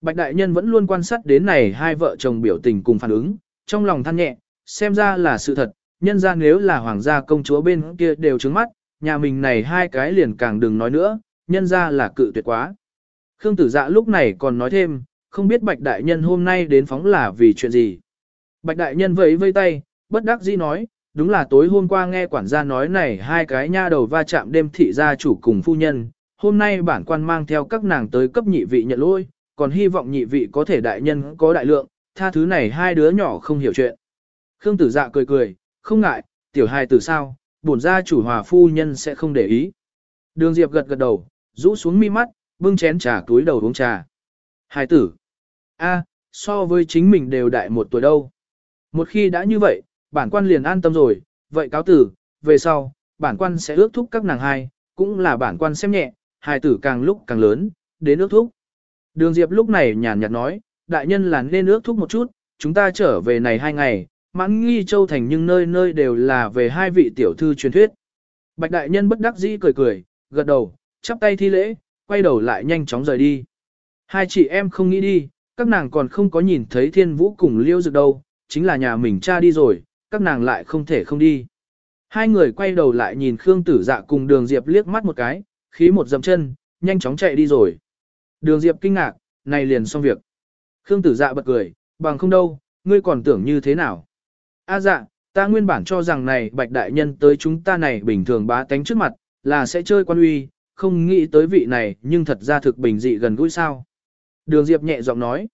Bạch đại nhân vẫn luôn quan sát đến này hai vợ chồng biểu tình cùng phản ứng, trong lòng than nhẹ, xem ra là sự thật, nhân ra nếu là hoàng gia công chúa bên kia đều trứng mắt, nhà mình này hai cái liền càng đừng nói nữa, nhân ra là cự tuyệt quá. Khương tử dạ lúc này còn nói thêm, không biết bạch đại nhân hôm nay đến phóng là vì chuyện gì. Bạch đại nhân vẫy vây tay, bất đắc dĩ nói, đúng là tối hôm qua nghe quản gia nói này hai cái nha đầu va chạm đêm thị gia chủ cùng phu nhân, hôm nay bản quan mang theo các nàng tới cấp nhị vị nhận lỗi, còn hy vọng nhị vị có thể đại nhân có đại lượng, tha thứ này hai đứa nhỏ không hiểu chuyện. Khương tử dạ cười cười, không ngại, tiểu hài từ sao, bổn gia chủ hòa phu nhân sẽ không để ý. Đường Diệp gật gật đầu, rũ xuống mi mắt, bưng chén trà túi đầu uống trà. Hài tử. a, so với chính mình đều đại một tuổi đâu. Một khi đã như vậy, bản quan liền an tâm rồi, vậy cáo tử, về sau, bản quan sẽ ước thúc các nàng hai, cũng là bản quan xem nhẹ, hài tử càng lúc càng lớn, đến ước thúc. Đường Diệp lúc này nhàn nhạt nói, đại nhân là nên ước thúc một chút, chúng ta trở về này hai ngày, mãn nghi châu thành nhưng nơi nơi đều là về hai vị tiểu thư truyền thuyết. Bạch đại nhân bất đắc dĩ cười cười, gật đầu, chắp tay thi lễ, quay đầu lại nhanh chóng rời đi. Hai chị em không nghĩ đi, các nàng còn không có nhìn thấy thiên vũ cùng liêu dực đâu, chính là nhà mình cha đi rồi, các nàng lại không thể không đi. Hai người quay đầu lại nhìn Khương Tử Dạ cùng Đường Diệp liếc mắt một cái, khí một dầm chân, nhanh chóng chạy đi rồi. Đường Diệp kinh ngạc, này liền xong việc. Khương Tử Dạ bật cười, bằng không đâu, ngươi còn tưởng như thế nào. A dạ, ta nguyên bản cho rằng này bạch đại nhân tới chúng ta này bình thường bá tánh trước mặt, là sẽ chơi quan uy, không nghĩ tới vị này nhưng thật ra thực bình dị gần gũi sao. Đường Diệp nhẹ giọng nói,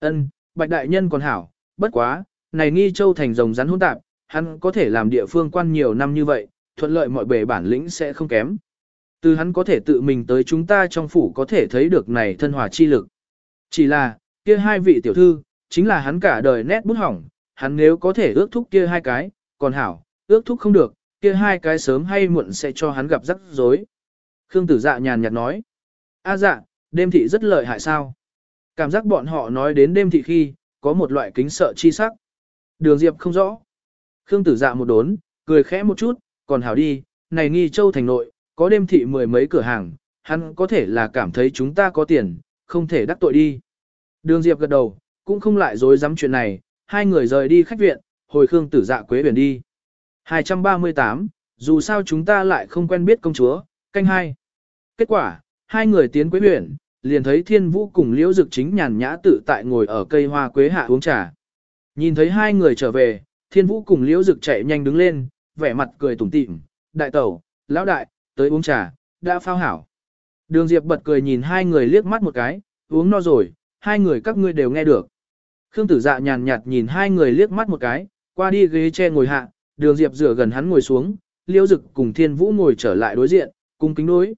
ân, bạch đại nhân còn hảo, bất quá, này nghi châu thành rồng rắn hỗn tạp, hắn có thể làm địa phương quan nhiều năm như vậy, thuận lợi mọi bề bản lĩnh sẽ không kém. Từ hắn có thể tự mình tới chúng ta trong phủ có thể thấy được này thân hòa chi lực. Chỉ là, kia hai vị tiểu thư, chính là hắn cả đời nét bút hỏng, hắn nếu có thể ước thúc kia hai cái, còn hảo, ước thúc không được, kia hai cái sớm hay muộn sẽ cho hắn gặp rắc rối. Khương tử dạ nhàn nhạt nói, a dạ, đêm thị rất lợi hại sao? Cảm giác bọn họ nói đến đêm thị khi, có một loại kính sợ chi sắc. Đường Diệp không rõ. Khương tử dạ một đốn, cười khẽ một chút, còn hảo đi, này nghi châu thành nội, có đêm thị mười mấy cửa hàng, hắn có thể là cảm thấy chúng ta có tiền, không thể đắc tội đi. Đường Diệp gật đầu, cũng không lại dối dám chuyện này, hai người rời đi khách viện, hồi Khương tử dạ quế biển đi. 238, dù sao chúng ta lại không quen biết công chúa, canh hai. Kết quả, hai người tiến quế biển, liền thấy thiên vũ cùng liễu dực chính nhàn nhã tự tại ngồi ở cây hoa quế hạ uống trà. Nhìn thấy hai người trở về, thiên vũ cùng liễu dực chạy nhanh đứng lên, vẻ mặt cười tủm tỉm, đại tẩu, lão đại, tới uống trà, đã phao hảo. Đường Diệp bật cười nhìn hai người liếc mắt một cái, uống no rồi, hai người các ngươi đều nghe được. Khương tử dạ nhàn nhạt nhìn hai người liếc mắt một cái, qua đi ghế che ngồi hạ, đường Diệp rửa gần hắn ngồi xuống, Liêu dực cùng thiên vũ ngồi trở lại đối diện, cung kính đối.